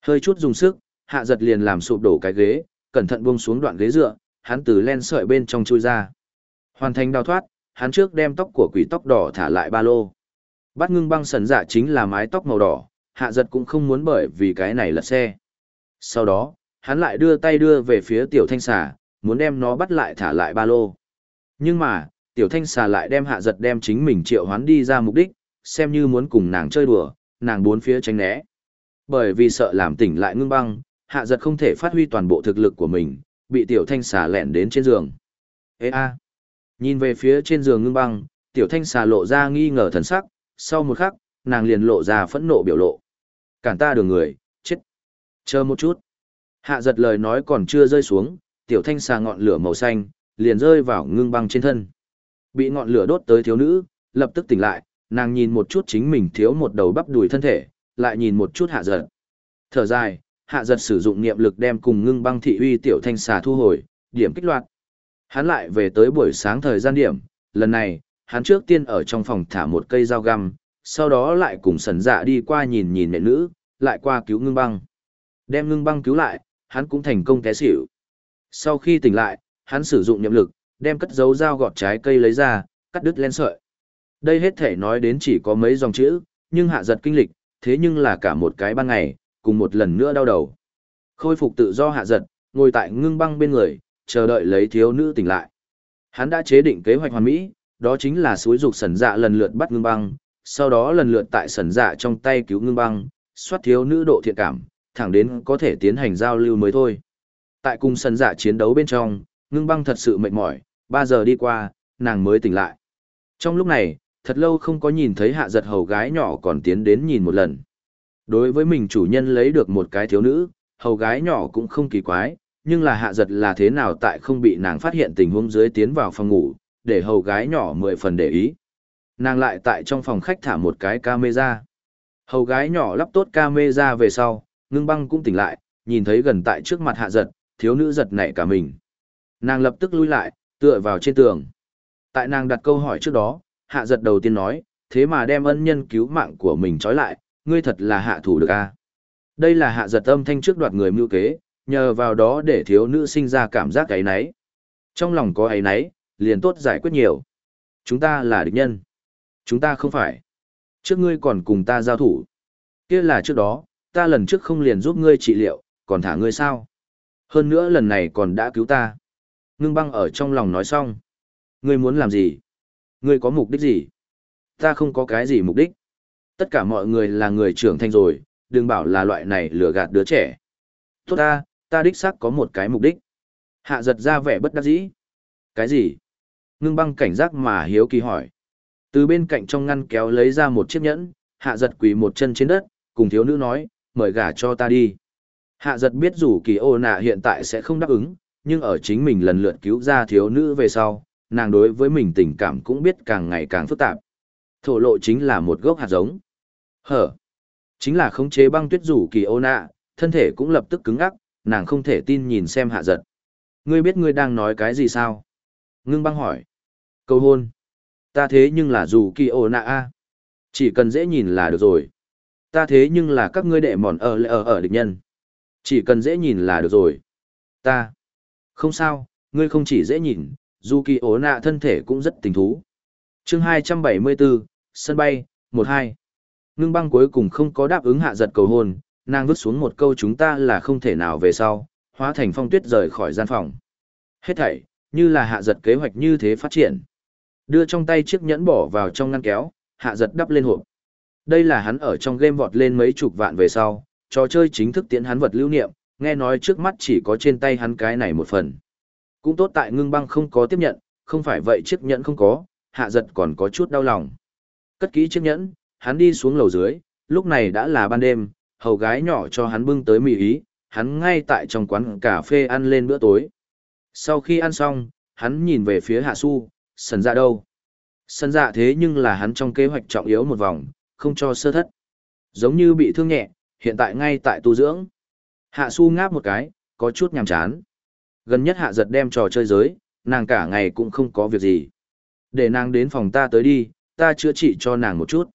Hơi chút dùng sức, hạ giật liền làm sụp đổ cái ghế, cẩn thận buông xuống đoạn ghế dựa, hắn từ len sợi bên trong chui ra. Hoàn thành đào thoát, hắn trước đem tóc của quỷ tóc đỏ thả lại ba lô. Bắt ngưng băng sần dạ chính là mái tóc màu đỏ, hạ giật cũng không muốn bởi vì cái này lật xe. Sau đó, hắn lại đưa tay đưa về phía tiểu thanh xà, muốn đem nó bắt lại thả lại ba lô. Nhưng mà, tiểu thanh xà lại đem hạ giật đem chính mình triệu hoán đi ra mục đích, xem như muốn cùng nàng chơi đùa, nàng bốn phía tránh né. Bởi vì sợ làm tỉnh lại ngưng băng, hạ giật không thể phát huy toàn bộ thực lực của mình, bị tiểu thanh xà lẹn đến trên giường. Ê a. Nhìn về phía trên giường ngưng băng, tiểu thanh xà lộ ra nghi ngờ thần sắc, sau một khắc, nàng liền lộ ra phẫn nộ biểu lộ. Cản ta đường người, chết. Chờ một chút. Hạ giật lời nói còn chưa rơi xuống, tiểu thanh xà ngọn lửa màu xanh, liền rơi vào ngưng băng trên thân. Bị ngọn lửa đốt tới thiếu nữ, lập tức tỉnh lại, nàng nhìn một chút chính mình thiếu một đầu bắp đùi thân thể, lại nhìn một chút hạ giật. Thở dài, hạ giật sử dụng niệm lực đem cùng ngưng băng thị uy tiểu thanh xà thu hồi, điểm kích loạt. Hắn lại về tới buổi sáng thời gian điểm, lần này, hắn trước tiên ở trong phòng thả một cây dao găm, sau đó lại cùng sần dạ đi qua nhìn nhìn mẹ nữ, lại qua cứu ngưng băng. Đem ngưng băng cứu lại, hắn cũng thành công té xỉu. Sau khi tỉnh lại, hắn sử dụng niệm lực, đem cất dấu dao gọt trái cây lấy ra, cắt đứt len sợi. Đây hết thể nói đến chỉ có mấy dòng chữ, nhưng hạ giật kinh lịch, thế nhưng là cả một cái ban ngày, cùng một lần nữa đau đầu. Khôi phục tự do hạ giật, ngồi tại ngưng băng bên người, chờ đợi lấy thiếu nữ tỉnh lại. Hắn đã chế định kế hoạch hoàn mỹ, đó chính là suối dục sẩn dạ lần lượt bắt ngưng băng, sau đó lần lượt tại sẩn dạ trong tay cứu ngưng băng, soát thiếu nữ độ thiện cảm, thẳng đến có thể tiến hành giao lưu mới thôi. Tại cùng sẩn dạ chiến đấu bên trong, ngưng băng thật sự mệt mỏi, 3 giờ đi qua, nàng mới tỉnh lại. Trong lúc này, thật lâu không có nhìn thấy hạ giật hầu gái nhỏ còn tiến đến nhìn một lần. Đối với mình chủ nhân lấy được một cái thiếu nữ, hầu gái nhỏ cũng không kỳ quái, nhưng là hạ giật là thế nào tại không bị nàng phát hiện tình huống dưới tiến vào phòng ngủ, để hầu gái nhỏ mười phần để ý. Nàng lại tại trong phòng khách thả một cái camera. Hầu gái nhỏ lắp tốt camera về sau, ngưng băng cũng tỉnh lại, nhìn thấy gần tại trước mặt hạ giật, thiếu nữ giật nảy cả mình. Nàng lập tức lui lại, tựa vào trên tường. Tại nàng đặt câu hỏi trước đó, hạ giật đầu tiên nói, thế mà đem ân nhân cứu mạng của mình trói lại, ngươi thật là hạ thủ được a. Đây là hạ giật âm thanh trước đoạt người mưu kế, nhờ vào đó để thiếu nữ sinh ra cảm giác áy nấy. Trong lòng có ấy nấy, liền tốt giải quyết nhiều. Chúng ta là địch nhân. Chúng ta không phải. Trước ngươi còn cùng ta giao thủ. kia là trước đó, ta lần trước không liền giúp ngươi trị liệu, còn thả ngươi sao? Hơn nữa lần này còn đã cứu ta. Ngưng băng ở trong lòng nói xong. Ngươi muốn làm gì? Ngươi có mục đích gì? Ta không có cái gì mục đích. Tất cả mọi người là người trưởng thành rồi, đừng bảo là loại này lừa gạt đứa trẻ. Tốt ta, ta đích xác có một cái mục đích. Hạ giật ra vẻ bất đắc dĩ. Cái gì? Ngưng băng cảnh giác mà hiếu kỳ hỏi. Từ bên cạnh trong ngăn kéo lấy ra một chiếc nhẫn, hạ giật quỳ một chân trên đất, cùng thiếu nữ nói, mời gả cho ta đi. Hạ giật biết dù kỳ ô nạ hiện tại sẽ không đáp ứng, nhưng ở chính mình lần lượt cứu ra thiếu nữ về sau, nàng đối với mình tình cảm cũng biết càng ngày càng phức tạp. Thổ lộ chính là một gốc hạt giống. Hở. Chính là khống chế băng tuyết rủ kỳ ô nạ, thân thể cũng lập tức cứng ngắc, nàng không thể tin nhìn xem hạ giật. Ngươi biết ngươi đang nói cái gì sao? Ngưng băng hỏi. Cầu hôn. Ta thế nhưng là rủ kỳ ô nạ a Chỉ cần dễ nhìn là được rồi. Ta thế nhưng là các ngươi đệ mòn ở ở ở địch nhân. Chỉ cần dễ nhìn là được rồi. Ta. Không sao, ngươi không chỉ dễ nhìn, dù kỳ ố nạ thân thể cũng rất tình thú. chương 274, sân bay, 12. Ngưng băng cuối cùng không có đáp ứng hạ giật cầu hôn, nàng vứt xuống một câu chúng ta là không thể nào về sau, hóa thành phong tuyết rời khỏi gian phòng. Hết thảy, như là hạ giật kế hoạch như thế phát triển. Đưa trong tay chiếc nhẫn bỏ vào trong ngăn kéo, hạ giật đắp lên hộp. Đây là hắn ở trong game vọt lên mấy chục vạn về sau, trò chơi chính thức tiến hắn vật lưu niệm, nghe nói trước mắt chỉ có trên tay hắn cái này một phần. Cũng tốt tại ngưng băng không có tiếp nhận, không phải vậy chiếc nhẫn không có, hạ giật còn có chút đau lòng. Cất kỹ chiếc nhẫn, hắn đi xuống lầu dưới, lúc này đã là ban đêm, hầu gái nhỏ cho hắn bưng tới mì ý, hắn ngay tại trong quán cà phê ăn lên bữa tối. Sau khi ăn xong, hắn nhìn về phía hạ su, sần dạ đâu. Sần dạ thế nhưng là hắn trong kế hoạch trọng yếu một vòng, không cho sơ thất. Giống như bị thương nhẹ, hiện tại ngay tại tu dưỡng. Hạ su ngáp một cái, có chút nhàm chán. Gần nhất hạ giật đem trò chơi giới, nàng cả ngày cũng không có việc gì. Để nàng đến phòng ta tới đi, ta chữa trị cho nàng một chút.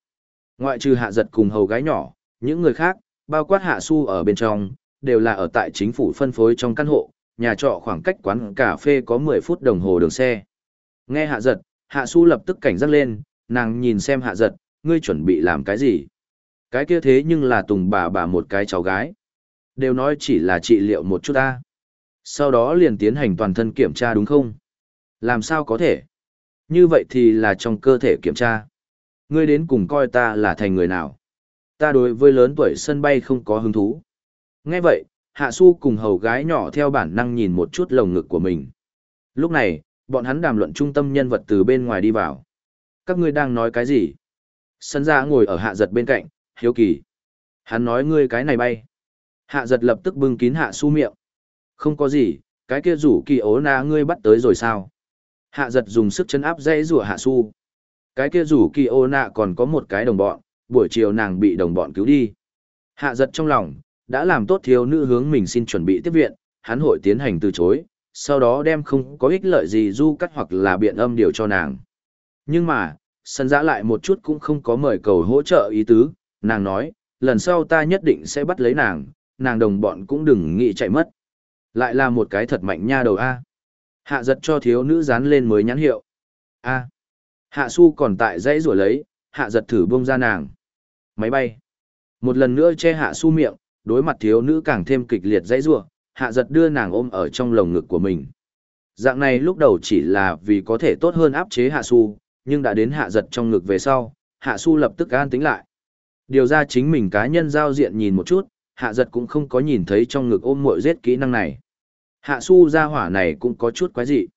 Ngoại trừ hạ giật cùng hầu gái nhỏ, những người khác, bao quát hạ su ở bên trong, đều là ở tại chính phủ phân phối trong căn hộ, nhà trọ khoảng cách quán cà phê có 10 phút đồng hồ đường xe. Nghe hạ giật, hạ su lập tức cảnh giác lên, nàng nhìn xem hạ giật, ngươi chuẩn bị làm cái gì? Cái kia thế nhưng là tùng bà bà một cái cháu gái. Đều nói chỉ là trị liệu một chút ta. Sau đó liền tiến hành toàn thân kiểm tra đúng không? Làm sao có thể? Như vậy thì là trong cơ thể kiểm tra. Ngươi đến cùng coi ta là thành người nào? Ta đối với lớn tuổi sân bay không có hứng thú. Nghe vậy, Hạ Su cùng hầu gái nhỏ theo bản năng nhìn một chút lồng ngực của mình. Lúc này, bọn hắn đàm luận trung tâm nhân vật từ bên ngoài đi vào. Các ngươi đang nói cái gì? Sân ra ngồi ở hạ giật bên cạnh, hiếu kỳ. Hắn nói ngươi cái này bay. Hạ giật lập tức bưng kín hạ su miệng. Không có gì, cái kia rủ kỳ ố na ngươi bắt tới rồi sao? Hạ giật dùng sức chân áp dây rủa hạ su. Cái kia rủ kỳ ô nạ còn có một cái đồng bọn, buổi chiều nàng bị đồng bọn cứu đi. Hạ giật trong lòng, đã làm tốt thiếu nữ hướng mình xin chuẩn bị tiếp viện, hắn hội tiến hành từ chối, sau đó đem không có ích lợi gì du cắt hoặc là biện âm điều cho nàng. Nhưng mà, sân giã lại một chút cũng không có mời cầu hỗ trợ ý tứ, nàng nói, lần sau ta nhất định sẽ bắt lấy nàng, nàng đồng bọn cũng đừng nghĩ chạy mất. Lại là một cái thật mạnh nha đầu A. Hạ giật cho thiếu nữ dán lên mới nhãn hiệu. A. Hạ su còn tại dãy rủa lấy, hạ giật thử bông ra nàng. Máy bay. Một lần nữa che hạ su miệng, đối mặt thiếu nữ càng thêm kịch liệt dãy rủa hạ giật đưa nàng ôm ở trong lồng ngực của mình. Dạng này lúc đầu chỉ là vì có thể tốt hơn áp chế hạ su, nhưng đã đến hạ giật trong ngực về sau, hạ su lập tức an tính lại. Điều ra chính mình cá nhân giao diện nhìn một chút, hạ giật cũng không có nhìn thấy trong ngực ôm muội giết kỹ năng này. Hạ su ra hỏa này cũng có chút quái dị.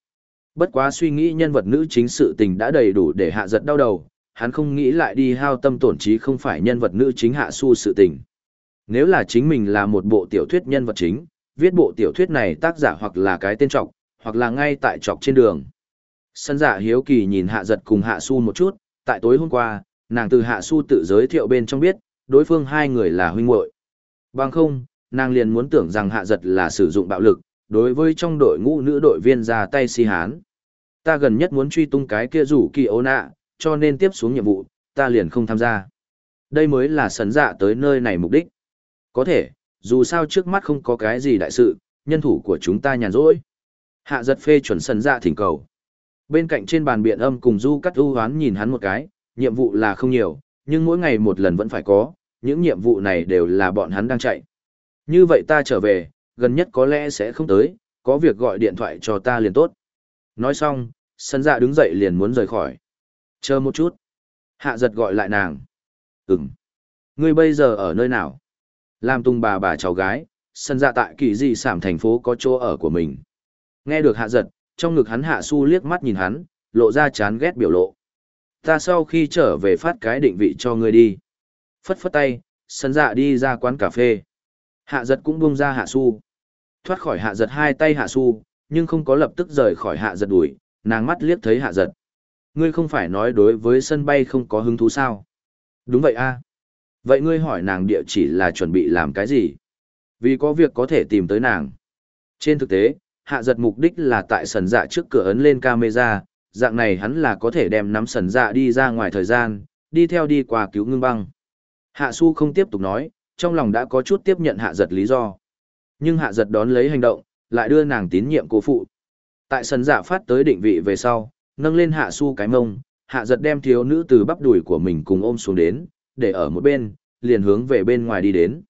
Bất quá suy nghĩ nhân vật nữ chính sự tình đã đầy đủ để hạ giật đau đầu, hắn không nghĩ lại đi hao tâm tổn trí không phải nhân vật nữ chính hạ su sự tình. Nếu là chính mình là một bộ tiểu thuyết nhân vật chính, viết bộ tiểu thuyết này tác giả hoặc là cái tên trọc, hoặc là ngay tại trọc trên đường. Sân giả dạ hiếu kỳ nhìn hạ giật cùng hạ su một chút, tại tối hôm qua, nàng từ hạ su tự giới thiệu bên trong biết, đối phương hai người là huynh muội Bằng không, nàng liền muốn tưởng rằng hạ giật là sử dụng bạo lực, đối với trong đội ngũ nữ đội viên ra tay si hán. Ta gần nhất muốn truy tung cái kia rủ kỳ ố nạ, cho nên tiếp xuống nhiệm vụ, ta liền không tham gia. Đây mới là sấn dạ tới nơi này mục đích. Có thể, dù sao trước mắt không có cái gì đại sự, nhân thủ của chúng ta nhàn rỗi. Hạ giật phê chuẩn sấn dạ thỉnh cầu. Bên cạnh trên bàn biện âm cùng du cắt ưu hoán nhìn hắn một cái, nhiệm vụ là không nhiều, nhưng mỗi ngày một lần vẫn phải có, những nhiệm vụ này đều là bọn hắn đang chạy. Như vậy ta trở về, gần nhất có lẽ sẽ không tới, có việc gọi điện thoại cho ta liền tốt. Nói xong, sân dạ đứng dậy liền muốn rời khỏi. Chờ một chút. Hạ giật gọi lại nàng. Ừm. Ngươi bây giờ ở nơi nào? Làm tung bà bà cháu gái, sân dạ tại kỳ dị sảm thành phố có chỗ ở của mình. Nghe được hạ giật, trong ngực hắn hạ su liếc mắt nhìn hắn, lộ ra chán ghét biểu lộ. Ta sau khi trở về phát cái định vị cho ngươi đi. Phất phất tay, sân dạ đi ra quán cà phê. Hạ giật cũng buông ra hạ su. Thoát khỏi hạ giật hai tay hạ su, nhưng không có lập tức rời khỏi hạ giật đuổi, nàng mắt liếc thấy hạ giật. Ngươi không phải nói đối với sân bay không có hứng thú sao? Đúng vậy a. Vậy ngươi hỏi nàng địa chỉ là chuẩn bị làm cái gì? Vì có việc có thể tìm tới nàng. Trên thực tế, hạ giật mục đích là tại sần dạ trước cửa ấn lên camera, dạng này hắn là có thể đem nắm sần dạ đi ra ngoài thời gian, đi theo đi qua cứu ngưng băng. Hạ su không tiếp tục nói, trong lòng đã có chút tiếp nhận hạ giật lý do. Nhưng hạ giật đón lấy hành động, lại đưa nàng tín nhiệm cố phụ. Tại sân giả phát tới định vị về sau, nâng lên hạ su cái mông, hạ giật đem thiếu nữ từ bắp đùi của mình cùng ôm xuống đến, để ở một bên, liền hướng về bên ngoài đi đến.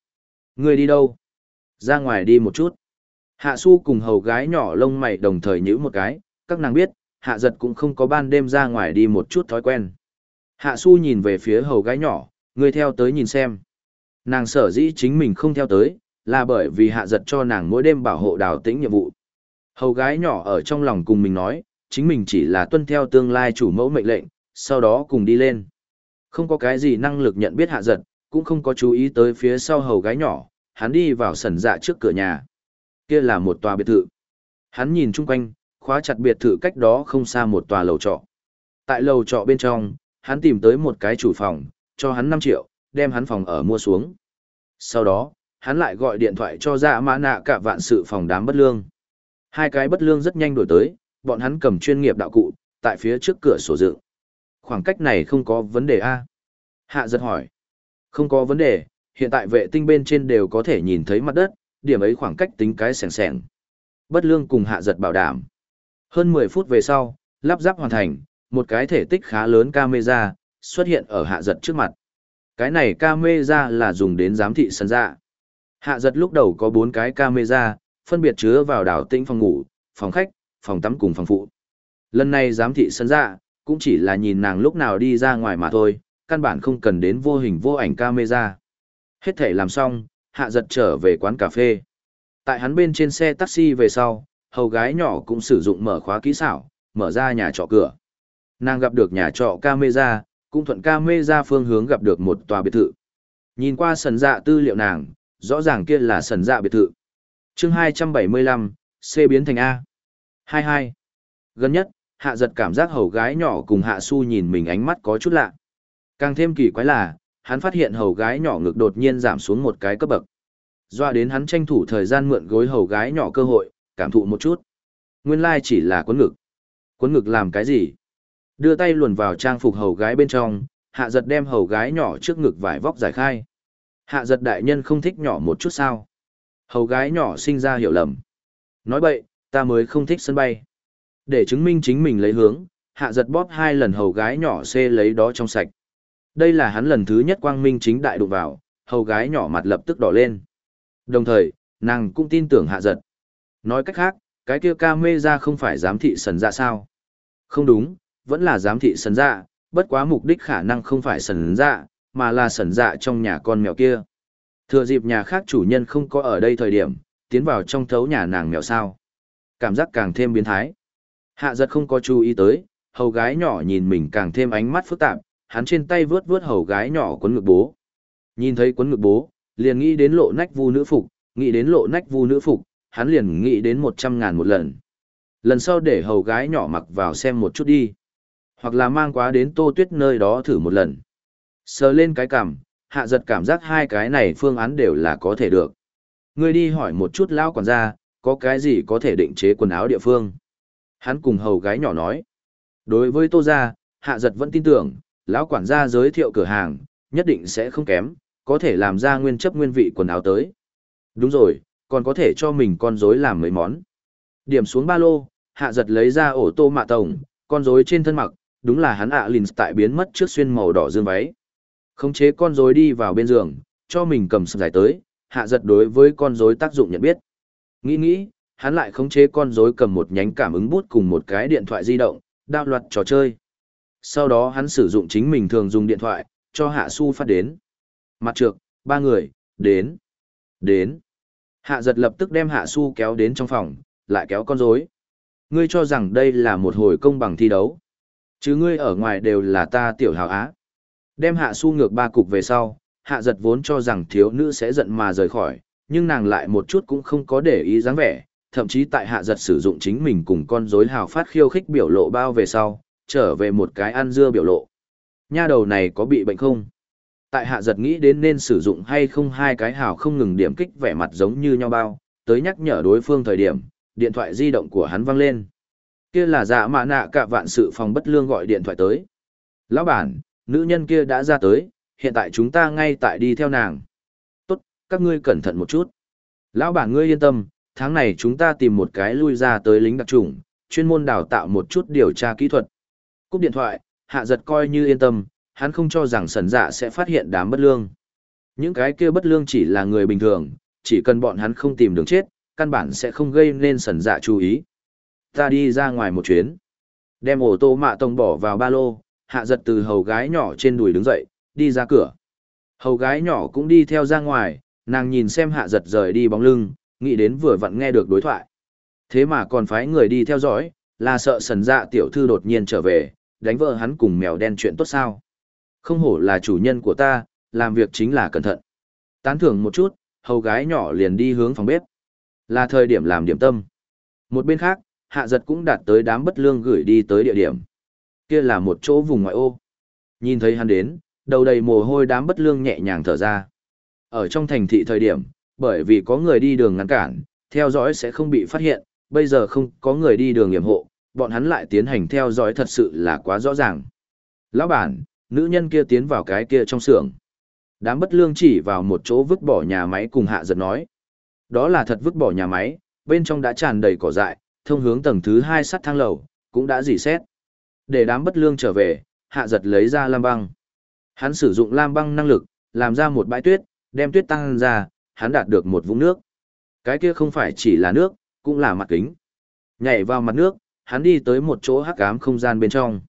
Người đi đâu? Ra ngoài đi một chút. Hạ su cùng hầu gái nhỏ lông mày đồng thời nhữ một cái, các nàng biết, hạ giật cũng không có ban đêm ra ngoài đi một chút thói quen. Hạ su nhìn về phía hầu gái nhỏ, người theo tới nhìn xem. Nàng sở dĩ chính mình không theo tới, là bởi vì hạ giật cho nàng mỗi đêm bảo hộ đào tĩnh nhiệm vụ. Hầu gái nhỏ ở trong lòng cùng mình nói, chính mình chỉ là tuân theo tương lai chủ mẫu mệnh lệnh, sau đó cùng đi lên. Không có cái gì năng lực nhận biết hạ giật, cũng không có chú ý tới phía sau hầu gái nhỏ, hắn đi vào sần dạ trước cửa nhà. Kia là một tòa biệt thự. Hắn nhìn chung quanh, khóa chặt biệt thự cách đó không xa một tòa lầu trọ. Tại lầu trọ bên trong, hắn tìm tới một cái chủ phòng, cho hắn 5 triệu, đem hắn phòng ở mua xuống. Sau đó, hắn lại gọi điện thoại cho dạ mã nạ cả vạn sự phòng đám bất lương. Hai cái bất lương rất nhanh đổi tới, bọn hắn cầm chuyên nghiệp đạo cụ, tại phía trước cửa sổ dựng. Khoảng cách này không có vấn đề A. Hạ giật hỏi. Không có vấn đề, hiện tại vệ tinh bên trên đều có thể nhìn thấy mặt đất, điểm ấy khoảng cách tính cái sẻng sẻng. Bất lương cùng hạ giật bảo đảm. Hơn 10 phút về sau, lắp ráp hoàn thành, một cái thể tích khá lớn camera, xuất hiện ở hạ giật trước mặt. Cái này camera là dùng đến giám thị sân dạ. Hạ giật lúc đầu có 4 cái camera, phân biệt chứa vào đảo tĩnh phòng ngủ, phòng khách, phòng tắm cùng phòng phụ. Lần này giám thị sân dạ, cũng chỉ là nhìn nàng lúc nào đi ra ngoài mà thôi, căn bản không cần đến vô hình vô ảnh camera. Hết thể làm xong, hạ giật trở về quán cà phê. Tại hắn bên trên xe taxi về sau, hầu gái nhỏ cũng sử dụng mở khóa kỹ xảo, mở ra nhà trọ cửa. Nàng gặp được nhà trọ camera, cũng thuận Cam Mê ra phương hướng gặp được một tòa biệt thự. Nhìn qua sần dạ tư liệu nàng, rõ ràng kia là sần dạ biệt thự. chương 275, C biến thành A. 22. Gần nhất, hạ giật cảm giác hầu gái nhỏ cùng hạ su nhìn mình ánh mắt có chút lạ. Càng thêm kỳ quái là, hắn phát hiện hầu gái nhỏ ngực đột nhiên giảm xuống một cái cấp bậc. Doa đến hắn tranh thủ thời gian mượn gối hầu gái nhỏ cơ hội, cảm thụ một chút. Nguyên lai chỉ là quấn ngực. Quấn ngực làm cái gì? Đưa tay luồn vào trang phục hầu gái bên trong, hạ giật đem hầu gái nhỏ trước ngực vải vóc giải khai. Hạ giật đại nhân không thích nhỏ một chút sao? Hầu gái nhỏ sinh ra hiểu lầm. Nói bậy, ta mới không thích sân bay. Để chứng minh chính mình lấy hướng, hạ giật bóp hai lần hầu gái nhỏ xê lấy đó trong sạch. Đây là hắn lần thứ nhất quang minh chính đại đụng vào, hầu gái nhỏ mặt lập tức đỏ lên. Đồng thời, nàng cũng tin tưởng hạ giật. Nói cách khác, cái kia ca mê ra không phải giám thị sần ra sao? Không đúng, vẫn là giám thị sần dạ, bất quá mục đích khả năng không phải sần dạ, mà là sần dạ trong nhà con mèo kia. Thừa dịp nhà khác chủ nhân không có ở đây thời điểm, tiến vào trong thấu nhà nàng mèo sao. Cảm giác càng thêm biến thái. Hạ giật không có chú ý tới, hầu gái nhỏ nhìn mình càng thêm ánh mắt phức tạp, hắn trên tay vướt vướt hầu gái nhỏ quấn ngực bố. Nhìn thấy quấn ngực bố, liền nghĩ đến lộ nách vu nữ phục, nghĩ đến lộ nách vu nữ phục, hắn liền nghĩ đến một trăm ngàn một lần. Lần sau để hầu gái nhỏ mặc vào xem một chút đi. Hoặc là mang quá đến tô tuyết nơi đó thử một lần. Sờ lên cái cảm, hạ giật cảm giác hai cái này phương án đều là có thể được. Ngươi đi hỏi một chút lão quản gia, có cái gì có thể định chế quần áo địa phương. Hắn cùng hầu gái nhỏ nói. Đối với tô gia, hạ giật vẫn tin tưởng, lão quản gia giới thiệu cửa hàng, nhất định sẽ không kém, có thể làm ra nguyên chấp nguyên vị quần áo tới. Đúng rồi, còn có thể cho mình con rối làm mấy món. Điểm xuống ba lô, hạ giật lấy ra ổ tô mạ tổng, con rối trên thân mặc, đúng là hắn ạ à lìn tại biến mất trước xuyên màu đỏ dương váy. Khống chế con rối đi vào bên giường, cho mình cầm sợi giải tới, hạ giật đối với con rối tác dụng nhận biết. Nghĩ nghĩ, hắn lại khống chế con rối cầm một nhánh cảm ứng bút cùng một cái điện thoại di động, đạo loạt trò chơi. Sau đó hắn sử dụng chính mình thường dùng điện thoại, cho hạ su phát đến. Mặt trược, ba người, đến, đến. Hạ giật lập tức đem hạ su kéo đến trong phòng, lại kéo con rối. Ngươi cho rằng đây là một hồi công bằng thi đấu. Chứ ngươi ở ngoài đều là ta tiểu hào á. Đem hạ su ngược ba cục về sau, hạ giật vốn cho rằng thiếu nữ sẽ giận mà rời khỏi, nhưng nàng lại một chút cũng không có để ý dáng vẻ, thậm chí tại hạ giật sử dụng chính mình cùng con rối hào phát khiêu khích biểu lộ bao về sau, trở về một cái ăn dưa biểu lộ. Nha đầu này có bị bệnh không? Tại hạ giật nghĩ đến nên sử dụng hay không hai cái hào không ngừng điểm kích vẻ mặt giống như nhau bao, tới nhắc nhở đối phương thời điểm, điện thoại di động của hắn văng lên. Kia là dạ mạ nạ cả vạn sự phòng bất lương gọi điện thoại tới. Lão bản, nữ nhân kia đã ra tới, hiện tại chúng ta ngay tại đi theo nàng. Tốt, các ngươi cẩn thận một chút. Lão bản ngươi yên tâm, tháng này chúng ta tìm một cái lui ra tới lính đặc trùng, chuyên môn đào tạo một chút điều tra kỹ thuật. Cúp điện thoại, hạ giật coi như yên tâm, hắn không cho rằng sần dạ sẽ phát hiện đám bất lương. Những cái kia bất lương chỉ là người bình thường, chỉ cần bọn hắn không tìm đường chết, căn bản sẽ không gây nên sần dạ chú ý. Ta đi ra ngoài một chuyến. Đem ổ tô mạ tông bỏ vào ba lô, hạ giật từ hầu gái nhỏ trên đùi đứng dậy, đi ra cửa. Hầu gái nhỏ cũng đi theo ra ngoài, nàng nhìn xem hạ giật rời đi bóng lưng, nghĩ đến vừa vặn nghe được đối thoại. Thế mà còn phái người đi theo dõi, là sợ sần dạ tiểu thư đột nhiên trở về, đánh vợ hắn cùng mèo đen chuyện tốt sao. Không hổ là chủ nhân của ta, làm việc chính là cẩn thận. Tán thưởng một chút, hầu gái nhỏ liền đi hướng phòng bếp. Là thời điểm làm điểm tâm. Một bên khác, hạ giật cũng đạt tới đám bất lương gửi đi tới địa điểm. Kia là một chỗ vùng ngoại ô. Nhìn thấy hắn đến, đầu đầy mồ hôi đám bất lương nhẹ nhàng thở ra. Ở trong thành thị thời điểm, bởi vì có người đi đường ngăn cản, theo dõi sẽ không bị phát hiện, bây giờ không có người đi đường nghiệm hộ, bọn hắn lại tiến hành theo dõi thật sự là quá rõ ràng. Lão bản, nữ nhân kia tiến vào cái kia trong xưởng. Đám bất lương chỉ vào một chỗ vứt bỏ nhà máy cùng hạ giật nói. Đó là thật vứt bỏ nhà máy, bên trong đã tràn đầy cỏ dại, thông hướng tầng thứ hai sắt thang lầu, cũng đã dỉ xét. Để đám bất lương trở về, hạ giật lấy ra lam băng. Hắn sử dụng lam băng năng lực, làm ra một bãi tuyết, đem tuyết tăng ra, hắn đạt được một vũng nước. Cái kia không phải chỉ là nước, cũng là mặt kính. Nhảy vào mặt nước, hắn đi tới một chỗ hắc ám không gian bên trong.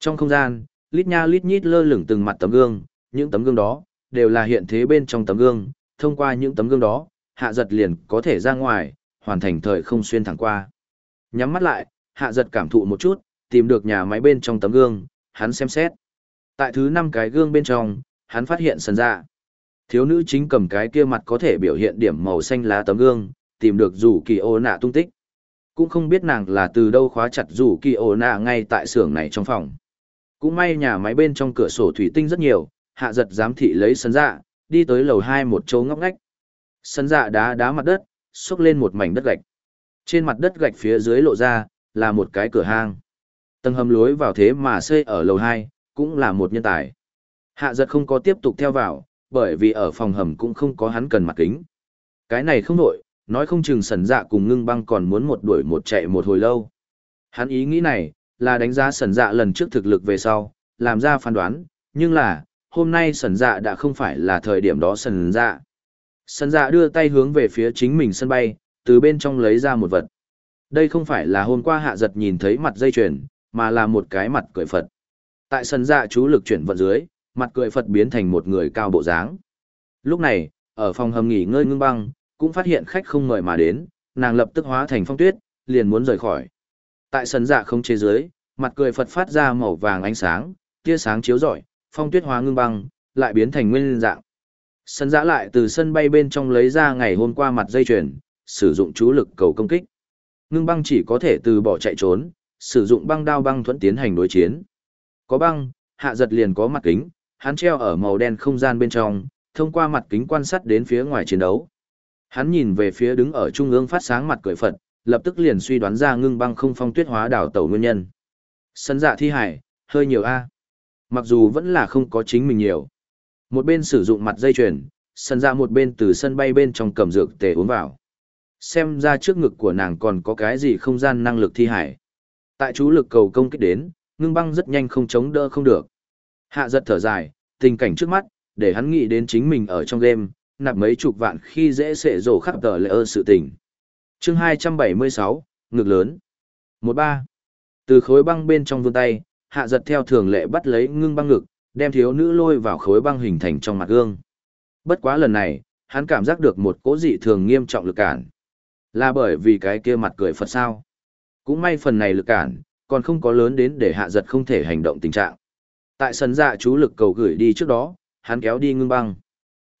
Trong không gian, lít nha lít nhít lơ lửng từng mặt tấm gương, những tấm gương đó, đều là hiện thế bên trong tấm gương, thông qua những tấm gương đó, hạ giật liền có thể ra ngoài, hoàn thành thời không xuyên thẳng qua. Nhắm mắt lại, hạ giật cảm thụ một chút, tìm được nhà máy bên trong tấm gương, hắn xem xét. Tại thứ năm cái gương bên trong, hắn phát hiện sần dạ. Thiếu nữ chính cầm cái kia mặt có thể biểu hiện điểm màu xanh lá tấm gương, tìm được rủ kỳ ô nạ tung tích. Cũng không biết nàng là từ đâu khóa chặt rủ kỳ ô nạ ngay tại xưởng này trong phòng. Cũng may nhà máy bên trong cửa sổ thủy tinh rất nhiều, hạ giật giám thị lấy sân dạ, đi tới lầu hai một chỗ ngóc ngách. Sân dạ đá đá mặt đất, xúc lên một mảnh đất gạch. Trên mặt đất gạch phía dưới lộ ra, là một cái cửa hang. Tầng hầm lối vào thế mà xây ở lầu hai, cũng là một nhân tài. Hạ giật không có tiếp tục theo vào, bởi vì ở phòng hầm cũng không có hắn cần mặt kính. Cái này không nổi, nói không chừng sần dạ cùng ngưng băng còn muốn một đuổi một chạy một hồi lâu. Hắn ý nghĩ này, là đánh giá sần dạ lần trước thực lực về sau, làm ra phán đoán, nhưng là, hôm nay sần dạ đã không phải là thời điểm đó sần dạ. Sần dạ đưa tay hướng về phía chính mình sân bay, từ bên trong lấy ra một vật. Đây không phải là hôm qua hạ giật nhìn thấy mặt dây chuyền, mà là một cái mặt cười Phật. Tại sân dạ chú lực chuyển vận dưới, mặt cười Phật biến thành một người cao bộ dáng. Lúc này, ở phòng hầm nghỉ ngơi ngưng băng, cũng phát hiện khách không mời mà đến, nàng lập tức hóa thành phong tuyết, liền muốn rời khỏi. Tại sân dạ không chế dưới, mặt cười Phật phát ra màu vàng ánh sáng, tia sáng chiếu rọi, phong tuyết hóa ngưng băng, lại biến thành nguyên dạng. Sân dạ lại từ sân bay bên trong lấy ra ngày hôm qua mặt dây chuyền, sử dụng chú lực cầu công kích. Ngưng băng chỉ có thể từ bỏ chạy trốn, sử dụng băng đao băng thuẫn tiến hành đối chiến. Có băng, hạ giật liền có mặt kính, hắn treo ở màu đen không gian bên trong, thông qua mặt kính quan sát đến phía ngoài chiến đấu. Hắn nhìn về phía đứng ở trung ương phát sáng mặt cười Phật, lập tức liền suy đoán ra ngưng băng không phong tuyết hóa đảo tẩu nguyên nhân. Sân dạ thi hải, hơi nhiều A. Mặc dù vẫn là không có chính mình nhiều. Một bên sử dụng mặt dây chuyền, sân dạ một bên từ sân bay bên trong cầm dược tề uống vào. Xem ra trước ngực của nàng còn có cái gì không gian năng lực thi hải. Tại chú lực cầu công kích đến, ngưng băng rất nhanh không chống đỡ không được. Hạ giật thở dài, tình cảnh trước mắt, để hắn nghĩ đến chính mình ở trong game, nạp mấy chục vạn khi dễ sệ rổ khắp tờ lệ ơ sự tình. chương 276, ngực lớn. 13. Từ khối băng bên trong vươn tay, hạ giật theo thường lệ bắt lấy ngưng băng ngực, đem thiếu nữ lôi vào khối băng hình thành trong mặt gương. Bất quá lần này, hắn cảm giác được một cố dị thường nghiêm trọng lực cản. Là bởi vì cái kia mặt cười Phật sao. Cũng may phần này lực cản, còn không có lớn đến để hạ giật không thể hành động tình trạng. Tại sân dạ chú lực cầu gửi đi trước đó, hắn kéo đi ngưng băng.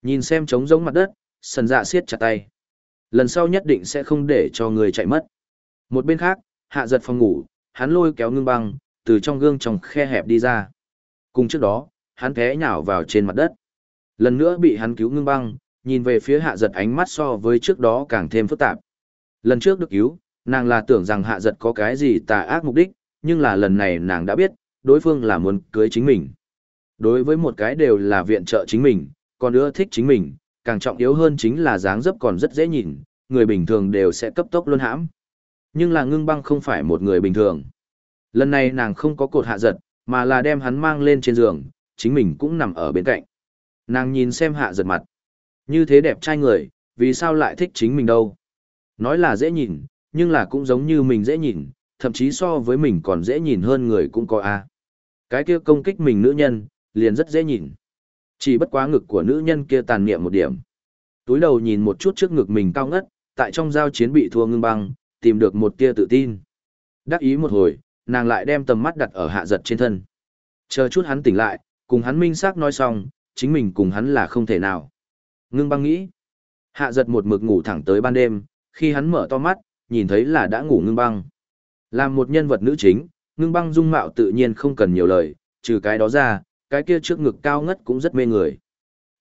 Nhìn xem trống giống mặt đất, sân dạ siết chặt tay. Lần sau nhất định sẽ không để cho người chạy mất. Một bên khác, hạ giật phòng ngủ, hắn lôi kéo ngưng băng, từ trong gương trong khe hẹp đi ra. Cùng trước đó, hắn té nhào vào trên mặt đất. Lần nữa bị hắn cứu ngưng băng, nhìn về phía hạ giật ánh mắt so với trước đó càng thêm phức tạp. Lần trước được cứu, nàng là tưởng rằng hạ giật có cái gì tà ác mục đích, nhưng là lần này nàng đã biết, đối phương là muốn cưới chính mình. Đối với một cái đều là viện trợ chính mình, còn nữa thích chính mình, càng trọng yếu hơn chính là dáng dấp còn rất dễ nhìn, người bình thường đều sẽ cấp tốc luôn hãm. Nhưng là ngưng băng không phải một người bình thường. Lần này nàng không có cột hạ giật, mà là đem hắn mang lên trên giường, chính mình cũng nằm ở bên cạnh. Nàng nhìn xem hạ giật mặt. Như thế đẹp trai người, vì sao lại thích chính mình đâu? Nói là dễ nhìn, nhưng là cũng giống như mình dễ nhìn, thậm chí so với mình còn dễ nhìn hơn người cũng có a. Cái kia công kích mình nữ nhân, liền rất dễ nhìn. Chỉ bất quá ngực của nữ nhân kia tàn niệm một điểm. Túi đầu nhìn một chút trước ngực mình cao ngất, tại trong giao chiến bị thua ngưng băng, tìm được một tia tự tin. Đắc ý một hồi, nàng lại đem tầm mắt đặt ở hạ giật trên thân. Chờ chút hắn tỉnh lại, cùng hắn minh xác nói xong, chính mình cùng hắn là không thể nào. Ngưng băng nghĩ. Hạ giật một mực ngủ thẳng tới ban đêm, khi hắn mở to mắt, nhìn thấy là đã ngủ ngưng băng. Làm một nhân vật nữ chính, ngưng băng dung mạo tự nhiên không cần nhiều lời, trừ cái đó ra, cái kia trước ngực cao ngất cũng rất mê người.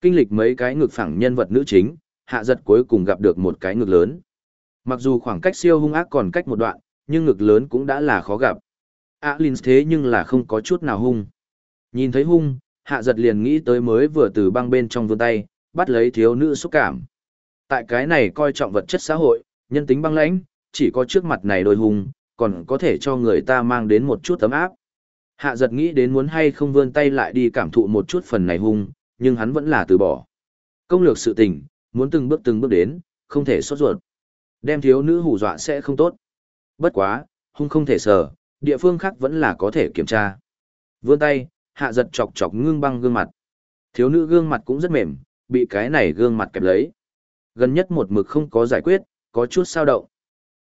Kinh lịch mấy cái ngực phẳng nhân vật nữ chính, hạ giật cuối cùng gặp được một cái ngực lớn. Mặc dù khoảng cách siêu hung ác còn cách một đoạn, nhưng ngực lớn cũng đã là khó gặp. Alin thế nhưng là không có chút nào hung. Nhìn thấy hung, hạ giật liền nghĩ tới mới vừa từ băng bên trong vươn tay, bắt lấy thiếu nữ xúc cảm. Tại cái này coi trọng vật chất xã hội, nhân tính băng lãnh, chỉ có trước mặt này đôi hùng còn có thể cho người ta mang đến một chút tấm áp. Hạ giật nghĩ đến muốn hay không vươn tay lại đi cảm thụ một chút phần này hung, nhưng hắn vẫn là từ bỏ. Công lược sự tình, muốn từng bước từng bước đến, không thể sốt ruột. Đem thiếu nữ hù dọa sẽ không tốt. Bất quá, hung không thể sờ, địa phương khác vẫn là có thể kiểm tra. Vươn tay, hạ giật chọc chọc ngưng băng gương mặt. Thiếu nữ gương mặt cũng rất mềm, bị cái này gương mặt kẹp lấy. Gần nhất một mực không có giải quyết, có chút sao động.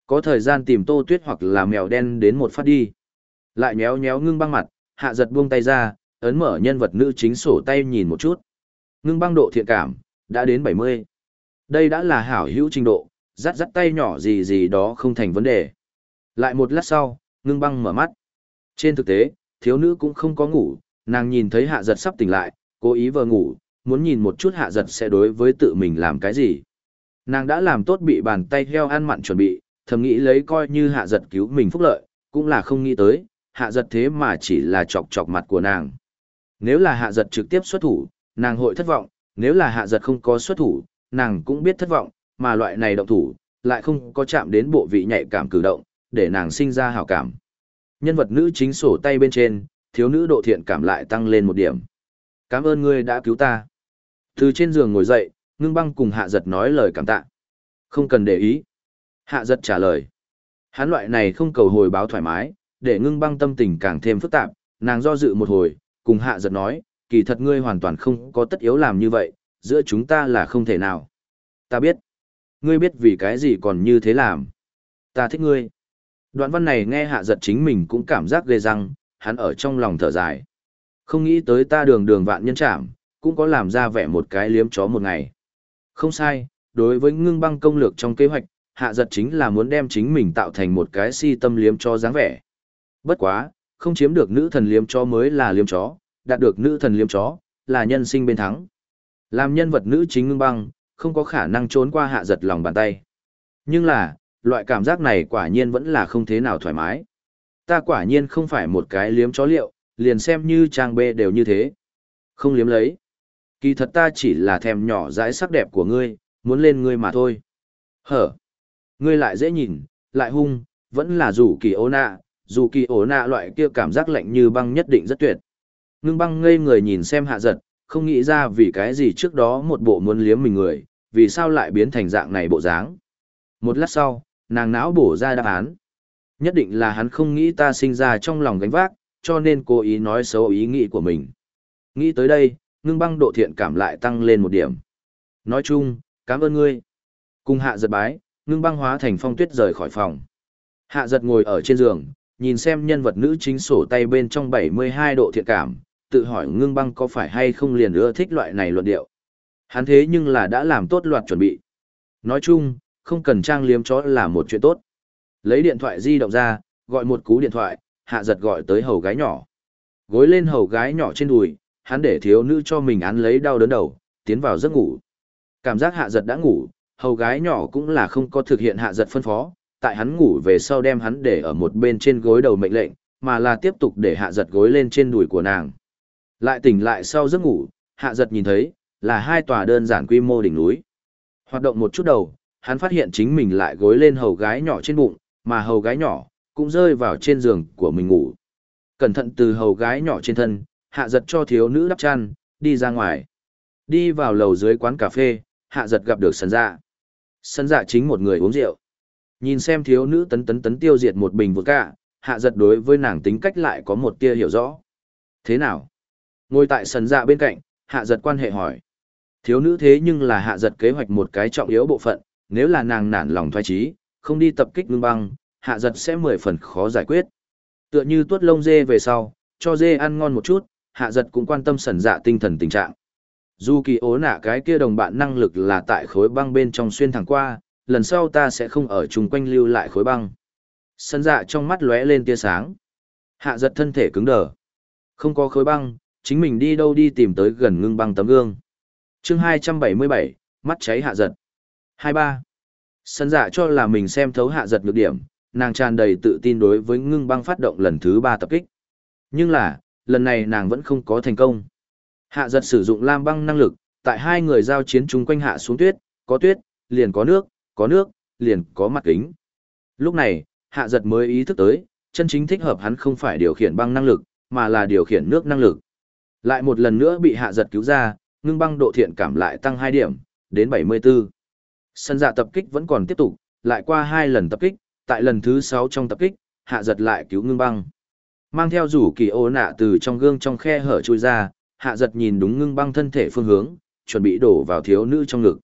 Có thời gian tìm tô tuyết hoặc là mèo đen đến một phát đi. Lại nhéo nhéo ngưng băng mặt, hạ giật buông tay ra, ấn mở nhân vật nữ chính sổ tay nhìn một chút. Ngưng băng độ thiện cảm, đã đến 70. Đây đã là hảo hữu trình độ, rắt rắt tay nhỏ gì gì đó không thành vấn đề. Lại một lát sau, ngưng băng mở mắt. Trên thực tế, thiếu nữ cũng không có ngủ, nàng nhìn thấy hạ giật sắp tỉnh lại, cố ý vờ ngủ, muốn nhìn một chút hạ giật sẽ đối với tự mình làm cái gì. Nàng đã làm tốt bị bàn tay heo ăn mặn chuẩn bị, thầm nghĩ lấy coi như hạ giật cứu mình phúc lợi, cũng là không nghĩ tới, hạ giật thế mà chỉ là chọc chọc mặt của nàng. Nếu là hạ giật trực tiếp xuất thủ, nàng hội thất vọng, nếu là hạ giật không có xuất thủ, nàng cũng biết thất vọng, mà loại này động thủ, lại không có chạm đến bộ vị nhạy cảm cử động, để nàng sinh ra hảo cảm. Nhân vật nữ chính sổ tay bên trên, thiếu nữ độ thiện cảm lại tăng lên một điểm. Cảm ơn ngươi đã cứu ta. Từ trên giường ngồi dậy, ngưng băng cùng hạ giật nói lời cảm tạ. Không cần để ý. Hạ giật trả lời. Hắn loại này không cầu hồi báo thoải mái, để ngưng băng tâm tình càng thêm phức tạp, nàng do dự một hồi, cùng hạ giật nói, kỳ thật ngươi hoàn toàn không có tất yếu làm như vậy, giữa chúng ta là không thể nào. Ta biết. Ngươi biết vì cái gì còn như thế làm. Ta thích ngươi. Đoạn văn này nghe hạ giật chính mình cũng cảm giác ghê răng, hắn ở trong lòng thở dài. Không nghĩ tới ta đường đường vạn nhân trảm, cũng có làm ra vẻ một cái liếm chó một ngày. Không sai, đối với ngưng băng công lược trong kế hoạch, hạ giật chính là muốn đem chính mình tạo thành một cái si tâm liếm chó dáng vẻ. Bất quá, không chiếm được nữ thần liếm chó mới là liếm chó, đạt được nữ thần liếm chó, là nhân sinh bên thắng. Làm nhân vật nữ chính ngưng băng, không có khả năng trốn qua hạ giật lòng bàn tay. Nhưng là, loại cảm giác này quả nhiên vẫn là không thế nào thoải mái. Ta quả nhiên không phải một cái liếm chó liệu, liền xem như trang bê đều như thế. Không liếm lấy. Kỳ thật ta chỉ là thèm nhỏ dãi sắc đẹp của ngươi, muốn lên ngươi mà thôi. Hở. Ngươi lại dễ nhìn, lại hung, vẫn là rủ kỳ ố nạ, dù kỳ ố nạ loại kia cảm giác lạnh như băng nhất định rất tuyệt. Ngưng băng ngây người nhìn xem hạ giật, không nghĩ ra vì cái gì trước đó một bộ muốn liếm mình người, vì sao lại biến thành dạng này bộ dáng. Một lát sau, nàng não bổ ra đáp án. Nhất định là hắn không nghĩ ta sinh ra trong lòng gánh vác, cho nên cố ý nói xấu ý nghĩ của mình. Nghĩ tới đây, ngưng băng độ thiện cảm lại tăng lên một điểm. Nói chung, cảm ơn ngươi. Cùng hạ giật bái, ngưng băng hóa thành phong tuyết rời khỏi phòng. Hạ giật ngồi ở trên giường, nhìn xem nhân vật nữ chính sổ tay bên trong 72 độ thiện cảm, tự hỏi ngưng băng có phải hay không liền ưa thích loại này luận điệu. Hắn thế nhưng là đã làm tốt loạt chuẩn bị. Nói chung, không cần trang liếm chó là một chuyện tốt. Lấy điện thoại di động ra, gọi một cú điện thoại, hạ giật gọi tới hầu gái nhỏ. Gối lên hầu gái nhỏ trên đùi, hắn để thiếu nữ cho mình án lấy đau đớn đầu, tiến vào giấc ngủ. Cảm giác hạ giật đã ngủ, hầu gái nhỏ cũng là không có thực hiện hạ giật phân phó, tại hắn ngủ về sau đem hắn để ở một bên trên gối đầu mệnh lệnh, mà là tiếp tục để hạ giật gối lên trên đùi của nàng. Lại tỉnh lại sau giấc ngủ, hạ giật nhìn thấy, là hai tòa đơn giản quy mô đỉnh núi. Hoạt động một chút đầu, hắn phát hiện chính mình lại gối lên hầu gái nhỏ trên bụng, mà hầu gái nhỏ cũng rơi vào trên giường của mình ngủ. Cẩn thận từ hầu gái nhỏ trên thân, hạ giật cho thiếu nữ đắp chăn, đi ra ngoài. Đi vào lầu dưới quán cà phê, hạ giật gặp được sân dạ. Sân dạ chính một người uống rượu. Nhìn xem thiếu nữ tấn tấn tấn tiêu diệt một bình vừa cả, hạ giật đối với nàng tính cách lại có một tia hiểu rõ. Thế nào? Ngồi tại sân dạ bên cạnh, hạ giật quan hệ hỏi. Thiếu nữ thế nhưng là hạ giật kế hoạch một cái trọng yếu bộ phận, nếu là nàng nản lòng thoái trí, không đi tập kích ngưng băng, hạ giật sẽ mười phần khó giải quyết. Tựa như tuốt lông dê về sau, cho dê ăn ngon một chút, hạ giật cũng quan tâm sần dạ tinh thần tình trạng. Dù kỳ ố nạ cái kia đồng bạn năng lực là tại khối băng bên trong xuyên thẳng qua, lần sau ta sẽ không ở chung quanh lưu lại khối băng. Sân dạ trong mắt lóe lên tia sáng. Hạ giật thân thể cứng đờ. Không có khối băng, chính mình đi đâu đi tìm tới gần ngưng băng tấm gương. chương 277, mắt cháy hạ giật. 23. Sân dạ cho là mình xem thấu hạ giật nhược điểm, nàng tràn đầy tự tin đối với ngưng băng phát động lần thứ ba tập kích. Nhưng là, lần này nàng vẫn không có thành công. Hạ giật sử dụng lam băng năng lực, tại hai người giao chiến chung quanh hạ xuống tuyết, có tuyết, liền có nước, có nước, liền có mặt kính. Lúc này, hạ giật mới ý thức tới, chân chính thích hợp hắn không phải điều khiển băng năng lực, mà là điều khiển nước năng lực. Lại một lần nữa bị hạ giật cứu ra, ngưng băng độ thiện cảm lại tăng 2 điểm, đến 74. Sân dạ tập kích vẫn còn tiếp tục, lại qua hai lần tập kích, tại lần thứ 6 trong tập kích, hạ giật lại cứu ngưng băng. Mang theo rủ kỳ ô nạ từ trong gương trong khe hở chui ra, hạ giật nhìn đúng ngưng băng thân thể phương hướng, chuẩn bị đổ vào thiếu nữ trong ngực.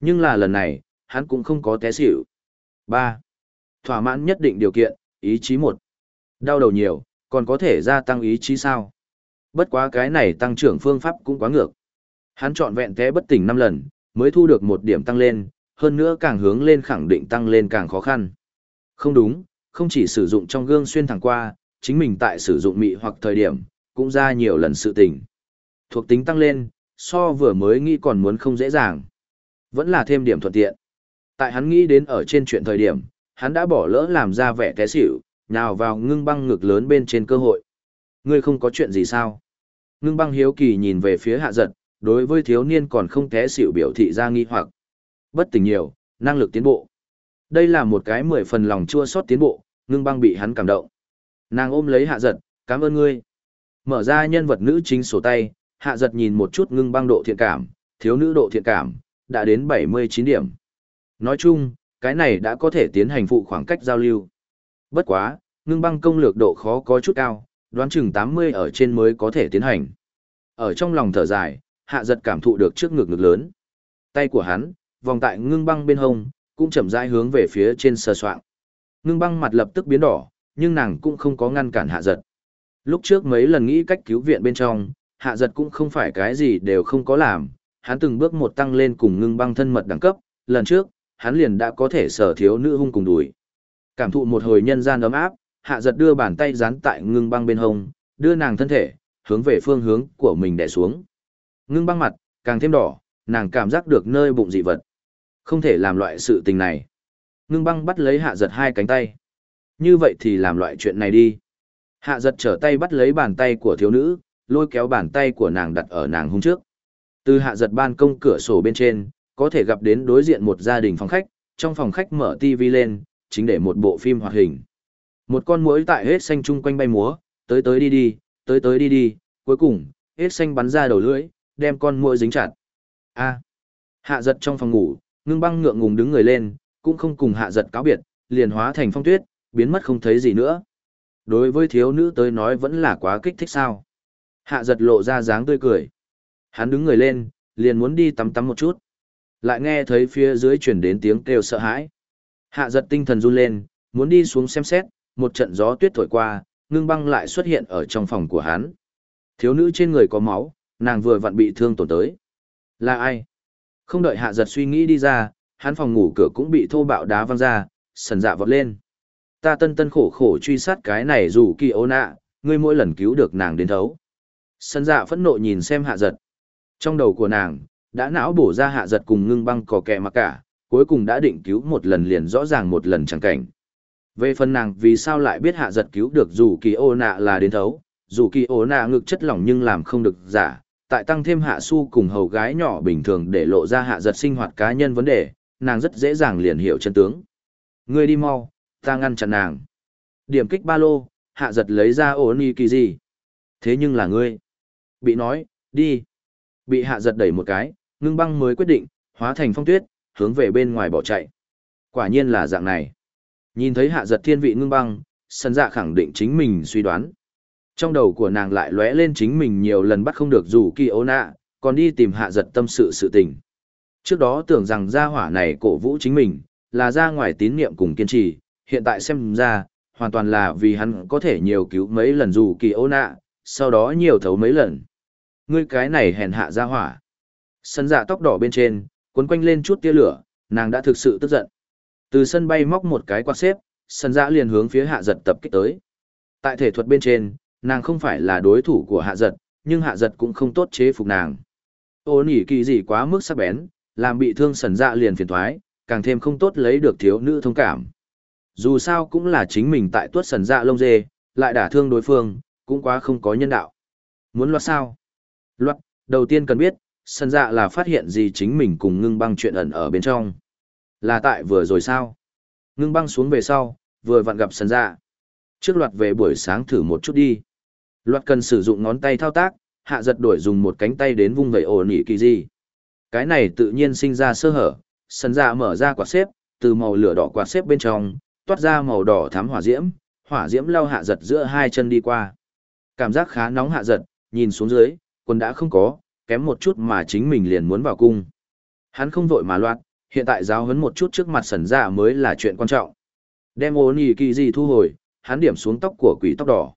Nhưng là lần này, hắn cũng không có té xỉu. 3. Thỏa mãn nhất định điều kiện, ý chí một. Đau đầu nhiều, còn có thể gia tăng ý chí sao? Bất quá cái này tăng trưởng phương pháp cũng quá ngược. Hắn chọn vẹn té bất tỉnh 5 lần, mới thu được một điểm tăng lên, hơn nữa càng hướng lên khẳng định tăng lên càng khó khăn. Không đúng, không chỉ sử dụng trong gương xuyên thẳng qua, chính mình tại sử dụng mị hoặc thời điểm, cũng ra nhiều lần sự tỉnh. Thuộc tính tăng lên, so vừa mới nghĩ còn muốn không dễ dàng. Vẫn là thêm điểm thuận tiện. Tại hắn nghĩ đến ở trên chuyện thời điểm, hắn đã bỏ lỡ làm ra vẻ té xỉu, nào vào ngưng băng ngực lớn bên trên cơ hội. Ngươi không có chuyện gì sao? Ngưng băng hiếu kỳ nhìn về phía hạ giật, đối với thiếu niên còn không té xỉu biểu thị ra nghi hoặc. Bất tỉnh nhiều, năng lực tiến bộ. Đây là một cái mười phần lòng chua xót tiến bộ, ngưng băng bị hắn cảm động. Nàng ôm lấy hạ giật, cảm ơn ngươi. Mở ra nhân vật nữ chính sổ tay, hạ giật nhìn một chút ngưng băng độ thiện cảm, thiếu nữ độ thiện cảm, đã đến 79 điểm. Nói chung, cái này đã có thể tiến hành phụ khoảng cách giao lưu. Bất quá, ngưng băng công lược độ khó có chút cao, đoán chừng 80 ở trên mới có thể tiến hành. Ở trong lòng thở dài, hạ giật cảm thụ được trước ngực ngực lớn. Tay của hắn, vòng tại ngưng băng bên hông, cũng chậm rãi hướng về phía trên sờ soạng. Ngưng băng mặt lập tức biến đỏ, nhưng nàng cũng không có ngăn cản hạ giật. Lúc trước mấy lần nghĩ cách cứu viện bên trong, hạ giật cũng không phải cái gì đều không có làm, hắn từng bước một tăng lên cùng ngưng băng thân mật đẳng cấp, lần trước, hắn liền đã có thể sở thiếu nữ hung cùng đuổi. Cảm thụ một hồi nhân gian ấm áp, hạ giật đưa bàn tay dán tại ngưng băng bên hông, đưa nàng thân thể, hướng về phương hướng của mình đè xuống. Ngưng băng mặt, càng thêm đỏ, nàng cảm giác được nơi bụng dị vật. Không thể làm loại sự tình này. Ngưng băng bắt lấy hạ giật hai cánh tay. Như vậy thì làm loại chuyện này đi. Hạ giật trở tay bắt lấy bàn tay của thiếu nữ, lôi kéo bàn tay của nàng đặt ở nàng hung trước. Từ hạ giật ban công cửa sổ bên trên, có thể gặp đến đối diện một gia đình phòng khách, trong phòng khách mở TV lên, chính để một bộ phim hoạt hình. Một con muỗi tại hết xanh chung quanh bay múa, tới tới đi đi, tới tới đi đi, cuối cùng, hết xanh bắn ra đầu lưỡi, đem con muỗi dính chặt. A. À. Hạ giật trong phòng ngủ, ngưng băng ngượng ngùng đứng người lên, cũng không cùng hạ giật cáo biệt, liền hóa thành phong tuyết, biến mất không thấy gì nữa. Đối với thiếu nữ tới nói vẫn là quá kích thích sao. Hạ giật lộ ra dáng tươi cười. Hắn đứng người lên, liền muốn đi tắm tắm một chút. Lại nghe thấy phía dưới chuyển đến tiếng kêu sợ hãi. Hạ giật tinh thần run lên, muốn đi xuống xem xét, một trận gió tuyết thổi qua, ngưng băng lại xuất hiện ở trong phòng của hắn. Thiếu nữ trên người có máu, nàng vừa vặn bị thương tổn tới. Là ai? Không đợi hạ giật suy nghĩ đi ra, hắn phòng ngủ cửa cũng bị thô bạo đá văng ra, sần dạ vọt lên. Ta tân tân khổ khổ truy sát cái này dù kỳ ô nạ, ngươi mỗi lần cứu được nàng đến thấu. Sân dạ phẫn nộ nhìn xem hạ giật. Trong đầu của nàng, đã não bổ ra hạ giật cùng ngưng băng cò kẹ mặc cả, cuối cùng đã định cứu một lần liền rõ ràng một lần chẳng cảnh. Về phần nàng vì sao lại biết hạ giật cứu được dù kỳ ô nạ là đến thấu, dù kỳ ô nạ ngực chất lỏng nhưng làm không được giả, tại tăng thêm hạ su cùng hầu gái nhỏ bình thường để lộ ra hạ giật sinh hoạt cá nhân vấn đề, nàng rất dễ dàng liền hiểu chân tướng. Ngươi đi mau, ta ngăn chặn nàng. Điểm kích ba lô, hạ giật lấy ra ổ ni kỳ gì. Thế nhưng là ngươi. Bị nói, đi. Bị hạ giật đẩy một cái, ngưng băng mới quyết định, hóa thành phong tuyết, hướng về bên ngoài bỏ chạy. Quả nhiên là dạng này. Nhìn thấy hạ giật thiên vị ngưng băng, sân dạ khẳng định chính mình suy đoán. Trong đầu của nàng lại lóe lên chính mình nhiều lần bắt không được dù kỳ ô nạ, còn đi tìm hạ giật tâm sự sự tình. Trước đó tưởng rằng gia hỏa này cổ vũ chính mình, là ra ngoài tín niệm cùng kiên trì, hiện tại xem ra, hoàn toàn là vì hắn có thể nhiều cứu mấy lần dù kỳ ô nạ, sau đó nhiều thấu mấy lần. Ngươi cái này hèn hạ gia hỏa. Sân dạ tóc đỏ bên trên, cuốn quanh lên chút tia lửa, nàng đã thực sự tức giận. Từ sân bay móc một cái quạt xếp, sân dạ liền hướng phía hạ giật tập kích tới. Tại thể thuật bên trên, nàng không phải là đối thủ của hạ giật, nhưng hạ giật cũng không tốt chế phục nàng. Ô nỉ kỳ gì quá mức sắc bén, làm bị thương sần dạ liền phiền thoái, càng thêm không tốt lấy được thiếu nữ thông cảm. Dù sao cũng là chính mình tại tuốt sần dạ lông dê, lại đả thương đối phương, cũng quá không có nhân đạo. Muốn loạt sao? Loạt, đầu tiên cần biết, sần dạ là phát hiện gì chính mình cùng ngưng băng chuyện ẩn ở bên trong. Là tại vừa rồi sao? Ngưng băng xuống về sau, vừa vặn gặp sần dạ. Trước loạt về buổi sáng thử một chút đi. Loạt cần sử dụng ngón tay thao tác, hạ giật đổi dùng một cánh tay đến vung vẩy ổ nỉ kỳ gì. Cái này tự nhiên sinh ra sơ hở, sân dạ mở ra quạt xếp, từ màu lửa đỏ quạt xếp bên trong, toát ra màu đỏ thắm hỏa diễm, hỏa diễm lao hạ giật giữa hai chân đi qua. Cảm giác khá nóng hạ giật, nhìn xuống dưới, quần đã không có, kém một chút mà chính mình liền muốn vào cung. Hắn không vội mà loạt, hiện tại giáo huấn một chút trước mặt sẩn dạ mới là chuyện quan trọng. Đem ô nhì kỳ gì thu hồi, hắn điểm xuống tóc của quỷ tóc đỏ.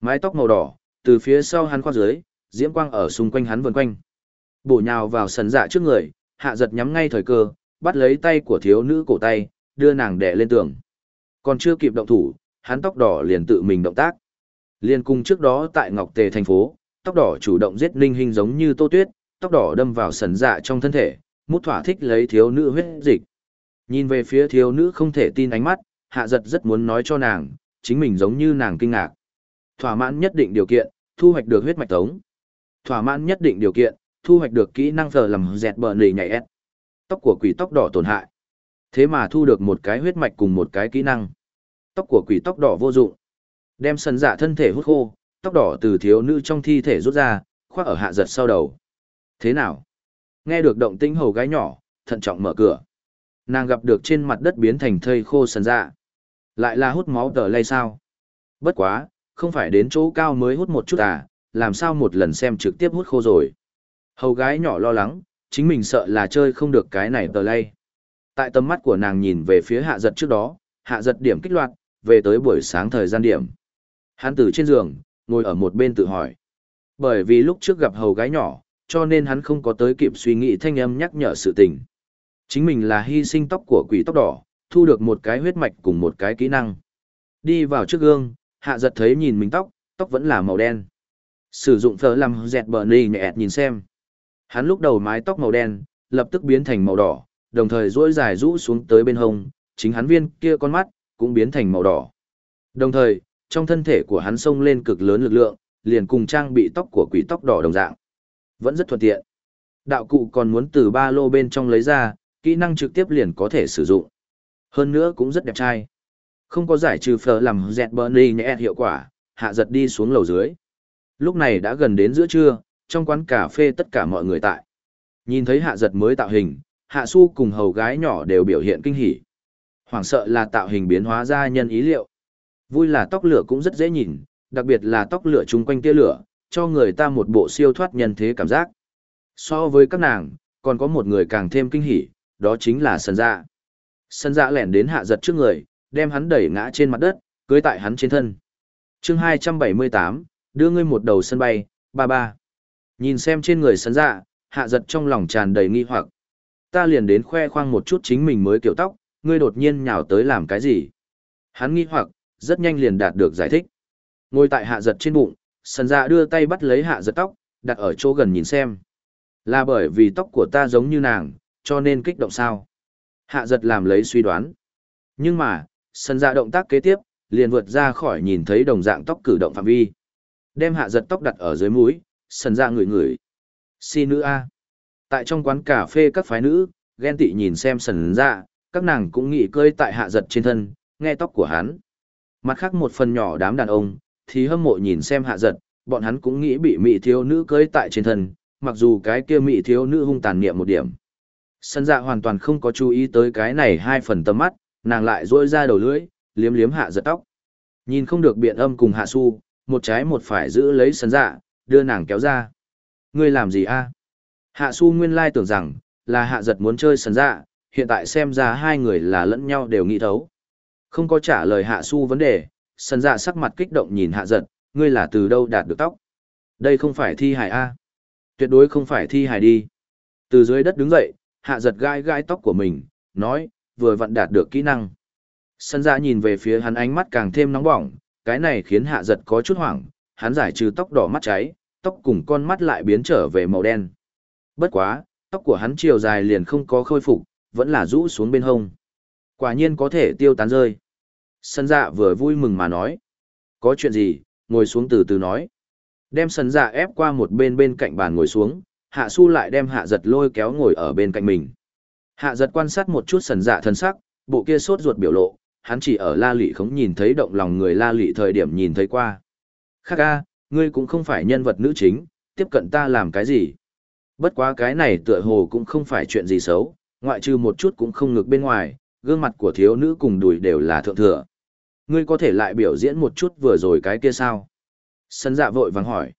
Mái tóc màu đỏ, từ phía sau hắn khoác dưới, diễm quang ở xung quanh hắn vần quanh. Bổ nhào vào sẩn dạ trước người, hạ giật nhắm ngay thời cơ, bắt lấy tay của thiếu nữ cổ tay, đưa nàng đè lên tường. Còn chưa kịp động thủ, hắn tóc đỏ liền tự mình động tác. Liên cung trước đó tại Ngọc Tề thành phố, tóc đỏ chủ động giết Ninh Hinh giống như Tô Tuyết, tóc đỏ đâm vào sần dạ trong thân thể, mút thỏa thích lấy thiếu nữ huyết dịch. Nhìn về phía thiếu nữ không thể tin ánh mắt, hạ giật rất muốn nói cho nàng, chính mình giống như nàng kinh ngạc. Thỏa mãn nhất định điều kiện, thu hoạch được huyết mạch tống. Thỏa mãn nhất định điều kiện, thu hoạch được kỹ năng phờ làm dẹt bờ nỉ nhảy ép. Tóc của quỷ tóc đỏ tổn hại. Thế mà thu được một cái huyết mạch cùng một cái kỹ năng. Tóc của quỷ tóc đỏ vô dụng. Đem sần dạ thân thể hút khô, tóc đỏ từ thiếu nữ trong thi thể rút ra, khoác ở hạ giật sau đầu. Thế nào? Nghe được động tĩnh hầu gái nhỏ, thận trọng mở cửa. Nàng gặp được trên mặt đất biến thành thây khô sần dạ. Lại là hút máu tờ lay sao? Bất quá, không phải đến chỗ cao mới hút một chút à, làm sao một lần xem trực tiếp hút khô rồi. Hầu gái nhỏ lo lắng, chính mình sợ là chơi không được cái này tờ lay. Tại tầm mắt của nàng nhìn về phía hạ giật trước đó, hạ giật điểm kích loạt, về tới buổi sáng thời gian điểm. Hắn từ trên giường, ngồi ở một bên tự hỏi. Bởi vì lúc trước gặp hầu gái nhỏ, cho nên hắn không có tới kịp suy nghĩ thanh âm nhắc nhở sự tình. Chính mình là hy sinh tóc của quỷ tóc đỏ, thu được một cái huyết mạch cùng một cái kỹ năng. Đi vào trước gương, hạ giật thấy nhìn mình tóc, tóc vẫn là màu đen. Sử dụng phở làm dẹt bờ nì nhẹ nhìn xem. Hắn lúc đầu mái tóc màu đen, lập tức biến thành màu đỏ, đồng thời duỗi dài rũ xuống tới bên hông, chính hắn viên kia con mắt, cũng biến thành màu đỏ. Đồng thời, trong thân thể của hắn xông lên cực lớn lực lượng, liền cùng trang bị tóc của quỷ tóc đỏ đồng dạng. Vẫn rất thuận tiện. Đạo cụ còn muốn từ ba lô bên trong lấy ra, kỹ năng trực tiếp liền có thể sử dụng. Hơn nữa cũng rất đẹp trai. Không có giải trừ phở làm dẹt bờ nì nhẹ hiệu quả, hạ giật đi xuống lầu dưới. Lúc này đã gần đến giữa trưa, trong quán cà phê tất cả mọi người tại. Nhìn thấy hạ giật mới tạo hình, hạ su cùng hầu gái nhỏ đều biểu hiện kinh hỉ. Hoảng sợ là tạo hình biến hóa ra nhân ý liệu. Vui là tóc lửa cũng rất dễ nhìn, đặc biệt là tóc lửa chung quanh tia lửa, cho người ta một bộ siêu thoát nhân thế cảm giác. So với các nàng, còn có một người càng thêm kinh hỉ, đó chính là sân dạ. Sân dạ lẻn đến hạ giật trước người, đem hắn đẩy ngã trên mặt đất, cưới tại hắn trên thân. chương 278, đưa ngươi một đầu sân bay, ba ba. Nhìn xem trên người sân dạ, hạ giật trong lòng tràn đầy nghi hoặc. Ta liền đến khoe khoang một chút chính mình mới kiểu tóc, ngươi đột nhiên nhào tới làm cái gì? Hắn nghi hoặc, rất nhanh liền đạt được giải thích. Ngồi tại hạ giật trên bụng, sần dạ đưa tay bắt lấy hạ giật tóc, đặt ở chỗ gần nhìn xem. Là bởi vì tóc của ta giống như nàng, cho nên kích động sao? Hạ giật làm lấy suy đoán. Nhưng mà, sần dạ động tác kế tiếp, liền vượt ra khỏi nhìn thấy đồng dạng tóc cử động phạm vi. Đem hạ giật tóc đặt ở dưới mũi, sần dạ ngửi ngửi. Si nữ A. Tại trong quán cà phê các phái nữ, ghen tị nhìn xem sần dạ, các nàng cũng nghĩ cơi tại hạ giật trên thân, nghe tóc của hắn. Mặt khác một phần nhỏ đám đàn ông, thì hâm mộ nhìn xem hạ giật, bọn hắn cũng nghĩ bị mỹ thiếu nữ cưới tại trên thân, mặc dù cái kia mỹ thiếu nữ hung tàn niệm một điểm. Sân dạ hoàn toàn không có chú ý tới cái này hai phần tầm mắt, nàng lại dỗi ra đầu lưỡi, liếm liếm hạ giật tóc. Nhìn không được biện âm cùng hạ su, một trái một phải giữ lấy sân dạ, đưa nàng kéo ra. Ngươi làm gì a? Hạ su nguyên lai tưởng rằng, là hạ giật muốn chơi sân dạ, hiện tại xem ra hai người là lẫn nhau đều nghĩ thấu. Không có trả lời hạ su vấn đề, sân dạ sắc mặt kích động nhìn hạ giật, ngươi là từ đâu đạt được tóc? Đây không phải thi hài a Tuyệt đối không phải thi hài đi. Từ dưới đất đứng dậy, hạ giật gai gai tóc của mình, nói, vừa vặn đạt được kỹ năng. Sân dạ nhìn về phía hắn ánh mắt càng thêm nóng bỏng, cái này khiến hạ giật có chút hoảng, hắn giải trừ tóc đỏ mắt cháy, tóc cùng con mắt lại biến trở về màu đen. Bất quá, tóc của hắn chiều dài liền không có khôi phục, vẫn là rũ xuống bên hông. Quả nhiên có thể tiêu tán rơi. Sân dạ vừa vui mừng mà nói. Có chuyện gì, ngồi xuống từ từ nói. Đem sân dạ ép qua một bên bên cạnh bàn ngồi xuống, hạ su lại đem hạ giật lôi kéo ngồi ở bên cạnh mình. Hạ giật quan sát một chút sần dạ thân sắc, bộ kia sốt ruột biểu lộ, hắn chỉ ở la lị không nhìn thấy động lòng người la lị thời điểm nhìn thấy qua. Khác ca, ngươi cũng không phải nhân vật nữ chính, tiếp cận ta làm cái gì. Bất quá cái này tựa hồ cũng không phải chuyện gì xấu, ngoại trừ một chút cũng không ngược bên ngoài, gương mặt của thiếu nữ cùng đùi đều là thượng thừa. Ngươi có thể lại biểu diễn một chút vừa rồi cái kia sao? Sân dạ vội vàng hỏi.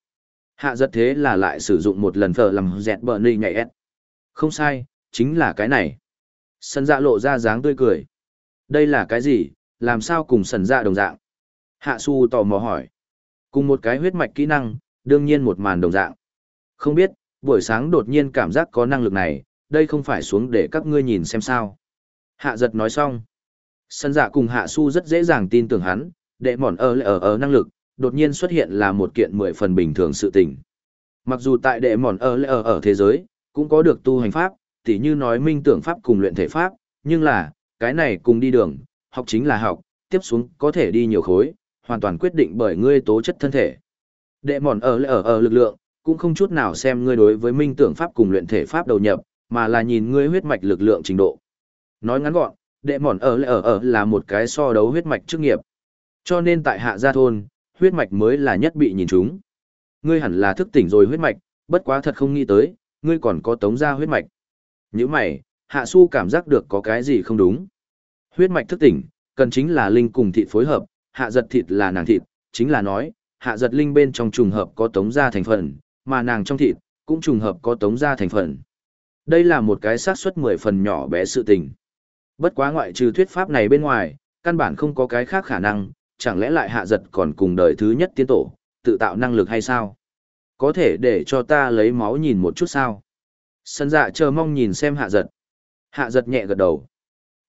Hạ giật thế là lại sử dụng một lần phở làm dẹt bờ nì nhảy ép. Không sai, chính là cái này. Sân dạ lộ ra dáng tươi cười. Đây là cái gì, Làm sao cùng sần dạ đồng dạng? Hạ su tò mò hỏi. Cùng một cái huyết mạch kỹ năng, đương nhiên một màn đồng dạng. Không biết, buổi sáng đột nhiên cảm giác có năng lực này, đây không phải xuống để các ngươi nhìn xem sao. Hạ giật nói xong. Sân dạ cùng hạ su rất dễ dàng tin tưởng hắn, đệ mòn ở ở ở năng lực, đột nhiên xuất hiện là một kiện mười phần bình thường sự tình. Mặc dù tại đệ mòn ở ở ở thế giới, cũng có được tu hành pháp, tỉ như nói minh tưởng pháp cùng luyện thể pháp, nhưng là, cái này cùng đi đường, học chính là học, tiếp xuống có thể đi nhiều khối, hoàn toàn quyết định bởi ngươi tố chất thân thể. Đệ mòn ở ở ở lực lượng, cũng không chút nào xem ngươi đối với minh tưởng pháp cùng luyện thể pháp đầu nhập, mà là nhìn ngươi huyết mạch lực lượng trình độ. Nói ngắn gọn, đệ mòn ở ở ở là một cái so đấu huyết mạch chức nghiệp. Cho nên tại hạ gia thôn, huyết mạch mới là nhất bị nhìn chúng. Ngươi hẳn là thức tỉnh rồi huyết mạch, bất quá thật không nghĩ tới, ngươi còn có tống gia huyết mạch. Như mày, hạ su cảm giác được có cái gì không đúng. Huyết mạch thức tỉnh, cần chính là linh cùng thịt phối hợp, hạ giật thịt là nàng thịt, chính là nói, hạ giật linh bên trong trùng hợp có tống gia thành phần, mà nàng trong thịt, cũng trùng hợp có tống gia thành phần. Đây là một cái xác suất mười phần nhỏ bé sự tình. Bất quá ngoại trừ thuyết pháp này bên ngoài, căn bản không có cái khác khả năng, chẳng lẽ lại hạ giật còn cùng đời thứ nhất tiên tổ, tự tạo năng lực hay sao? Có thể để cho ta lấy máu nhìn một chút sao? Sân dạ chờ mong nhìn xem hạ giật. Hạ giật nhẹ gật đầu.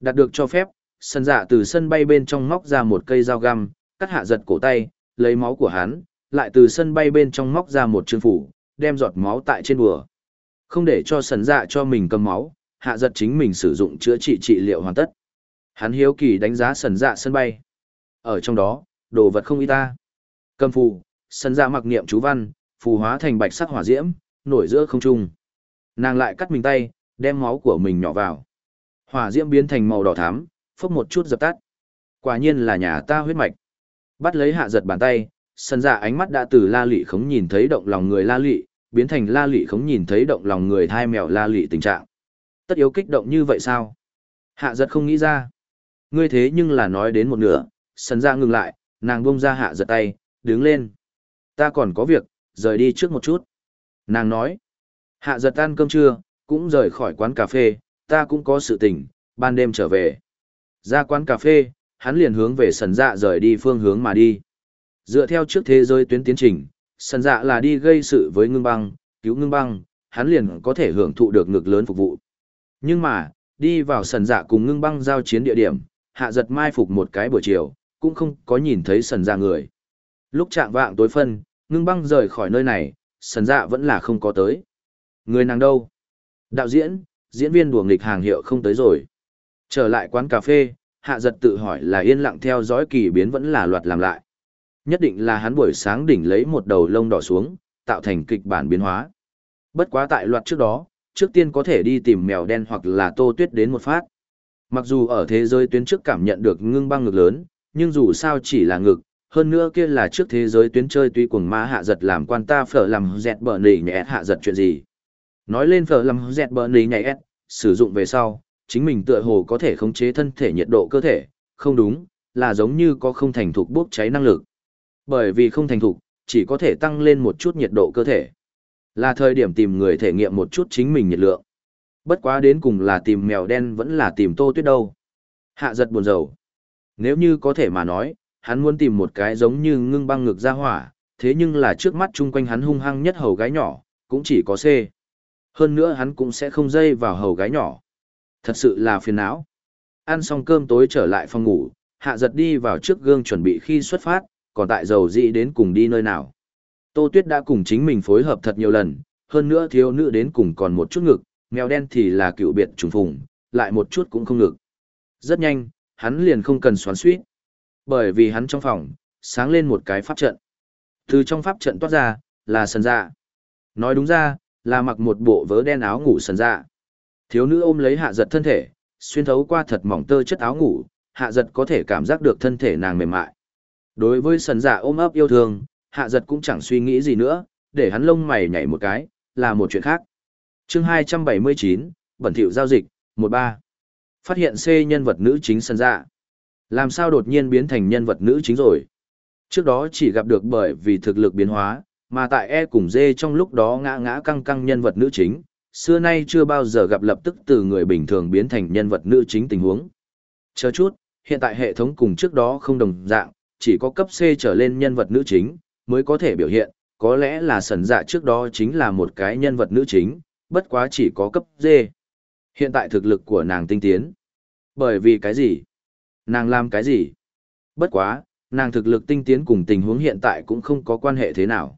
Đạt được cho phép, sân dạ từ sân bay bên trong móc ra một cây dao găm, cắt hạ giật cổ tay, lấy máu của hắn, lại từ sân bay bên trong móc ra một chương phủ, đem giọt máu tại trên bùa. Không để cho sần dạ cho mình cầm máu, hạ giật chính mình sử dụng chữa trị trị liệu hoàn tất. Hắn hiếu kỳ đánh giá sần dạ sân bay. Ở trong đó, đồ vật không y ta. Cầm phù, sân dạ mặc niệm chú văn, phù hóa thành bạch sắc hỏa diễm, nổi giữa không trung. Nàng lại cắt mình tay, đem máu của mình nhỏ vào. Hỏa diễm biến thành màu đỏ thắm, phốc một chút dập tắt. Quả nhiên là nhà ta huyết mạch. Bắt lấy hạ giật bàn tay, sân dạ ánh mắt đã từ la lị khống nhìn thấy động lòng người la lị, biến thành la lị khống nhìn thấy động lòng người thai mèo la lị tình trạng. Tất yếu kích động như vậy sao? Hạ giật không nghĩ ra. Ngươi thế nhưng là nói đến một nửa, sân dạ ngừng lại, nàng bông ra hạ giật tay, đứng lên. Ta còn có việc, rời đi trước một chút. Nàng nói. Hạ giật ăn cơm trưa, cũng rời khỏi quán cà phê, ta cũng có sự tình, ban đêm trở về. Ra quán cà phê, hắn liền hướng về sần dạ rời đi phương hướng mà đi. Dựa theo trước thế giới tuyến tiến trình, sần dạ là đi gây sự với ngưng băng, cứu ngưng băng, hắn liền có thể hưởng thụ được ngực lớn phục vụ. Nhưng mà, đi vào sần dạ cùng ngưng băng giao chiến địa điểm, hạ giật mai phục một cái buổi chiều, cũng không có nhìn thấy sần dạ người. Lúc chạm vạng tối phân, ngưng băng rời khỏi nơi này, sần dạ vẫn là không có tới. Người nàng đâu? Đạo diễn, diễn viên đùa nghịch hàng hiệu không tới rồi. Trở lại quán cà phê, hạ giật tự hỏi là yên lặng theo dõi kỳ biến vẫn là loạt làm lại. Nhất định là hắn buổi sáng đỉnh lấy một đầu lông đỏ xuống, tạo thành kịch bản biến hóa. Bất quá tại loạt trước đó, trước tiên có thể đi tìm mèo đen hoặc là tô tuyết đến một phát. Mặc dù ở thế giới tuyến trước cảm nhận được ngưng băng ngực lớn, nhưng dù sao chỉ là ngực, hơn nữa kia là trước thế giới tuyến chơi tuy cuồng ma hạ giật làm quan ta phở làm dẹt bờ nỉ nhẹ hạ giật chuyện gì. Nói lên phở làm dẹt bờ nỉ nhẹ sử dụng về sau, chính mình tựa hồ có thể khống chế thân thể nhiệt độ cơ thể, không đúng, là giống như có không thành thục bốc cháy năng lực. Bởi vì không thành thục, chỉ có thể tăng lên một chút nhiệt độ cơ thể. Là thời điểm tìm người thể nghiệm một chút chính mình nhiệt lượng. Bất quá đến cùng là tìm mèo đen vẫn là tìm tô tuyết đâu. Hạ giật buồn rầu. Nếu như có thể mà nói, hắn muốn tìm một cái giống như ngưng băng ngực ra hỏa, thế nhưng là trước mắt chung quanh hắn hung hăng nhất hầu gái nhỏ, cũng chỉ có C. Hơn nữa hắn cũng sẽ không dây vào hầu gái nhỏ. Thật sự là phiền não. Ăn xong cơm tối trở lại phòng ngủ, hạ giật đi vào trước gương chuẩn bị khi xuất phát, còn tại dầu dĩ đến cùng đi nơi nào. Tô Tuyết đã cùng chính mình phối hợp thật nhiều lần, hơn nữa thiếu nữ đến cùng còn một chút ngực, mèo đen thì là cựu biệt trùng phùng, lại một chút cũng không ngực. Rất nhanh, hắn liền không cần xoắn suýt. Bởi vì hắn trong phòng, sáng lên một cái pháp trận. Từ trong pháp trận toát ra, là sần dạ. Nói đúng ra, là mặc một bộ vớ đen áo ngủ sần dạ. Thiếu nữ ôm lấy hạ giật thân thể, xuyên thấu qua thật mỏng tơ chất áo ngủ, hạ giật có thể cảm giác được thân thể nàng mềm mại. Đối với sần dạ ôm ấp yêu thương, hạ giật cũng chẳng suy nghĩ gì nữa, để hắn lông mày nhảy một cái, là một chuyện khác. chương 279, Bẩn thiệu giao dịch, 13. Phát hiện C nhân vật nữ chính sần dạ. Làm sao đột nhiên biến thành nhân vật nữ chính rồi? Trước đó chỉ gặp được bởi vì thực lực biến hóa, mà tại E cùng D trong lúc đó ngã ngã căng căng nhân vật nữ chính, xưa nay chưa bao giờ gặp lập tức từ người bình thường biến thành nhân vật nữ chính tình huống. Chờ chút, hiện tại hệ thống cùng trước đó không đồng dạng, chỉ có cấp C trở lên nhân vật nữ chính, mới có thể biểu hiện, có lẽ là sần dạ trước đó chính là một cái nhân vật nữ chính, bất quá chỉ có cấp D. Hiện tại thực lực của nàng tinh tiến. Bởi vì cái gì? Nàng làm cái gì? Bất quá, nàng thực lực tinh tiến cùng tình huống hiện tại cũng không có quan hệ thế nào.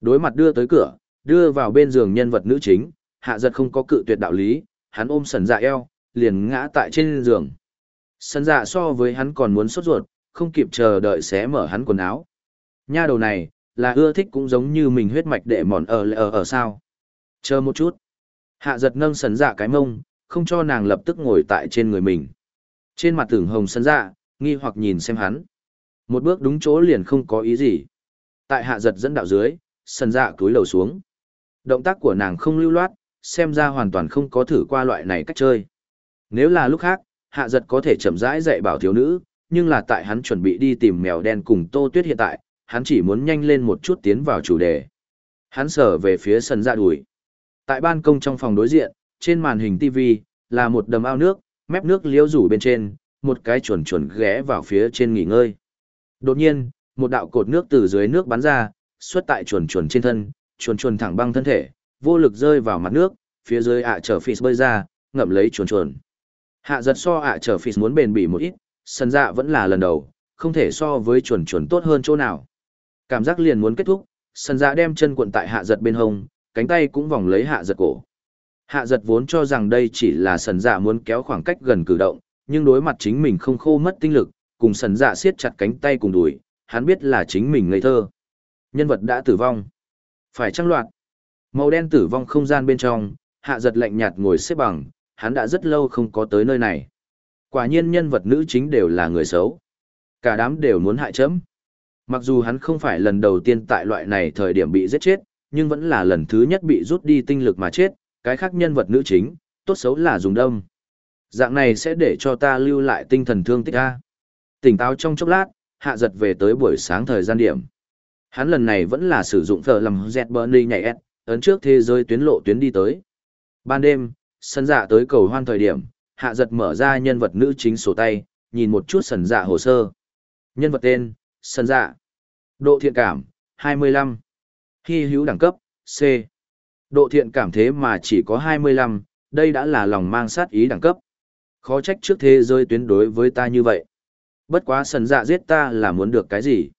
Đối mặt đưa tới cửa, đưa vào bên giường nhân vật nữ chính, hạ giật không có cự tuyệt đạo lý, hắn ôm sần dạ eo, liền ngã tại trên giường. Sần dạ so với hắn còn muốn sốt ruột, không kịp chờ đợi xé mở hắn quần áo. Nha đầu này, là ưa thích cũng giống như mình huyết mạch đệ mòn ở ở ở sao. Chờ một chút. Hạ giật nâng sần dạ cái mông, không cho nàng lập tức ngồi tại trên người mình. Trên mặt tưởng hồng sần dạ, nghi hoặc nhìn xem hắn. Một bước đúng chỗ liền không có ý gì. Tại hạ giật dẫn đạo dưới, sần dạ cúi lầu xuống. Động tác của nàng không lưu loát, xem ra hoàn toàn không có thử qua loại này cách chơi. Nếu là lúc khác, hạ giật có thể chậm rãi dạy bảo thiếu nữ, nhưng là tại hắn chuẩn bị đi tìm mèo đen cùng tô tuyết hiện tại, hắn chỉ muốn nhanh lên một chút tiến vào chủ đề. Hắn sở về phía sân ra đùi. Tại ban công trong phòng đối diện, trên màn hình TV, là một đầm ao nước, mép nước liễu rủ bên trên, một cái chuồn chuồn ghé vào phía trên nghỉ ngơi. Đột nhiên, một đạo cột nước từ dưới nước bắn ra, xuất tại chuồn chuồn trên thân, chuồn chuồn thẳng băng thân thể, vô lực rơi vào mặt nước, phía dưới ạ trở phì bơi ra, ngậm lấy chuồn chuồn. Hạ giật so ạ trở phì muốn bền bỉ một ít, sân dạ vẫn là lần đầu, không thể so với chuẩn chuẩn tốt hơn chỗ nào. Cảm giác liền muốn kết thúc, sân dạ đem chân cuộn tại hạ giật bên hông, cánh tay cũng vòng lấy hạ giật cổ. Hạ giật vốn cho rằng đây chỉ là sần dạ muốn kéo khoảng cách gần cử động, nhưng đối mặt chính mình không khô mất tinh lực, cùng sần dạ siết chặt cánh tay cùng đùi, hắn biết là chính mình ngây thơ. Nhân vật đã tử vong. Phải trăng loạt. Màu đen tử vong không gian bên trong, hạ giật lạnh nhạt ngồi xếp bằng, hắn đã rất lâu không có tới nơi này. Quả nhiên nhân vật nữ chính đều là người xấu. Cả đám đều muốn hại chấm. Mặc dù hắn không phải lần đầu tiên tại loại này thời điểm bị giết chết, nhưng vẫn là lần thứ nhất bị rút đi tinh lực mà chết, cái khác nhân vật nữ chính, tốt xấu là dùng đông. Dạng này sẽ để cho ta lưu lại tinh thần thương tích a. Tỉnh táo trong chốc lát, hạ giật về tới buổi sáng thời gian điểm. Hắn lần này vẫn là sử dụng thờ làm dẹt Burnley nhảy S, ấn trước thế giới tuyến lộ tuyến đi tới. Ban đêm, sân dạ tới cầu hoan thời điểm, hạ giật mở ra nhân vật nữ chính sổ tay, nhìn một chút sần dạ hồ sơ. Nhân vật tên, sần dạ. Độ thiện cảm, 25. Hy hữu đẳng cấp, C. Độ thiện cảm thế mà chỉ có 25, đây đã là lòng mang sát ý đẳng cấp. Khó trách trước thế giới tuyến đối với ta như vậy. Bất quá sần dạ giết ta là muốn được cái gì?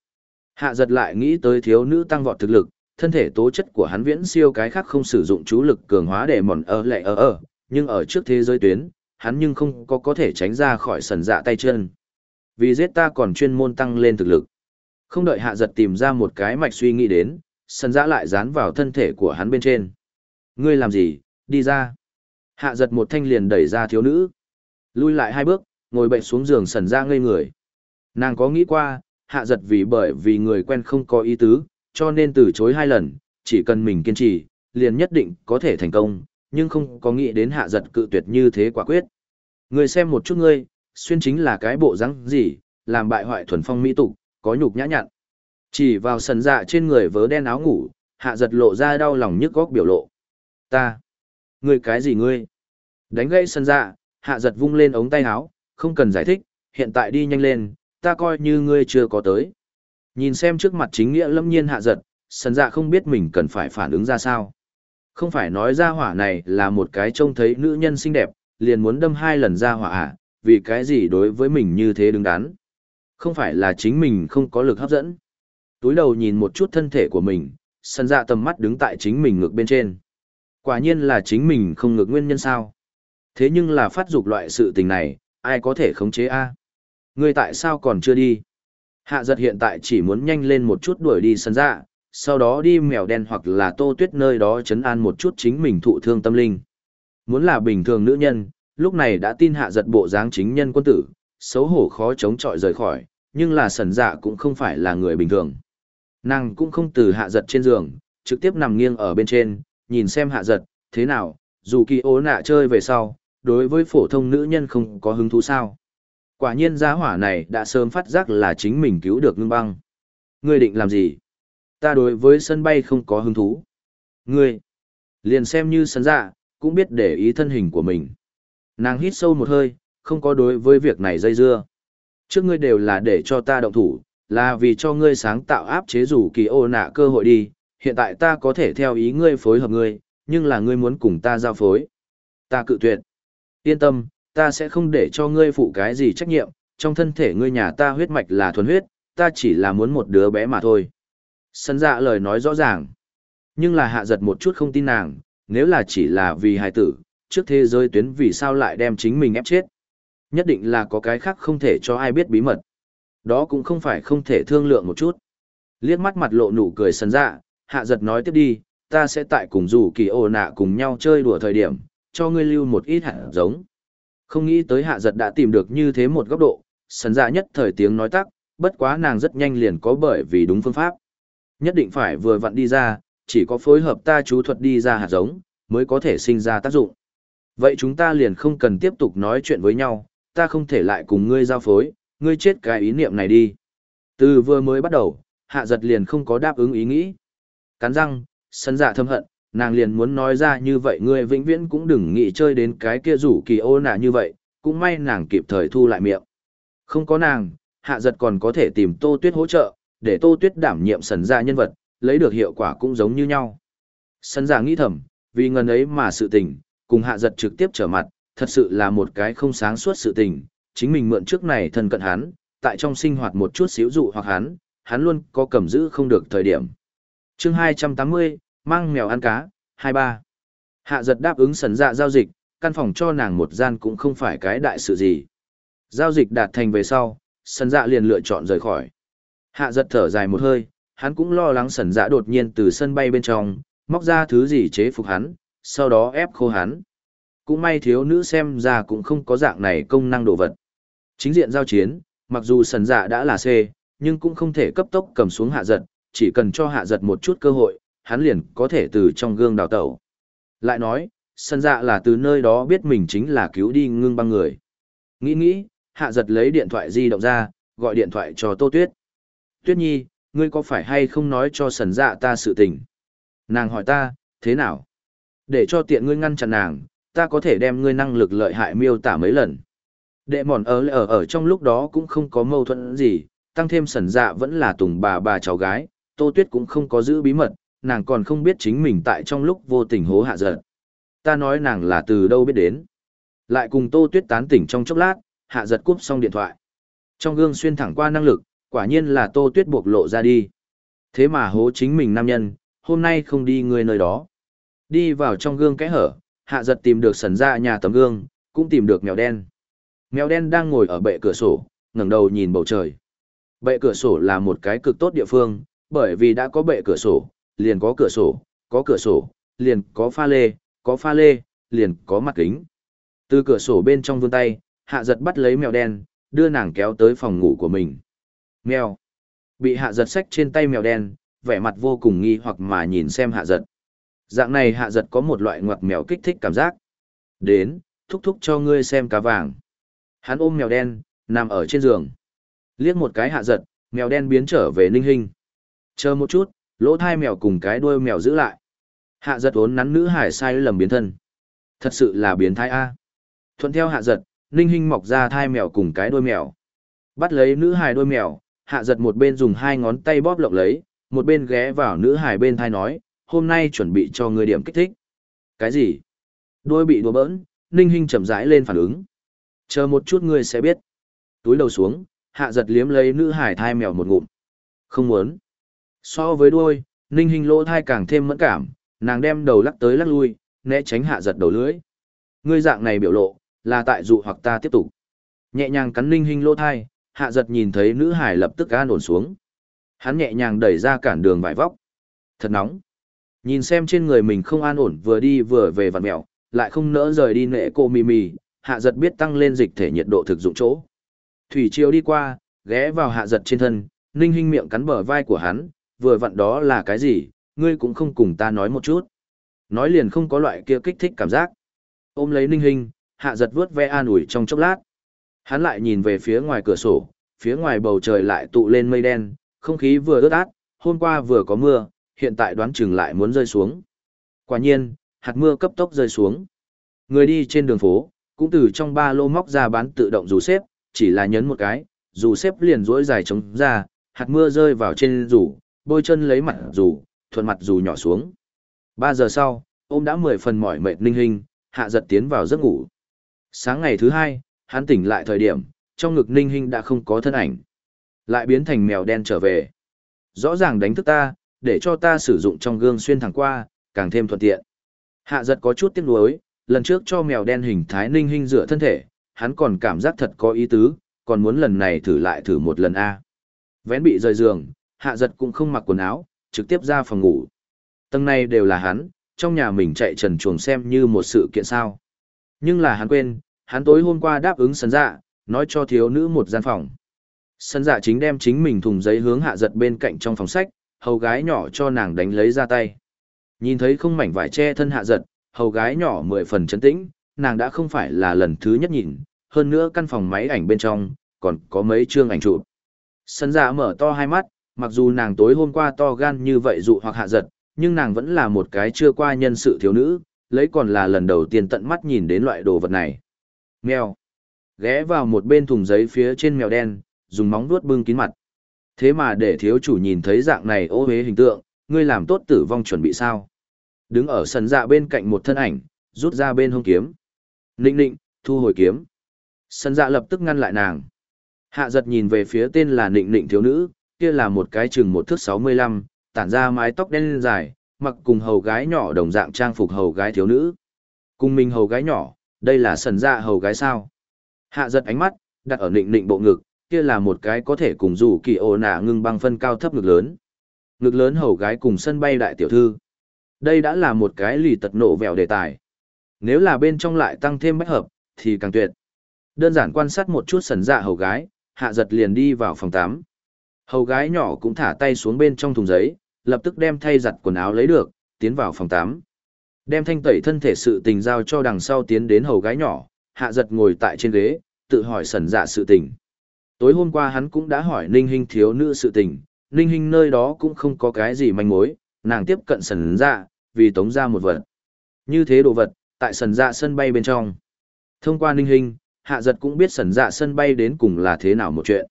Hạ giật lại nghĩ tới thiếu nữ tăng vọt thực lực, thân thể tố chất của hắn viễn siêu cái khác không sử dụng chú lực cường hóa để mòn ở lệ ở ở, nhưng ở trước thế giới tuyến, hắn nhưng không có có thể tránh ra khỏi sần dạ tay chân. Vì giết ta còn chuyên môn tăng lên thực lực. Không đợi hạ giật tìm ra một cái mạch suy nghĩ đến, sần dạ lại dán vào thân thể của hắn bên trên. Ngươi làm gì, đi ra. Hạ giật một thanh liền đẩy ra thiếu nữ. Lui lại hai bước, ngồi bệnh xuống giường sần ra ngây người. Nàng có nghĩ qua, hạ giật vì bởi vì người quen không có ý tứ, cho nên từ chối hai lần, chỉ cần mình kiên trì, liền nhất định có thể thành công, nhưng không có nghĩ đến hạ giật cự tuyệt như thế quả quyết. Người xem một chút ngươi, xuyên chính là cái bộ răng gì, làm bại hoại thuần phong mỹ tục, có nhục nhã nhặn. Chỉ vào sần dạ trên người vớ đen áo ngủ, hạ giật lộ ra đau lòng nhức góc biểu lộ. Ta, ngươi cái gì ngươi? Đánh gây sần dạ, hạ giật vung lên ống tay áo, không cần giải thích, hiện tại đi nhanh lên, ta coi như ngươi chưa có tới. Nhìn xem trước mặt chính nghĩa lâm nhiên hạ giật, sần dạ không biết mình cần phải phản ứng ra sao. Không phải nói ra hỏa này là một cái trông thấy nữ nhân xinh đẹp, liền muốn đâm hai lần ra hỏa à, vì cái gì đối với mình như thế đứng đắn. Không phải là chính mình không có lực hấp dẫn. Túi đầu nhìn một chút thân thể của mình, sân dạ tầm mắt đứng tại chính mình ngược bên trên. Quả nhiên là chính mình không ngược nguyên nhân sao. Thế nhưng là phát dục loại sự tình này, ai có thể khống chế a? Ngươi tại sao còn chưa đi? Hạ giật hiện tại chỉ muốn nhanh lên một chút đuổi đi sân dạ, sau đó đi mèo đen hoặc là tô tuyết nơi đó chấn an một chút chính mình thụ thương tâm linh. Muốn là bình thường nữ nhân, lúc này đã tin hạ giật bộ dáng chính nhân quân tử, xấu hổ khó chống chọi rời khỏi, nhưng là sần dạ cũng không phải là người bình thường. Nàng cũng không từ hạ giật trên giường, trực tiếp nằm nghiêng ở bên trên, nhìn xem hạ giật, thế nào, dù kỳ ố nạ chơi về sau, đối với phổ thông nữ nhân không có hứng thú sao. Quả nhiên giá hỏa này đã sớm phát giác là chính mình cứu được ngưng băng. Ngươi định làm gì? Ta đối với sân bay không có hứng thú. Ngươi, liền xem như sân dạ, cũng biết để ý thân hình của mình. Nàng hít sâu một hơi, không có đối với việc này dây dưa. Trước ngươi đều là để cho ta động thủ, là vì cho ngươi sáng tạo áp chế rủ kỳ ô nạ cơ hội đi, hiện tại ta có thể theo ý ngươi phối hợp ngươi, nhưng là ngươi muốn cùng ta giao phối. Ta cự tuyệt. Yên tâm, ta sẽ không để cho ngươi phụ cái gì trách nhiệm, trong thân thể ngươi nhà ta huyết mạch là thuần huyết, ta chỉ là muốn một đứa bé mà thôi. Sân dạ lời nói rõ ràng. Nhưng là hạ giật một chút không tin nàng, nếu là chỉ là vì hài tử, trước thế giới tuyến vì sao lại đem chính mình ép chết. Nhất định là có cái khác không thể cho ai biết bí mật. Đó cũng không phải không thể thương lượng một chút. Liếc mắt mặt lộ nụ cười sần dạ, hạ giật nói tiếp đi, ta sẽ tại cùng rủ kỳ ồ nạ cùng nhau chơi đùa thời điểm, cho ngươi lưu một ít hạt giống. Không nghĩ tới hạ giật đã tìm được như thế một góc độ, sần dạ nhất thời tiếng nói tắc, bất quá nàng rất nhanh liền có bởi vì đúng phương pháp. Nhất định phải vừa vặn đi ra, chỉ có phối hợp ta chú thuật đi ra hạt giống, mới có thể sinh ra tác dụng. Vậy chúng ta liền không cần tiếp tục nói chuyện với nhau, ta không thể lại cùng ngươi giao phối, ngươi chết cái ý niệm này đi. Từ vừa mới bắt đầu, hạ giật liền không có đáp ứng ý nghĩ. Cắn răng, sân dạ thâm hận, nàng liền muốn nói ra như vậy ngươi vĩnh viễn cũng đừng nghĩ chơi đến cái kia rủ kỳ ô nạ như vậy, cũng may nàng kịp thời thu lại miệng. Không có nàng, hạ giật còn có thể tìm tô tuyết hỗ trợ, để tô tuyết đảm nhiệm sần ra dạ nhân vật, lấy được hiệu quả cũng giống như nhau. Sân giả nghĩ thầm, vì ngần ấy mà sự tình, cùng hạ giật trực tiếp trở mặt, thật sự là một cái không sáng suốt sự tình, chính mình mượn trước này thân cận hắn, tại trong sinh hoạt một chút xíu dụ hoặc hắn, hắn luôn có cầm giữ không được thời điểm. chương 280, mang mèo ăn cá, 23. Hạ giật đáp ứng sần dạ giao dịch, căn phòng cho nàng một gian cũng không phải cái đại sự gì. Giao dịch đạt thành về sau, sần dạ liền lựa chọn rời khỏi. Hạ giật thở dài một hơi, hắn cũng lo lắng sần dạ đột nhiên từ sân bay bên trong, móc ra thứ gì chế phục hắn, sau đó ép khô hắn. Cũng may thiếu nữ xem ra cũng không có dạng này công năng đồ vật. Chính diện giao chiến, mặc dù sần dạ đã là C, nhưng cũng không thể cấp tốc cầm xuống hạ giật, chỉ cần cho hạ giật một chút cơ hội, hắn liền có thể từ trong gương đào tẩu. Lại nói, sân dạ là từ nơi đó biết mình chính là cứu đi ngưng băng người. Nghĩ nghĩ, hạ giật lấy điện thoại di động ra, gọi điện thoại cho Tô Tuyết. Tuyết Nhi, ngươi có phải hay không nói cho sần dạ ta sự tình? Nàng hỏi ta, thế nào? Để cho tiện ngươi ngăn chặn nàng, ta có thể đem ngươi năng lực lợi hại miêu tả mấy lần. Đệ mòn ở ở ở trong lúc đó cũng không có mâu thuẫn gì, tăng thêm sần dạ vẫn là tùng bà bà cháu gái, Tô Tuyết cũng không có giữ bí mật, nàng còn không biết chính mình tại trong lúc vô tình hố hạ giật. Ta nói nàng là từ đâu biết đến. Lại cùng Tô Tuyết tán tỉnh trong chốc lát, hạ giật cúp xong điện thoại. Trong gương xuyên thẳng qua năng lực, quả nhiên là Tô Tuyết buộc lộ ra đi. Thế mà hố chính mình nam nhân, hôm nay không đi người nơi đó. Đi vào trong gương kẽ hở, hạ giật tìm được sần ra nhà tấm gương, cũng tìm được mèo đen. Mèo đen đang ngồi ở bệ cửa sổ, ngẩng đầu nhìn bầu trời. Bệ cửa sổ là một cái cực tốt địa phương, bởi vì đã có bệ cửa sổ, liền có cửa sổ, có cửa sổ, liền có pha lê, có pha lê, liền có mặt kính. Từ cửa sổ bên trong vươn tay, hạ giật bắt lấy mèo đen, đưa nàng kéo tới phòng ngủ của mình. Mèo. Bị hạ giật sách trên tay mèo đen, vẻ mặt vô cùng nghi hoặc mà nhìn xem hạ giật. Dạng này hạ giật có một loại ngoặc mèo kích thích cảm giác. Đến, thúc thúc cho ngươi xem cá vàng. Hắn ôm mèo đen, nằm ở trên giường. Liếc một cái hạ giật, mèo đen biến trở về ninh hình. Chờ một chút, lỗ thai mèo cùng cái đuôi mèo giữ lại. Hạ giật vốn nắn nữ hải sai lầm biến thân. Thật sự là biến thai A. Thuận theo hạ giật, ninh hình mọc ra thai mèo cùng cái đuôi mèo. Bắt lấy nữ hải đuôi mèo, hạ giật một bên dùng hai ngón tay bóp lộng lấy, một bên ghé vào nữ hải bên thai nói, hôm nay chuẩn bị cho người điểm kích thích. Cái gì? Đôi bị đùa bỡn, ninh Hinh chậm rãi lên phản ứng. Chờ một chút ngươi sẽ biết. Túi đầu xuống, hạ giật liếm lấy nữ hải thai mèo một ngụm. Không muốn. So với đuôi, ninh Hinh lỗ thai càng thêm mẫn cảm, nàng đem đầu lắc tới lắc lui, né tránh hạ giật đầu lưới. Ngươi dạng này biểu lộ, là tại dụ hoặc ta tiếp tục. Nhẹ nhàng cắn ninh Hinh lỗ thai, hạ giật nhìn thấy nữ hải lập tức an ổn xuống. Hắn nhẹ nhàng đẩy ra cản đường vải vóc. Thật nóng. Nhìn xem trên người mình không an ổn vừa đi vừa về vặt mèo, lại không nỡ rời đi nệ cô mì mì, hạ giật biết tăng lên dịch thể nhiệt độ thực dụng chỗ. Thủy triều đi qua, ghé vào hạ giật trên thân, ninh hinh miệng cắn bờ vai của hắn, vừa vặn đó là cái gì, ngươi cũng không cùng ta nói một chút. Nói liền không có loại kia kích thích cảm giác. Ôm lấy ninh hinh, hạ giật vuốt ve an ủi trong chốc lát. Hắn lại nhìn về phía ngoài cửa sổ, phía ngoài bầu trời lại tụ lên mây đen, không khí vừa ướt át, hôm qua vừa có mưa, hiện tại đoán chừng lại muốn rơi xuống. Quả nhiên, hạt mưa cấp tốc rơi xuống. Người đi trên đường phố, cũng từ trong ba lô móc ra bán tự động dù xếp, chỉ là nhấn một cái, dù xếp liền rỗi dài trống ra, hạt mưa rơi vào trên rủ, bôi chân lấy mặt rủ, thuận mặt rủ nhỏ xuống. Ba giờ sau, ôm đã mười phần mỏi mệt ninh hình, hạ giật tiến vào giấc ngủ. Sáng ngày thứ hai, hắn tỉnh lại thời điểm, trong ngực ninh Hinh đã không có thân ảnh. Lại biến thành mèo đen trở về. Rõ ràng đánh thức ta, để cho ta sử dụng trong gương xuyên thẳng qua, càng thêm thuận tiện. Hạ giật có chút tiếc nuối, lần trước cho mèo đen hình thái ninh Hinh rửa thân thể, hắn còn cảm giác thật có ý tứ, còn muốn lần này thử lại thử một lần A. Vén bị rời giường, hạ giật cũng không mặc quần áo, trực tiếp ra phòng ngủ. Tầng này đều là hắn, trong nhà mình chạy trần chuồng xem như một sự kiện sao. Nhưng là hắn quên, hắn tối hôm qua đáp ứng sân dạ, nói cho thiếu nữ một gian phòng. Sân dạ chính đem chính mình thùng giấy hướng hạ giật bên cạnh trong phòng sách, hầu gái nhỏ cho nàng đánh lấy ra tay. Nhìn thấy không mảnh vải che thân hạ giật, hầu gái nhỏ mười phần chấn tĩnh, nàng đã không phải là lần thứ nhất nhìn, hơn nữa căn phòng máy ảnh bên trong, còn có mấy chương ảnh chụp. Sân dạ mở to hai mắt, mặc dù nàng tối hôm qua to gan như vậy dụ hoặc hạ giật, nhưng nàng vẫn là một cái chưa qua nhân sự thiếu nữ, lấy còn là lần đầu tiên tận mắt nhìn đến loại đồ vật này. Mèo. Ghé vào một bên thùng giấy phía trên mèo đen, dùng móng vuốt bưng kín mặt. Thế mà để thiếu chủ nhìn thấy dạng này ô hế hình tượng, ngươi làm tốt tử vong chuẩn bị sao? Đứng ở sân dạ bên cạnh một thân ảnh, rút ra bên hông kiếm. Ninh Ninh, thu hồi kiếm. Sân dạ lập tức ngăn lại nàng. Hạ giật nhìn về phía tên là nịnh nịnh thiếu nữ, kia là một cái chừng một thước sáu mươi lăm, tản ra mái tóc đen dài, mặc cùng hầu gái nhỏ đồng dạng trang phục hầu gái thiếu nữ. Cùng mình hầu gái nhỏ, đây là sần dạ hầu gái sao. Hạ giật ánh mắt, đặt ở nịnh nịnh bộ ngực, kia là một cái có thể cùng rủ kỳ ồ nạ ngưng băng phân cao thấp ngực lớn. Ngực lớn hầu gái cùng sân bay đại tiểu thư. Đây đã là một cái lì tật nổ vẹo đề tài. Nếu là bên trong lại tăng thêm bách hợp, thì càng tuyệt. Đơn giản quan sát một chút sần dạ hầu gái, hạ giật liền đi vào phòng tám Hầu gái nhỏ cũng thả tay xuống bên trong thùng giấy, lập tức đem thay giặt quần áo lấy được, tiến vào phòng tám Đem thanh tẩy thân thể sự tình giao cho đằng sau tiến đến hầu gái nhỏ, hạ giật ngồi tại trên ghế, tự hỏi sẩn dạ sự tình. Tối hôm qua hắn cũng đã hỏi Ninh Hinh thiếu nữ sự tình, Ninh Hinh nơi đó cũng không có cái gì manh mối, nàng tiếp cận sẩn dạ, vì tống ra một vật. Như thế đồ vật, tại sẩn dạ sân bay bên trong. Thông qua Ninh Hinh, hạ giật cũng biết sẩn dạ sân bay đến cùng là thế nào một chuyện.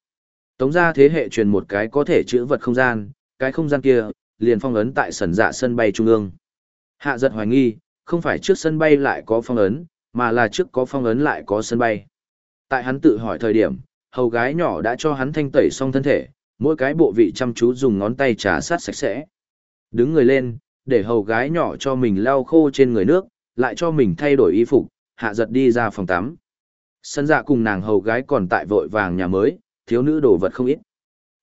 Tống ra thế hệ truyền một cái có thể chữ vật không gian, cái không gian kia, liền phong ấn tại sẩn dạ sân bay trung ương. Hạ giật hoài nghi, không phải trước sân bay lại có phong ấn, mà là trước có phong ấn lại có sân bay. Tại hắn tự hỏi thời điểm, hầu gái nhỏ đã cho hắn thanh tẩy xong thân thể, mỗi cái bộ vị chăm chú dùng ngón tay trà sát sạch sẽ. Đứng người lên, để hầu gái nhỏ cho mình lau khô trên người nước, lại cho mình thay đổi y phục, hạ giật đi ra phòng tắm. Sân dạ cùng nàng hầu gái còn tại vội vàng nhà mới, thiếu nữ đồ vật không ít.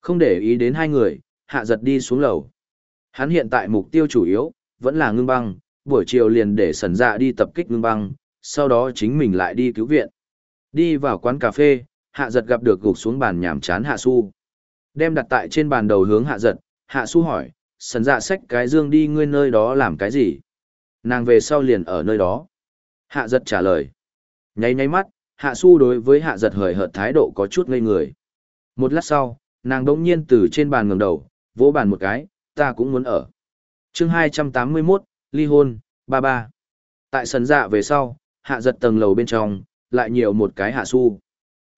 Không để ý đến hai người, hạ giật đi xuống lầu. Hắn hiện tại mục tiêu chủ yếu, vẫn là ngưng băng, buổi chiều liền để sần dạ đi tập kích ngưng băng, sau đó chính mình lại đi cứu viện. Đi vào quán cà phê, hạ giật gặp được gục xuống bàn nhảm chán hạ su. Đem đặt tại trên bàn đầu hướng hạ giật, hạ su hỏi, sần dạ xách cái dương đi ngươi nơi đó làm cái gì? Nàng về sau liền ở nơi đó. Hạ giật trả lời. Nháy nháy mắt, hạ su đối với hạ giật hời hợt thái độ có chút ngây người. Một lát sau, nàng đống nhiên từ trên bàn ngẩng đầu, vỗ bàn một cái, ta cũng muốn ở chương 281, ly hôn, ba ba. Tại sân dạ về sau, hạ giật tầng lầu bên trong, lại nhiều một cái hạ su.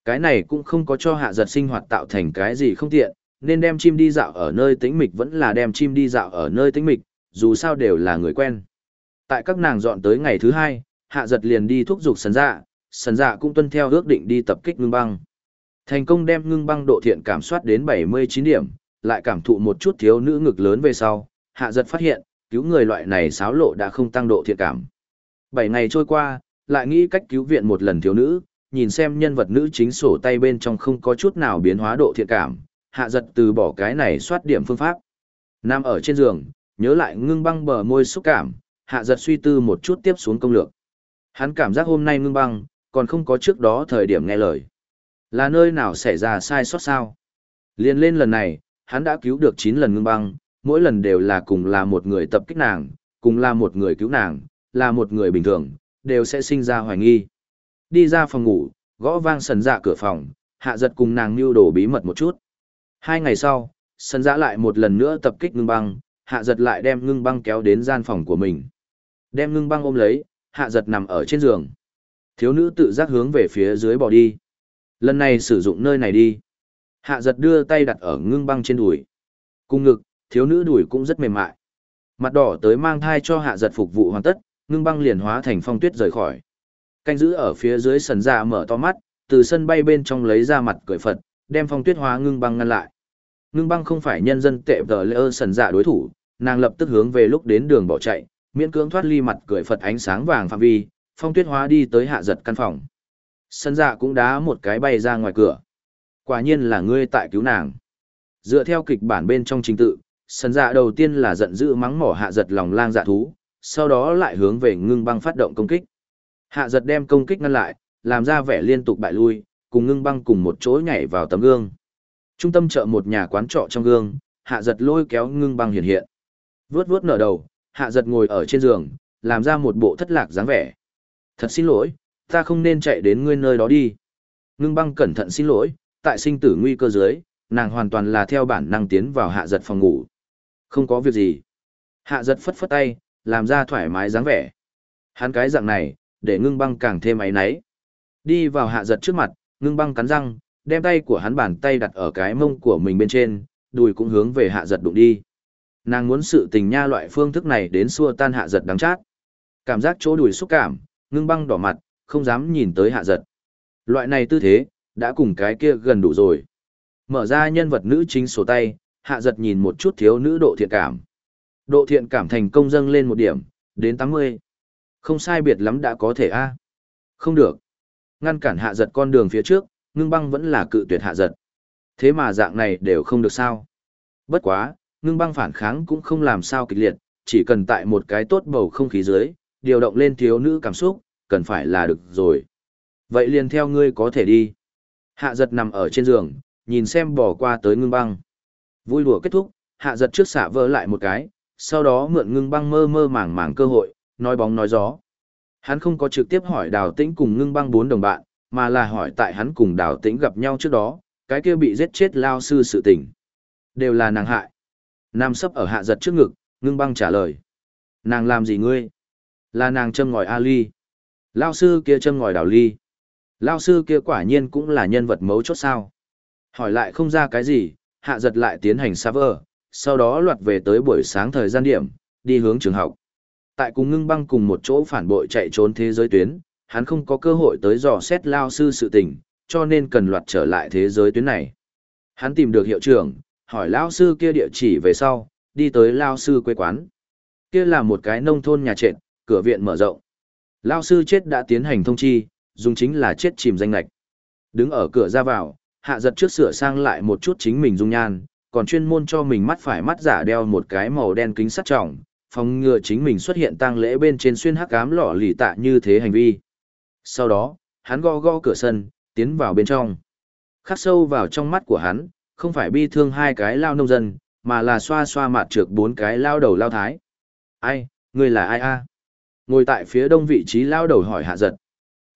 Cái này cũng không có cho hạ giật sinh hoạt tạo thành cái gì không tiện, nên đem chim đi dạo ở nơi tĩnh mịch vẫn là đem chim đi dạo ở nơi tĩnh mịch, dù sao đều là người quen. Tại các nàng dọn tới ngày thứ hai, hạ giật liền đi thúc giục sân dạ, sân dạ cũng tuân theo ước định đi tập kích ngưng băng. Thành công đem ngưng băng độ thiện cảm soát đến 79 điểm, lại cảm thụ một chút thiếu nữ ngực lớn về sau, hạ giật phát hiện, cứu người loại này xáo lộ đã không tăng độ thiện cảm. Bảy ngày trôi qua, lại nghĩ cách cứu viện một lần thiếu nữ, nhìn xem nhân vật nữ chính sổ tay bên trong không có chút nào biến hóa độ thiện cảm, hạ giật từ bỏ cái này soát điểm phương pháp. Nằm ở trên giường, nhớ lại ngưng băng bờ môi xúc cảm, hạ giật suy tư một chút tiếp xuống công lược. Hắn cảm giác hôm nay ngưng băng, còn không có trước đó thời điểm nghe lời. Là nơi nào xảy ra sai sót sao? Liên lên lần này, hắn đã cứu được 9 lần ngưng băng, mỗi lần đều là cùng là một người tập kích nàng, cùng là một người cứu nàng, là một người bình thường, đều sẽ sinh ra hoài nghi. Đi ra phòng ngủ, gõ vang sần dạ cửa phòng, hạ giật cùng nàng mưu đồ bí mật một chút. Hai ngày sau, sần dạ lại một lần nữa tập kích ngưng băng, hạ giật lại đem ngưng băng kéo đến gian phòng của mình. Đem ngưng băng ôm lấy, hạ giật nằm ở trên giường. Thiếu nữ tự giác hướng về phía dưới bỏ đi. Lần này sử dụng nơi này đi. Hạ giật đưa tay đặt ở ngưng băng trên đùi. Cùng ngực, thiếu nữ đùi cũng rất mềm mại. Mặt đỏ tới mang thai cho hạ giật phục vụ hoàn tất, ngưng băng liền hóa thành phong tuyết rời khỏi. Canh giữ ở phía dưới sần dạ mở to mắt, từ sân bay bên trong lấy ra mặt cười Phật, đem phong tuyết hóa ngưng băng ngăn lại. Ngưng băng không phải nhân dân tệ tờ lỡ sần dạ đối thủ, nàng lập tức hướng về lúc đến đường bỏ chạy, miễn cưỡng thoát ly mặt cười Phật ánh sáng vàng phạm vi, phong tuyết hóa đi tới hạ giật căn phòng. Sân dạ cũng đá một cái bay ra ngoài cửa. Quả nhiên là ngươi tại cứu nàng. Dựa theo kịch bản bên trong trình tự, sân dạ đầu tiên là giận dữ mắng mỏ hạ giật lòng lang dạ thú, sau đó lại hướng về ngưng băng phát động công kích. Hạ giật đem công kích ngăn lại, làm ra vẻ liên tục bại lui, cùng ngưng băng cùng một chỗ nhảy vào tấm gương. Trung tâm chợ một nhà quán trọ trong gương, hạ giật lôi kéo ngưng băng hiện hiện. Vướt vướt nở đầu, hạ giật ngồi ở trên giường, làm ra một bộ thất lạc dáng vẻ. Thật xin lỗi, ta không nên chạy đến ngươi nơi đó đi. Ngưng băng cẩn thận xin lỗi, tại sinh tử nguy cơ dưới, nàng hoàn toàn là theo bản năng tiến vào hạ giật phòng ngủ. Không có việc gì. Hạ giật phất phất tay, làm ra thoải mái dáng vẻ. Hắn cái dạng này, để ngưng băng càng thêm áy náy. Đi vào hạ giật trước mặt, ngưng băng cắn răng, đem tay của hắn bàn tay đặt ở cái mông của mình bên trên, đùi cũng hướng về hạ giật đụng đi. Nàng muốn sự tình nha loại phương thức này đến xua tan hạ giật đắng chát. Cảm giác chỗ đùi xúc cảm, ngưng băng đỏ mặt, không dám nhìn tới hạ giật. Loại này tư thế, đã cùng cái kia gần đủ rồi. Mở ra nhân vật nữ chính sổ tay, hạ giật nhìn một chút thiếu nữ độ thiện cảm. Độ thiện cảm thành công dâng lên một điểm, đến 80. Không sai biệt lắm đã có thể a Không được. Ngăn cản hạ giật con đường phía trước, ngưng băng vẫn là cự tuyệt hạ giật. Thế mà dạng này đều không được sao. Bất quá, ngưng băng phản kháng cũng không làm sao kịch liệt, chỉ cần tại một cái tốt bầu không khí dưới, điều động lên thiếu nữ cảm xúc, cần phải là được rồi. Vậy liền theo ngươi có thể đi. Hạ giật nằm ở trên giường, nhìn xem bỏ qua tới ngưng băng. Vui đùa kết thúc, hạ giật trước xả vỡ lại một cái, sau đó mượn ngưng băng mơ mơ màng màng cơ hội, nói bóng nói gió. Hắn không có trực tiếp hỏi đào tĩnh cùng ngưng băng bốn đồng bạn, mà là hỏi tại hắn cùng đào tĩnh gặp nhau trước đó, cái kia bị giết chết lao sư sự tình. Đều là nàng hại. Nam sấp ở hạ giật trước ngực, ngưng băng trả lời. Nàng làm gì ngươi? Là nàng châm ngòi Ali. Lao sư kia châm ngòi đào ly. Lao sư kia quả nhiên cũng là nhân vật mấu chốt sao. Hỏi lại không ra cái gì, hạ giật lại tiến hành server, sau đó loạt về tới buổi sáng thời gian điểm, đi hướng trường học. Tại cùng ngưng băng cùng một chỗ phản bội chạy trốn thế giới tuyến, hắn không có cơ hội tới dò xét lao sư sự tình, cho nên cần loạt trở lại thế giới tuyến này. Hắn tìm được hiệu trưởng, hỏi lao sư kia địa chỉ về sau, đi tới lao sư quê quán. Kia là một cái nông thôn nhà trệt, cửa viện mở rộng. Lao sư chết đã tiến hành thông chi, dùng chính là chết chìm danh lạch. Đứng ở cửa ra vào, hạ giật trước sửa sang lại một chút chính mình dung nhan, còn chuyên môn cho mình mắt phải mắt giả đeo một cái màu đen kính sắt trọng, phòng ngừa chính mình xuất hiện tang lễ bên trên xuyên hắc ám lọ lì tạ như thế hành vi. Sau đó, hắn go go cửa sân, tiến vào bên trong. Khắc sâu vào trong mắt của hắn, không phải bi thương hai cái lao nông dân, mà là xoa xoa mặt trược bốn cái lao đầu lao thái. Ai, người là ai a? Ngồi tại phía đông vị trí lao đầu hỏi hạ giật.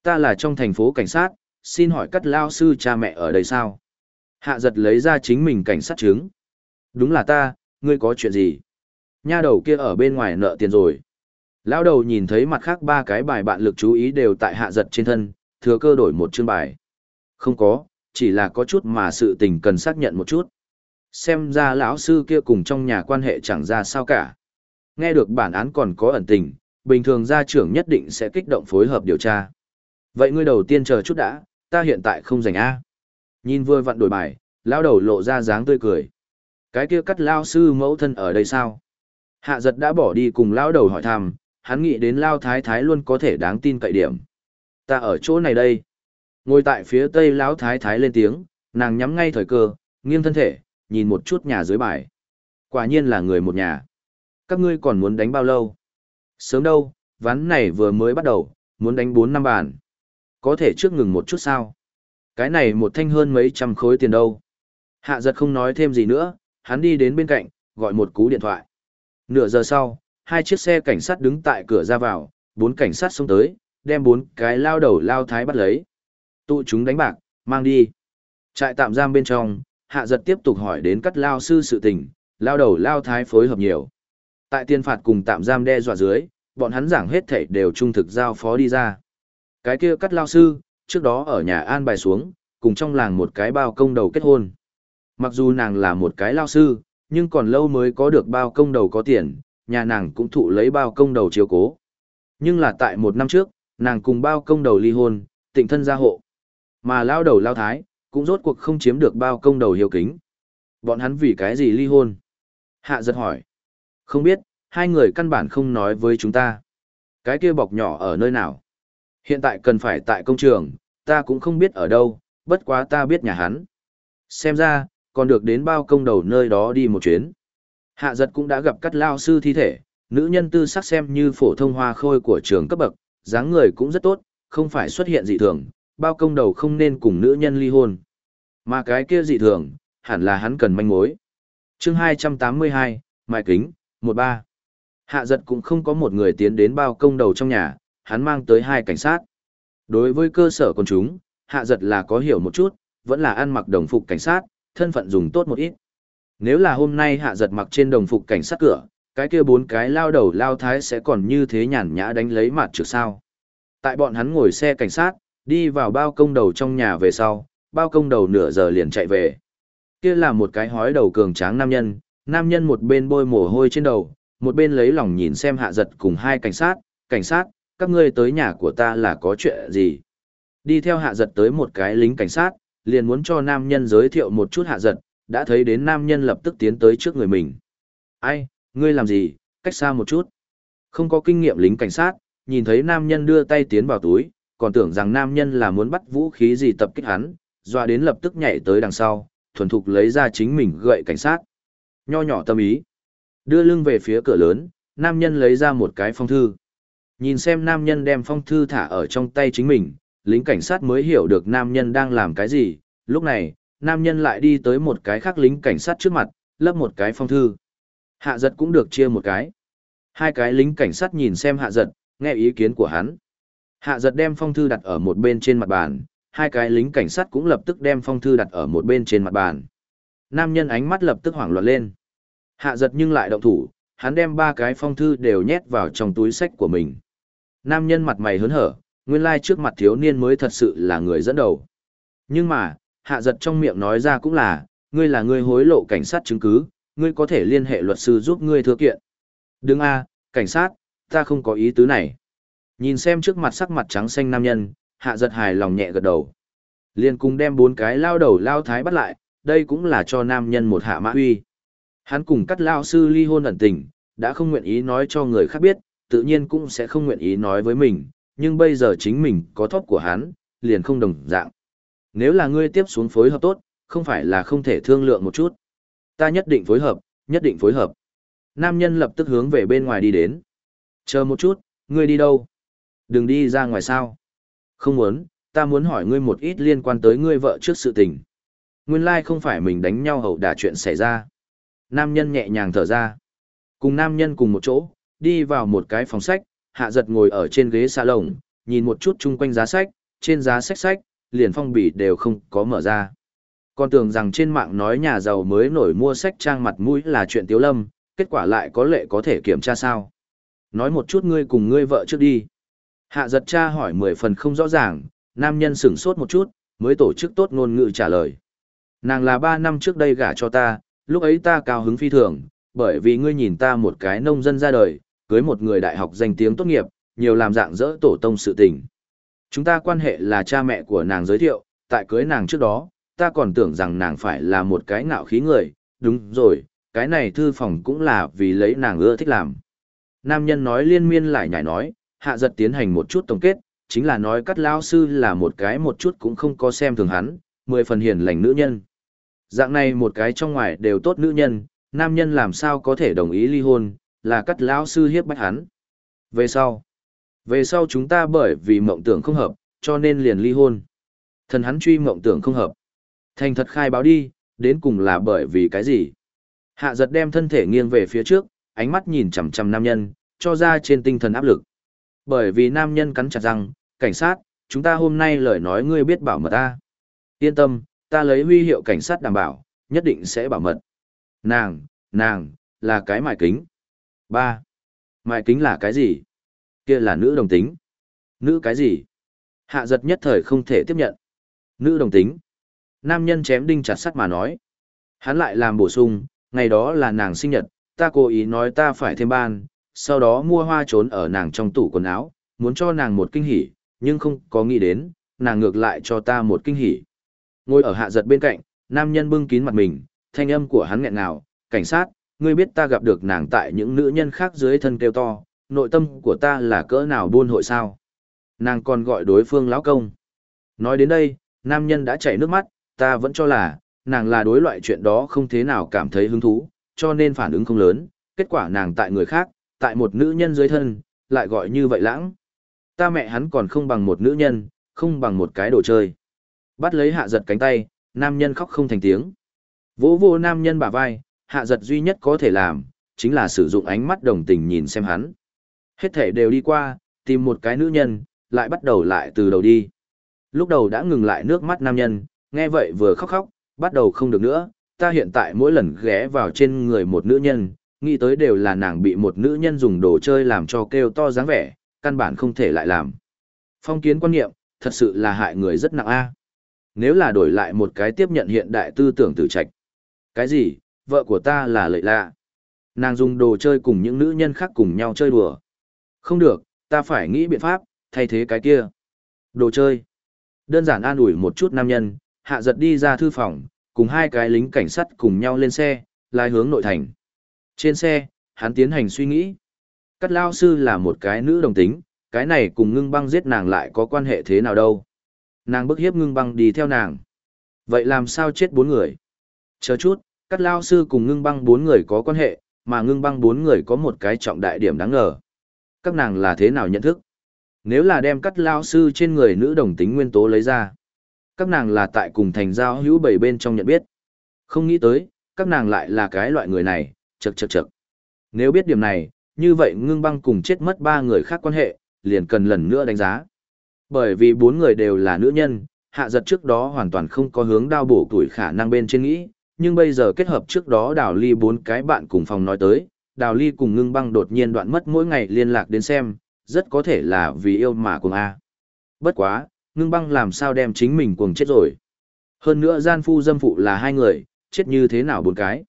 Ta là trong thành phố cảnh sát, xin hỏi cắt lao sư cha mẹ ở đây sao? Hạ giật lấy ra chính mình cảnh sát chứng. Đúng là ta, ngươi có chuyện gì? Nha đầu kia ở bên ngoài nợ tiền rồi. Lão đầu nhìn thấy mặt khác ba cái bài bạn lực chú ý đều tại hạ giật trên thân, thừa cơ đổi một chương bài. Không có, chỉ là có chút mà sự tình cần xác nhận một chút. Xem ra lão sư kia cùng trong nhà quan hệ chẳng ra sao cả. Nghe được bản án còn có ẩn tình, bình thường gia trưởng nhất định sẽ kích động phối hợp điều tra. Vậy ngươi đầu tiên chờ chút đã, ta hiện tại không dành A. Nhìn vừa vặn đổi bài, lão đầu lộ ra dáng tươi cười. Cái kia cắt lao sư mẫu thân ở đây sao? Hạ giật đã bỏ đi cùng lão đầu hỏi thăm, hắn nghĩ đến lao thái thái luôn có thể đáng tin cậy điểm. Ta ở chỗ này đây. Ngồi tại phía tây lão thái thái lên tiếng, nàng nhắm ngay thời cơ, nghiêng thân thể, nhìn một chút nhà dưới bài. Quả nhiên là người một nhà. Các ngươi còn muốn đánh bao lâu? Sớm đâu, ván này vừa mới bắt đầu, muốn đánh 4 năm bàn. Có thể trước ngừng một chút sao? Cái này một thanh hơn mấy trăm khối tiền đâu. Hạ giật không nói thêm gì nữa, hắn đi đến bên cạnh, gọi một cú điện thoại. Nửa giờ sau, hai chiếc xe cảnh sát đứng tại cửa ra vào, bốn cảnh sát xông tới, đem bốn cái lao đầu lao thái bắt lấy. Tụ chúng đánh bạc, mang đi. Trại tạm giam bên trong, hạ giật tiếp tục hỏi đến cắt lao sư sự tình, lao đầu lao thái phối hợp nhiều. Tại tiên phạt cùng tạm giam đe dọa dưới, bọn hắn giảng hết thảy đều trung thực giao phó đi ra. Cái kia cắt lao sư, trước đó ở nhà an bài xuống, cùng trong làng một cái bao công đầu kết hôn. Mặc dù nàng là một cái lao sư, nhưng còn lâu mới có được bao công đầu có tiền, nhà nàng cũng thụ lấy bao công đầu chiếu cố. Nhưng là tại một năm trước, nàng cùng bao công đầu ly hôn, tịnh thân gia hộ. Mà lao đầu lao thái, cũng rốt cuộc không chiếm được bao công đầu hiếu kính. Bọn hắn vì cái gì ly hôn? Hạ giật hỏi. Không biết, hai người căn bản không nói với chúng ta. Cái kia bọc nhỏ ở nơi nào? Hiện tại cần phải tại công trường, ta cũng không biết ở đâu, bất quá ta biết nhà hắn. Xem ra, còn được đến bao công đầu nơi đó đi một chuyến. Hạ giật cũng đã gặp cắt lao sư thi thể, nữ nhân tư sắc xem như phổ thông hoa khôi của trường cấp bậc, dáng người cũng rất tốt, không phải xuất hiện dị thường, bao công đầu không nên cùng nữ nhân ly hôn. Mà cái kia dị thường, hẳn là hắn cần manh mối. chương 282, Mai Kính, 13. Hạ giật cũng không có một người tiến đến bao công đầu trong nhà, hắn mang tới hai cảnh sát. Đối với cơ sở con chúng, hạ giật là có hiểu một chút, vẫn là ăn mặc đồng phục cảnh sát, thân phận dùng tốt một ít. Nếu là hôm nay hạ giật mặc trên đồng phục cảnh sát cửa, cái kia bốn cái lao đầu lao thái sẽ còn như thế nhàn nhã đánh lấy mặt trước sao. Tại bọn hắn ngồi xe cảnh sát, đi vào bao công đầu trong nhà về sau, bao công đầu nửa giờ liền chạy về. Kia là một cái hói đầu cường tráng nam nhân, nam nhân một bên bôi mồ hôi trên đầu, một bên lấy lòng nhìn xem hạ giật cùng hai cảnh sát, cảnh sát, các ngươi tới nhà của ta là có chuyện gì? Đi theo hạ giật tới một cái lính cảnh sát, liền muốn cho nam nhân giới thiệu một chút hạ giật, đã thấy đến nam nhân lập tức tiến tới trước người mình. Ai, ngươi làm gì, cách xa một chút. Không có kinh nghiệm lính cảnh sát, nhìn thấy nam nhân đưa tay tiến vào túi, còn tưởng rằng nam nhân là muốn bắt vũ khí gì tập kích hắn, doa đến lập tức nhảy tới đằng sau, thuần thục lấy ra chính mình gậy cảnh sát. Nho nhỏ tâm ý. Đưa lưng về phía cửa lớn, nam nhân lấy ra một cái phong thư. Nhìn xem nam nhân đem phong thư thả ở trong tay chính mình, lính cảnh sát mới hiểu được nam nhân đang làm cái gì. Lúc này, nam nhân lại đi tới một cái khác lính cảnh sát trước mặt, lấp một cái phong thư. Hạ giật cũng được chia một cái. Hai cái lính cảnh sát nhìn xem hạ giật, nghe ý kiến của hắn. Hạ giật đem phong thư đặt ở một bên trên mặt bàn, hai cái lính cảnh sát cũng lập tức đem phong thư đặt ở một bên trên mặt bàn. Nam nhân ánh mắt lập tức hoảng loạn lên. Hạ giật nhưng lại động thủ, hắn đem ba cái phong thư đều nhét vào trong túi sách của mình. Nam nhân mặt mày hớn hở, nguyên lai trước mặt thiếu niên mới thật sự là người dẫn đầu. Nhưng mà, hạ giật trong miệng nói ra cũng là, ngươi là ngươi hối lộ cảnh sát chứng cứ, ngươi có thể liên hệ luật sư giúp ngươi thừa kiện. Đừng a, cảnh sát, ta không có ý tứ này. Nhìn xem trước mặt sắc mặt trắng xanh nam nhân, hạ giật hài lòng nhẹ gật đầu. Liên cùng đem bốn cái lao đầu lao thái bắt lại, đây cũng là cho nam nhân một hạ mã huy. Hắn cùng cắt lao sư ly hôn ẩn tình, đã không nguyện ý nói cho người khác biết, tự nhiên cũng sẽ không nguyện ý nói với mình, nhưng bây giờ chính mình có thóp của hắn, liền không đồng dạng. Nếu là ngươi tiếp xuống phối hợp tốt, không phải là không thể thương lượng một chút. Ta nhất định phối hợp, nhất định phối hợp. Nam nhân lập tức hướng về bên ngoài đi đến. Chờ một chút, ngươi đi đâu? Đừng đi ra ngoài sao. Không muốn, ta muốn hỏi ngươi một ít liên quan tới ngươi vợ trước sự tình. Nguyên lai like không phải mình đánh nhau hậu đả chuyện xảy ra. Nam nhân nhẹ nhàng thở ra. Cùng nam nhân cùng một chỗ, đi vào một cái phòng sách, hạ giật ngồi ở trên ghế salon, nhìn một chút chung quanh giá sách, trên giá sách sách, liền phong bì đều không có mở ra. Còn tưởng rằng trên mạng nói nhà giàu mới nổi mua sách trang mặt mũi là chuyện tiếu lâm, kết quả lại có lệ có thể kiểm tra sao. Nói một chút ngươi cùng ngươi vợ trước đi. Hạ giật cha hỏi mười phần không rõ ràng, nam nhân sửng sốt một chút, mới tổ chức tốt ngôn ngữ trả lời. Nàng là ba năm trước đây gả cho ta, lúc ấy ta cao hứng phi thường, bởi vì ngươi nhìn ta một cái nông dân ra đời, cưới một người đại học danh tiếng tốt nghiệp, nhiều làm dạng dỡ tổ tông sự tình. Chúng ta quan hệ là cha mẹ của nàng giới thiệu, tại cưới nàng trước đó, ta còn tưởng rằng nàng phải là một cái ngạo khí người, đúng rồi, cái này thư phòng cũng là vì lấy nàng ưa thích làm. Nam nhân nói liên miên lại nhảy nói, hạ giật tiến hành một chút tổng kết, chính là nói cắt lao sư là một cái một chút cũng không có xem thường hắn, mười phần hiền lành nữ nhân. Dạng này một cái trong ngoài đều tốt nữ nhân, nam nhân làm sao có thể đồng ý ly hôn, là cắt lão sư hiếp bách hắn. Về sau, về sau chúng ta bởi vì mộng tưởng không hợp, cho nên liền ly hôn. Thần hắn truy mộng tưởng không hợp. Thành thật khai báo đi, đến cùng là bởi vì cái gì? Hạ giật đem thân thể nghiêng về phía trước, ánh mắt nhìn chằm chằm nam nhân, cho ra trên tinh thần áp lực. Bởi vì nam nhân cắn chặt răng, cảnh sát, chúng ta hôm nay lời nói ngươi biết bảo mật ta. Yên tâm, ta lấy huy hiệu cảnh sát đảm bảo, nhất định sẽ bảo mật. Nàng, nàng, là cái mài kính ba Mài kính là cái gì? Kia là nữ đồng tính. Nữ cái gì? Hạ giật nhất thời không thể tiếp nhận. Nữ đồng tính. Nam nhân chém đinh chặt sắt mà nói. Hắn lại làm bổ sung, ngày đó là nàng sinh nhật, ta cố ý nói ta phải thêm ban, sau đó mua hoa trốn ở nàng trong tủ quần áo, muốn cho nàng một kinh hỉ, nhưng không có nghĩ đến, nàng ngược lại cho ta một kinh hỉ. Ngồi ở hạ giật bên cạnh, nam nhân bưng kín mặt mình, thanh âm của hắn nghẹn ngào, cảnh sát, ngươi biết ta gặp được nàng tại những nữ nhân khác dưới thân kêu to, nội tâm của ta là cỡ nào buôn hội sao. Nàng còn gọi đối phương lão công. Nói đến đây, nam nhân đã chảy nước mắt, ta vẫn cho là, nàng là đối loại chuyện đó không thế nào cảm thấy hứng thú, cho nên phản ứng không lớn, kết quả nàng tại người khác, tại một nữ nhân dưới thân, lại gọi như vậy lãng. Ta mẹ hắn còn không bằng một nữ nhân, không bằng một cái đồ chơi. Bắt lấy hạ giật cánh tay, nam nhân khóc không thành tiếng. Vỗ vô nam nhân bả vai, hạ giật duy nhất có thể làm, chính là sử dụng ánh mắt đồng tình nhìn xem hắn. Hết thể đều đi qua, tìm một cái nữ nhân, lại bắt đầu lại từ đầu đi. Lúc đầu đã ngừng lại nước mắt nam nhân, nghe vậy vừa khóc khóc, bắt đầu không được nữa, ta hiện tại mỗi lần ghé vào trên người một nữ nhân, nghĩ tới đều là nàng bị một nữ nhân dùng đồ chơi làm cho kêu to dáng vẻ, căn bản không thể lại làm. Phong kiến quan niệm, thật sự là hại người rất nặng a. Nếu là đổi lại một cái tiếp nhận hiện đại tư tưởng tử trạch. Cái gì, vợ của ta là lợi lạ. Nàng dùng đồ chơi cùng những nữ nhân khác cùng nhau chơi đùa. Không được, ta phải nghĩ biện pháp, thay thế cái kia. Đồ chơi. Đơn giản an ủi một chút nam nhân, hạ giật đi ra thư phòng, cùng hai cái lính cảnh sát cùng nhau lên xe, lái hướng nội thành. Trên xe, hắn tiến hành suy nghĩ. Cắt lao sư là một cái nữ đồng tính, cái này cùng ngưng băng giết nàng lại có quan hệ thế nào đâu. Nàng bức hiếp ngưng băng đi theo nàng. Vậy làm sao chết bốn người? Chờ chút, cắt lao sư cùng ngưng băng bốn người có quan hệ, mà ngưng băng bốn người có một cái trọng đại điểm đáng ngờ. Các nàng là thế nào nhận thức? Nếu là đem cắt lao sư trên người nữ đồng tính nguyên tố lấy ra, các nàng là tại cùng thành giao hữu bảy bên trong nhận biết. Không nghĩ tới, các nàng lại là cái loại người này, chật chật chật. Nếu biết điểm này, như vậy ngưng băng cùng chết mất ba người khác quan hệ, liền cần lần nữa đánh giá. Bởi vì bốn người đều là nữ nhân, hạ giật trước đó hoàn toàn không có hướng đao bổ tuổi khả năng bên trên nghĩ, nhưng bây giờ kết hợp trước đó đào ly bốn cái bạn cùng phòng nói tới, đào ly cùng ngưng băng đột nhiên đoạn mất mỗi ngày liên lạc đến xem, rất có thể là vì yêu mà cùng A. Bất quá, ngưng băng làm sao đem chính mình cuồng chết rồi. Hơn nữa gian phu dâm phụ là hai người, chết như thế nào bốn cái.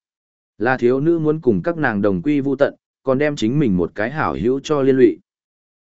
Là thiếu nữ muốn cùng các nàng đồng quy vu tận, còn đem chính mình một cái hảo hữu cho liên lụy.